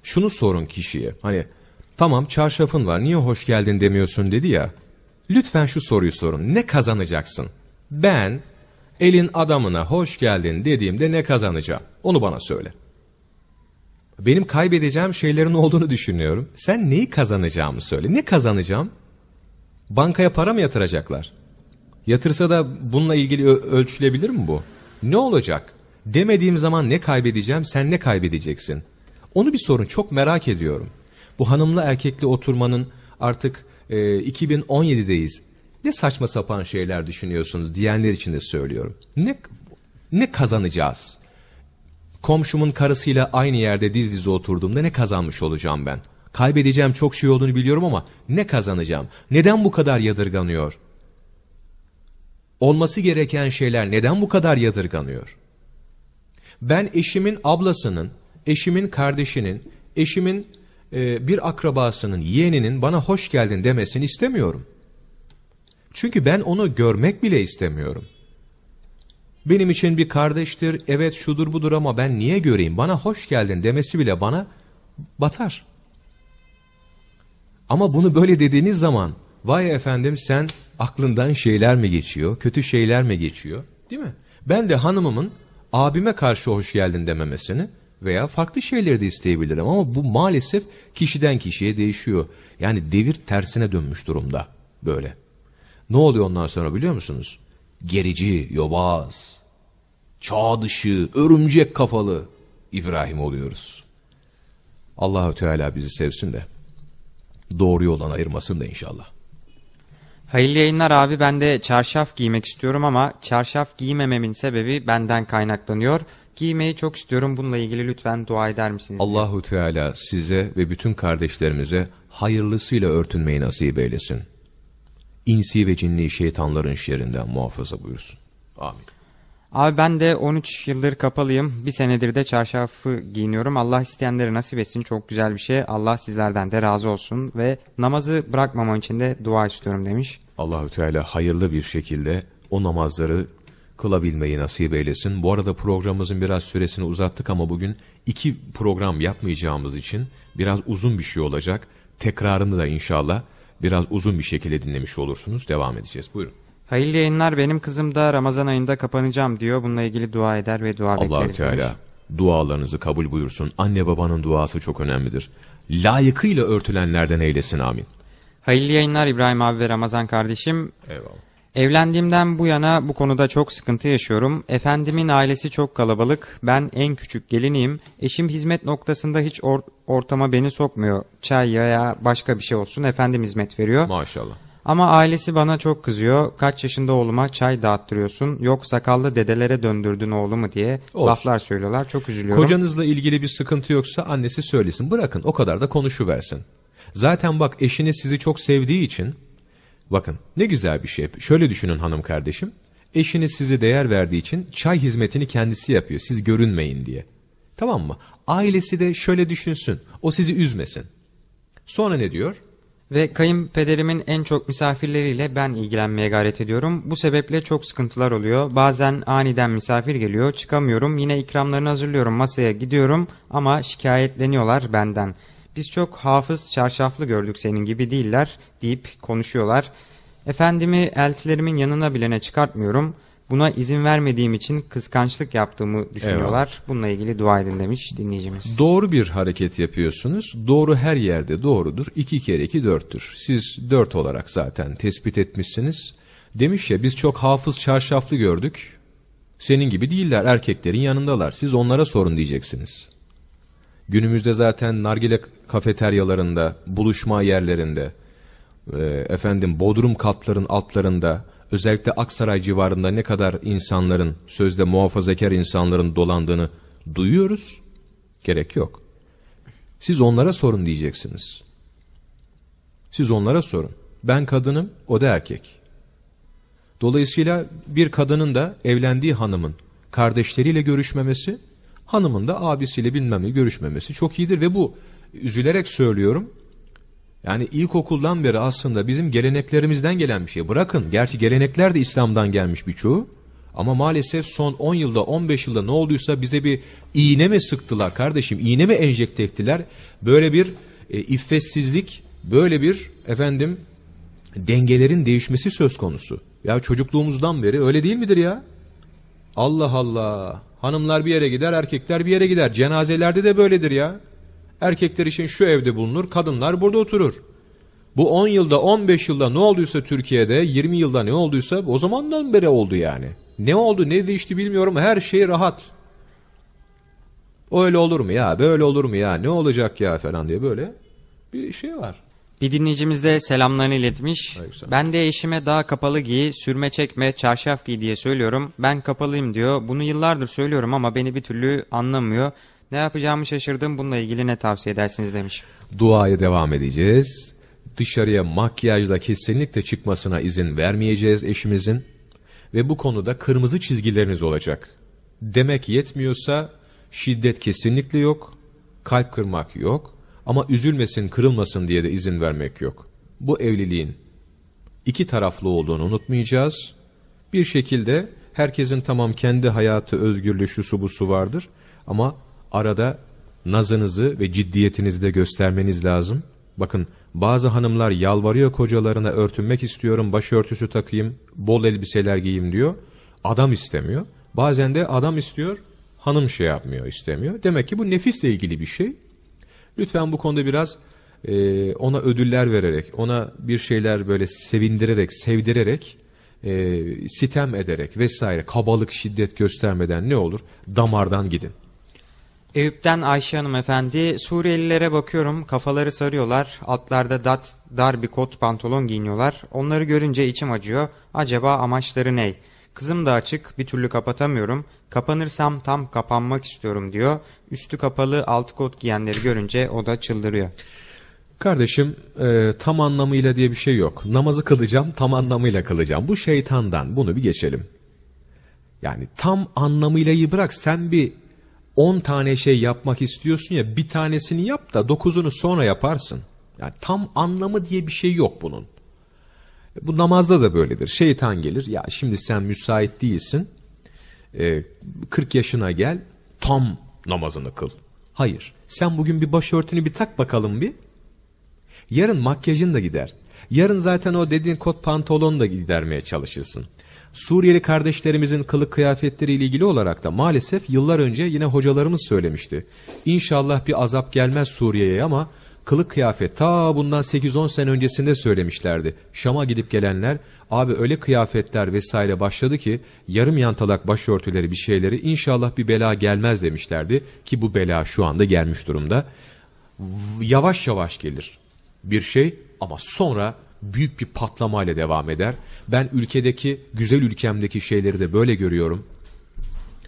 S1: Şunu sorun kişiye. Hani tamam çarşafın var niye hoş geldin demiyorsun dedi ya. Lütfen şu soruyu sorun. Ne kazanacaksın? Ben elin adamına hoş geldin dediğimde ne kazanacağım? Onu bana söyle. Benim kaybedeceğim şeylerin olduğunu düşünüyorum. Sen neyi kazanacağımı söyle. Ne kazanacağım? Bankaya para mı yatıracaklar? Yatırsa da bununla ilgili ölçülebilir mi bu? Ne olacak? Demediğim zaman ne kaybedeceğim, sen ne kaybedeceksin? Onu bir sorun, çok merak ediyorum. Bu hanımla erkekli oturmanın artık e, 2017'deyiz. Ne saçma sapan şeyler düşünüyorsunuz diyenler için de söylüyorum. Ne ne kazanacağız? Komşumun karısıyla aynı yerde diz dize oturduğumda ne kazanmış olacağım ben? Kaybedeceğim çok şey olduğunu biliyorum ama ne kazanacağım? Neden bu kadar yadırganıyor? Olması gereken şeyler neden bu kadar yadırganıyor? Ben eşimin ablasının, eşimin kardeşinin, eşimin e, bir akrabasının, yeğeninin bana hoş geldin demesini istemiyorum. Çünkü ben onu görmek bile istemiyorum. Benim için bir kardeştir, evet şudur budur ama ben niye göreyim? Bana hoş geldin demesi bile bana batar. Ama bunu böyle dediğiniz zaman vay efendim sen aklından şeyler mi geçiyor, kötü şeyler mi geçiyor değil mi? Ben de hanımımın abime karşı hoş geldin dememesini veya farklı şeyleri de isteyebilirim ama bu maalesef kişiden kişiye değişiyor. Yani devir tersine dönmüş durumda böyle. Ne oluyor ondan sonra biliyor musunuz? Gerici, yobaz, çağ dışı, örümcek kafalı İbrahim oluyoruz. Allahü Teala bizi sevsin de doğru yoldan ayırmasın da inşallah.
S2: Hayırlı yayınlar abi ben de çarşaf giymek istiyorum ama çarşaf giymememin sebebi benden kaynaklanıyor. Giymeyi çok istiyorum bununla ilgili lütfen dua eder misiniz?
S1: Allahu Teala size ve bütün kardeşlerimize hayırlısıyla örtünmeyi nasip eylesin. İnsi ve cinni şeytanların şerrinden muhafaza buyursun. Amin.
S2: Abi ben de 13 yıldır kapalıyım. Bir senedir de çarşafı giyiniyorum. Allah isteyenleri nasip etsin. Çok güzel bir şey. Allah sizlerden de razı olsun. Ve namazı bırakmamam için de dua istiyorum demiş.
S1: Allahü Teala hayırlı bir şekilde o namazları kılabilmeyi nasip eylesin. Bu arada programımızın biraz süresini uzattık ama bugün iki program yapmayacağımız için biraz uzun bir şey olacak. Tekrarını da inşallah biraz uzun bir şekilde dinlemiş olursunuz. Devam edeceğiz. Buyurun.
S2: Hayırlı yayınlar benim kızım da Ramazan ayında kapanacağım diyor. Bununla ilgili dua eder ve dua
S1: Allahü
S2: bekleriz.
S1: Teala
S2: demiş.
S1: dualarınızı kabul buyursun. Anne babanın duası çok önemlidir. Layıkıyla örtülenlerden eylesin amin.
S2: Hayırlı yayınlar İbrahim abi ve Ramazan kardeşim.
S1: Eyvallah.
S2: Evlendiğimden bu yana bu konuda çok sıkıntı yaşıyorum. Efendimin ailesi çok kalabalık. Ben en küçük geliniyim. Eşim hizmet noktasında hiç or- ortama beni sokmuyor. Çay veya başka bir şey olsun efendim hizmet veriyor.
S1: Maşallah.
S2: Ama ailesi bana çok kızıyor. Kaç yaşında oğluma çay dağıttırıyorsun? Yok sakallı dedelere döndürdün oğlumu diye
S1: Olsun.
S2: laflar söylüyorlar. Çok üzülüyorum.
S1: Kocanızla ilgili bir sıkıntı yoksa annesi söylesin. Bırakın o kadar da konuşuversin. Zaten bak eşiniz sizi çok sevdiği için bakın ne güzel bir şey. Şöyle düşünün hanım kardeşim. Eşiniz sizi değer verdiği için çay hizmetini kendisi yapıyor. Siz görünmeyin diye. Tamam mı? Ailesi de şöyle düşünsün. O sizi üzmesin. Sonra ne diyor?
S2: Ve kayınpederimin en çok misafirleriyle ben ilgilenmeye gayret ediyorum. Bu sebeple çok sıkıntılar oluyor. Bazen aniden misafir geliyor, çıkamıyorum. Yine ikramlarını hazırlıyorum, masaya gidiyorum ama şikayetleniyorlar benden. Biz çok hafız, çarşaflı gördük senin gibi değiller deyip konuşuyorlar. Efendimi eltilerimin yanına bilene çıkartmıyorum. Buna izin vermediğim için kıskançlık yaptığımı düşünüyorlar. Bununla ilgili dua edin demiş dinleyicimiz.
S1: Doğru bir hareket yapıyorsunuz. Doğru her yerde doğrudur. İki kere iki dörttür. Siz dört olarak zaten tespit etmişsiniz. Demiş ya biz çok hafız çarşaflı gördük. Senin gibi değiller erkeklerin yanındalar. Siz onlara sorun diyeceksiniz. Günümüzde zaten nargile kafeteryalarında, buluşma yerlerinde, e, efendim bodrum katların altlarında, özellikle Aksaray civarında ne kadar insanların, sözde muhafazakar insanların dolandığını duyuyoruz. Gerek yok. Siz onlara sorun diyeceksiniz. Siz onlara sorun. Ben kadınım, o da erkek. Dolayısıyla bir kadının da evlendiği hanımın kardeşleriyle görüşmemesi, hanımın da abisiyle bilmem ne görüşmemesi çok iyidir ve bu üzülerek söylüyorum. Yani ilkokuldan beri aslında bizim geleneklerimizden gelen bir şey. Bırakın gerçi gelenekler de İslam'dan gelmiş birçoğu. Ama maalesef son 10 yılda 15 yılda ne olduysa bize bir iğne mi sıktılar kardeşim? İğne mi enjekte ettiler? Böyle bir e, iffetsizlik, böyle bir efendim dengelerin değişmesi söz konusu. Ya çocukluğumuzdan beri öyle değil midir ya? Allah Allah. Hanımlar bir yere gider, erkekler bir yere gider. Cenazelerde de böyledir ya. Erkekler için şu evde bulunur, kadınlar burada oturur. Bu 10 yılda, 15 yılda ne olduysa Türkiye'de, 20 yılda ne olduysa o zamandan beri oldu yani. Ne oldu, ne değişti bilmiyorum. Her şey rahat. Öyle olur mu ya, böyle olur mu ya, ne olacak ya falan diye böyle bir şey var.
S2: Bir dinleyicimiz de selamlarını iletmiş.
S1: Aleykümselam.
S2: Ben de eşime daha kapalı giy, sürme çekme, çarşaf giy diye söylüyorum. Ben kapalıyım diyor. Bunu yıllardır söylüyorum ama beni bir türlü anlamıyor. Ne yapacağımı şaşırdım. Bununla ilgili ne tavsiye edersiniz demiş.
S1: Duaya devam edeceğiz. Dışarıya makyajla kesinlikle çıkmasına izin vermeyeceğiz eşimizin. Ve bu konuda kırmızı çizgileriniz olacak. Demek yetmiyorsa şiddet kesinlikle yok. Kalp kırmak yok. Ama üzülmesin, kırılmasın diye de izin vermek yok. Bu evliliğin iki taraflı olduğunu unutmayacağız. Bir şekilde herkesin tamam kendi hayatı, özgürlüğü, şusu busu vardır. Ama arada nazınızı ve ciddiyetinizi de göstermeniz lazım. Bakın bazı hanımlar yalvarıyor kocalarına örtünmek istiyorum, başörtüsü takayım, bol elbiseler giyeyim diyor. Adam istemiyor. Bazen de adam istiyor, hanım şey yapmıyor, istemiyor. Demek ki bu nefisle ilgili bir şey. Lütfen bu konuda biraz e, ona ödüller vererek, ona bir şeyler böyle sevindirerek, sevdirerek, e, sitem ederek vesaire kabalık, şiddet göstermeden ne olur? Damardan gidin.
S2: Eyüp'ten Ayşe Hanım efendi, Suriyelilere bakıyorum kafaları sarıyorlar, altlarda dat, dar bir kot pantolon giyiniyorlar. Onları görünce içim acıyor. Acaba amaçları ne? Kızım da açık, bir türlü kapatamıyorum. Kapanırsam tam kapanmak istiyorum diyor. Üstü kapalı altı kot giyenleri görünce o da çıldırıyor.
S1: Kardeşim e, tam anlamıyla diye bir şey yok. Namazı kılacağım tam anlamıyla kılacağım. Bu şeytandan bunu bir geçelim. Yani tam anlamıyla bırak sen bir 10 tane şey yapmak istiyorsun ya bir tanesini yap da dokuzunu sonra yaparsın. Yani tam anlamı diye bir şey yok bunun. Bu namazda da böyledir. Şeytan gelir. Ya şimdi sen müsait değilsin. Ee, 40 yaşına gel. Tam namazını kıl. Hayır. Sen bugün bir başörtünü bir tak bakalım bir. Yarın makyajın da gider. Yarın zaten o dediğin kot pantolonu da gidermeye çalışırsın. Suriyeli kardeşlerimizin kılık kıyafetleriyle ilgili olarak da maalesef yıllar önce yine hocalarımız söylemişti. İnşallah bir azap gelmez Suriye'ye ama kılık kıyafet ta bundan 8-10 sene öncesinde söylemişlerdi. Şam'a gidip gelenler abi öyle kıyafetler vesaire başladı ki yarım yantalak başörtüleri bir şeyleri inşallah bir bela gelmez demişlerdi ki bu bela şu anda gelmiş durumda. Yavaş yavaş gelir bir şey ama sonra büyük bir patlamayla devam eder. Ben ülkedeki, güzel ülkemdeki şeyleri de böyle görüyorum.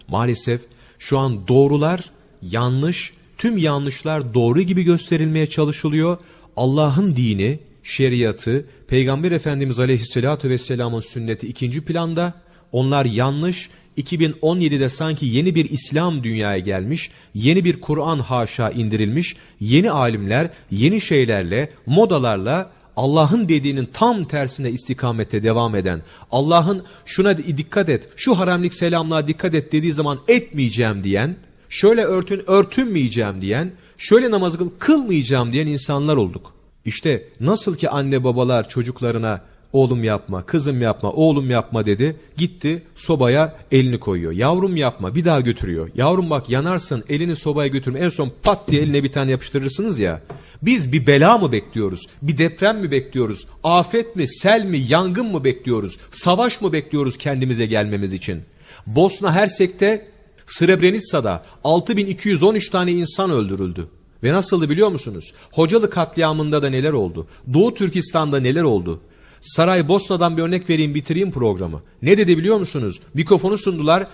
S1: Maalesef şu an doğrular yanlış, tüm yanlışlar doğru gibi gösterilmeye çalışılıyor. Allah'ın dini, şeriatı, Peygamber Efendimiz Aleyhisselatü Vesselam'ın sünneti ikinci planda. Onlar yanlış. 2017'de sanki yeni bir İslam dünyaya gelmiş, yeni bir Kur'an haşa indirilmiş, yeni alimler, yeni şeylerle, modalarla Allah'ın dediğinin tam tersine istikamette devam eden, Allah'ın şuna dikkat et, şu haramlik selamlığa dikkat et dediği zaman etmeyeceğim diyen, şöyle örtün örtünmeyeceğim diyen, şöyle namazı kılmayacağım diyen insanlar olduk. İşte nasıl ki anne babalar çocuklarına oğlum yapma, kızım yapma, oğlum yapma dedi. Gitti sobaya elini koyuyor. Yavrum yapma bir daha götürüyor. Yavrum bak yanarsın elini sobaya götürme. En son pat diye eline bir tane yapıştırırsınız ya. Biz bir bela mı bekliyoruz? Bir deprem mi bekliyoruz? Afet mi, sel mi, yangın mı bekliyoruz? Savaş mı bekliyoruz kendimize gelmemiz için? Bosna Hersek'te Srebrenica'da 6213 tane insan öldürüldü. Ve nasıldı biliyor musunuz? Hocalı katliamında da neler oldu? Doğu Türkistan'da neler oldu? Saray Bosna'dan bir örnek vereyim bitireyim programı. Ne dedi biliyor musunuz? Mikrofonu sundular.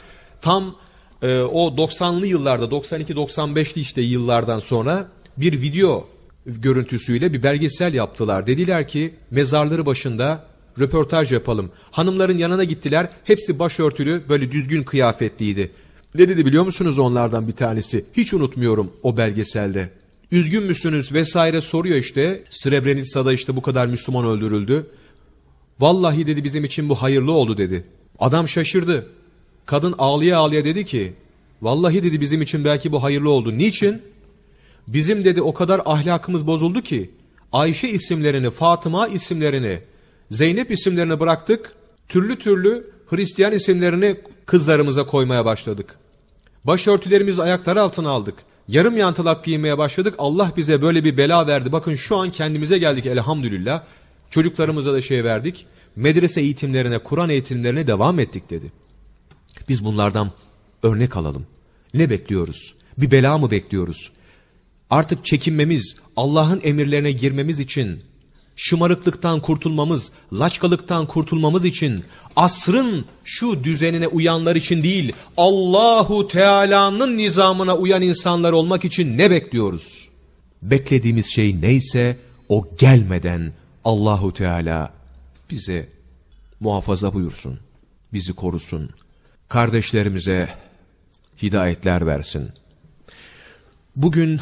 S1: Tam e, o 90'lı yıllarda 92-95'li işte yıllardan sonra bir video görüntüsüyle bir belgesel yaptılar. Dediler ki mezarları başında röportaj yapalım. Hanımların yanına gittiler. Hepsi başörtülü böyle düzgün kıyafetliydi. Ne dedi biliyor musunuz onlardan bir tanesi? Hiç unutmuyorum o belgeselde. Üzgün müsünüz vesaire soruyor işte. Srebrenica'da işte bu kadar Müslüman öldürüldü. Vallahi dedi bizim için bu hayırlı oldu dedi. Adam şaşırdı. Kadın ağlıya ağlıya dedi ki vallahi dedi bizim için belki bu hayırlı oldu. Niçin? Bizim dedi o kadar ahlakımız bozuldu ki Ayşe isimlerini, Fatıma isimlerini, Zeynep isimlerini bıraktık. Türlü türlü Hristiyan isimlerini kızlarımıza koymaya başladık. Başörtülerimizi ayakları altına aldık. Yarım yantılak giymeye başladık. Allah bize böyle bir bela verdi. Bakın şu an kendimize geldik elhamdülillah. Çocuklarımıza da şey verdik. Medrese eğitimlerine, Kur'an eğitimlerine devam ettik dedi. Biz bunlardan örnek alalım. Ne bekliyoruz? Bir bela mı bekliyoruz? Artık çekinmemiz, Allah'ın emirlerine girmemiz için, şımarıklıktan kurtulmamız, laçkalıktan kurtulmamız için, asrın şu düzenine uyanlar için değil, Allahu Teala'nın nizamına uyan insanlar olmak için ne bekliyoruz? Beklediğimiz şey neyse o gelmeden Allahu Teala bize muhafaza buyursun, bizi korusun, kardeşlerimize hidayetler versin. Bugün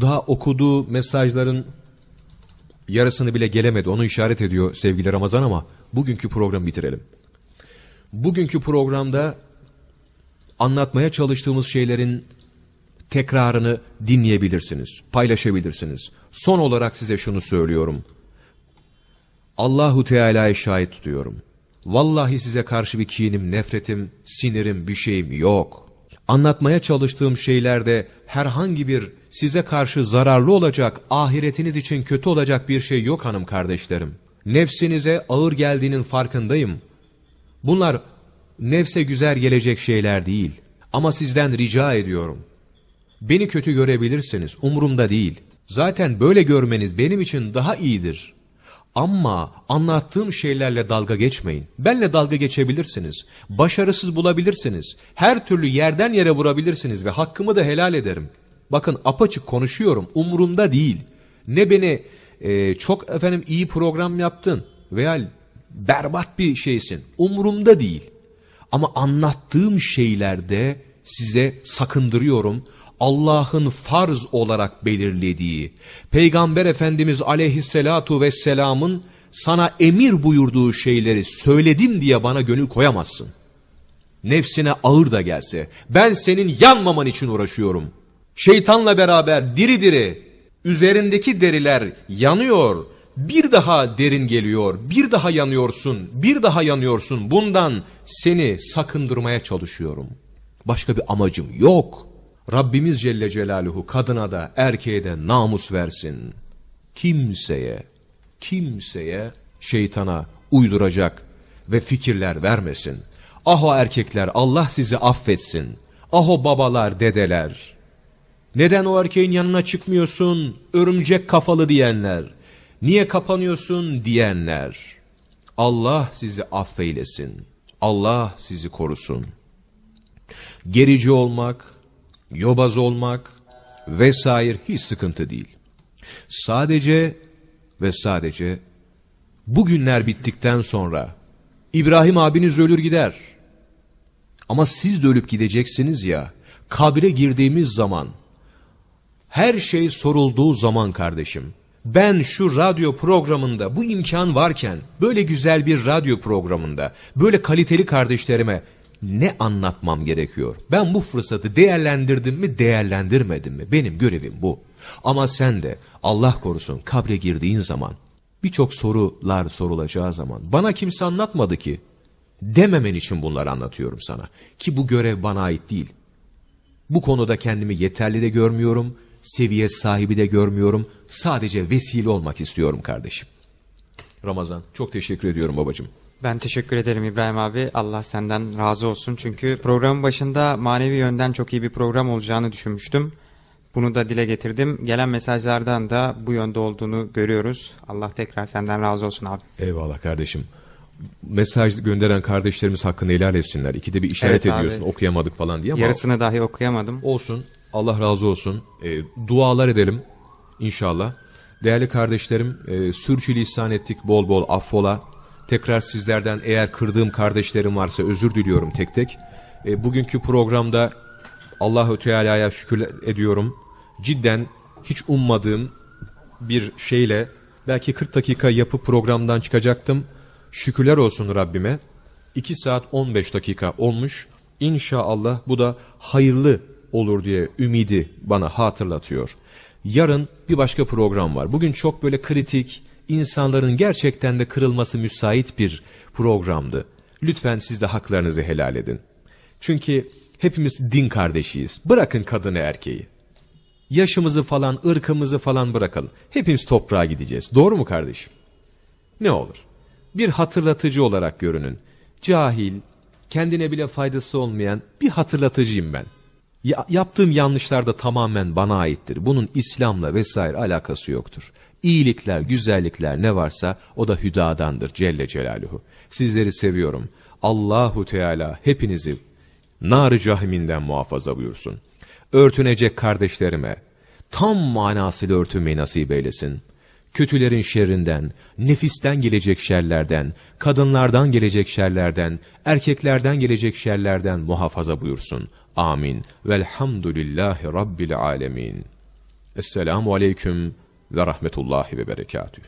S1: daha okuduğu mesajların yarısını bile gelemedi. Onu işaret ediyor sevgili Ramazan ama bugünkü programı bitirelim. Bugünkü programda anlatmaya çalıştığımız şeylerin tekrarını dinleyebilirsiniz, paylaşabilirsiniz. Son olarak size şunu söylüyorum. Allahu Teala'yı şahit tutuyorum. Vallahi size karşı bir kinim, nefretim, sinirim bir şeyim yok. Anlatmaya çalıştığım şeylerde herhangi bir size karşı zararlı olacak, ahiretiniz için kötü olacak bir şey yok hanım kardeşlerim. Nefsinize ağır geldiğinin farkındayım. Bunlar nefse güzel gelecek şeyler değil. Ama sizden rica ediyorum. Beni kötü görebilirsiniz, umurumda değil. Zaten böyle görmeniz benim için daha iyidir. Ama anlattığım şeylerle dalga geçmeyin. Benle dalga geçebilirsiniz. Başarısız bulabilirsiniz. Her türlü yerden yere vurabilirsiniz ve hakkımı da helal ederim. Bakın apaçık konuşuyorum. Umurumda değil. Ne beni e, çok efendim iyi program yaptın veya berbat bir şeysin. Umurumda değil. Ama anlattığım şeylerde size sakındırıyorum. Allah'ın farz olarak belirlediği, Peygamber Efendimiz aleyhissalatu vesselamın sana emir buyurduğu şeyleri söyledim diye bana gönül koyamazsın. Nefsine ağır da gelse ben senin yanmaman için uğraşıyorum. Şeytanla beraber diri diri üzerindeki deriler yanıyor. Bir daha derin geliyor, bir daha yanıyorsun, bir daha yanıyorsun. Bundan seni sakındırmaya çalışıyorum. Başka bir amacım yok. Rabbimiz Celle Celaluhu kadına da erkeğe de namus versin. Kimseye, kimseye şeytana uyduracak ve fikirler vermesin. Ah erkekler Allah sizi affetsin. Ah babalar, dedeler. Neden o erkeğin yanına çıkmıyorsun örümcek kafalı diyenler. Niye kapanıyorsun diyenler. Allah sizi affeylesin. Allah sizi korusun. Gerici olmak, yobaz olmak vesaire hiç sıkıntı değil. Sadece ve sadece bugünler bittikten sonra İbrahim abiniz ölür gider. Ama siz de ölüp gideceksiniz ya, kabre girdiğimiz zaman, her şey sorulduğu zaman kardeşim, ben şu radyo programında bu imkan varken, böyle güzel bir radyo programında, böyle kaliteli kardeşlerime ne anlatmam gerekiyor? Ben bu fırsatı değerlendirdim mi, değerlendirmedim mi? Benim görevim bu. Ama sen de Allah korusun kabre girdiğin zaman, birçok sorular sorulacağı zaman, bana kimse anlatmadı ki, dememen için bunları anlatıyorum sana. Ki bu görev bana ait değil. Bu konuda kendimi yeterli de görmüyorum, seviye sahibi de görmüyorum. Sadece vesile olmak istiyorum kardeşim. Ramazan çok teşekkür ediyorum babacığım.
S2: Ben teşekkür ederim İbrahim abi. Allah senden razı olsun. Çünkü programın başında manevi yönden çok iyi bir program olacağını düşünmüştüm. Bunu da dile getirdim. Gelen mesajlardan da bu yönde olduğunu görüyoruz. Allah tekrar senden razı olsun abi.
S1: Eyvallah kardeşim. Mesaj gönderen kardeşlerimiz hakkını helal etsinler. İkide bir işaret
S2: Evet abi.
S1: ediyorsun okuyamadık falan diye ama
S2: Yarısını dahi okuyamadım.
S1: olsun. Allah razı olsun. E, dualar edelim inşallah. Değerli kardeşlerim e, sürçülisan ettik bol bol affola. Tekrar sizlerden eğer kırdığım kardeşlerim varsa özür diliyorum tek tek. E, bugünkü programda Allahu Teala'ya şükür ediyorum. Cidden hiç ummadığım bir şeyle belki 40 dakika yapıp programdan çıkacaktım. Şükürler olsun Rabbime. 2 saat 15 dakika olmuş. İnşallah bu da hayırlı olur diye ümidi bana hatırlatıyor. Yarın bir başka program var. Bugün çok böyle kritik, insanların gerçekten de kırılması müsait bir programdı. Lütfen siz de haklarınızı helal edin. Çünkü hepimiz din kardeşiyiz. Bırakın kadını erkeği. Yaşımızı falan, ırkımızı falan bırakalım. Hepimiz toprağa gideceğiz. Doğru mu kardeşim? Ne olur? Bir hatırlatıcı olarak görünün. Cahil, kendine bile faydası olmayan bir hatırlatıcıyım ben. Ya- yaptığım yanlışlar da tamamen bana aittir. Bunun İslam'la vesaire alakası yoktur. İyilikler, güzellikler ne varsa o da hüdadandır Celle Celaluhu. Sizleri seviyorum. Allahu Teala hepinizi nar-ı cahiminden muhafaza buyursun. Örtünecek kardeşlerime tam manasıyla örtünmeyi nasip eylesin. Kötülerin şerrinden, nefisten gelecek şerlerden, kadınlardan gelecek şerlerden, erkeklerden gelecek şerlerden muhafaza buyursun. Amin. Velhamdülillahi Rabbil alemin. Esselamu aleyküm ve rahmetullahi ve berekatüh.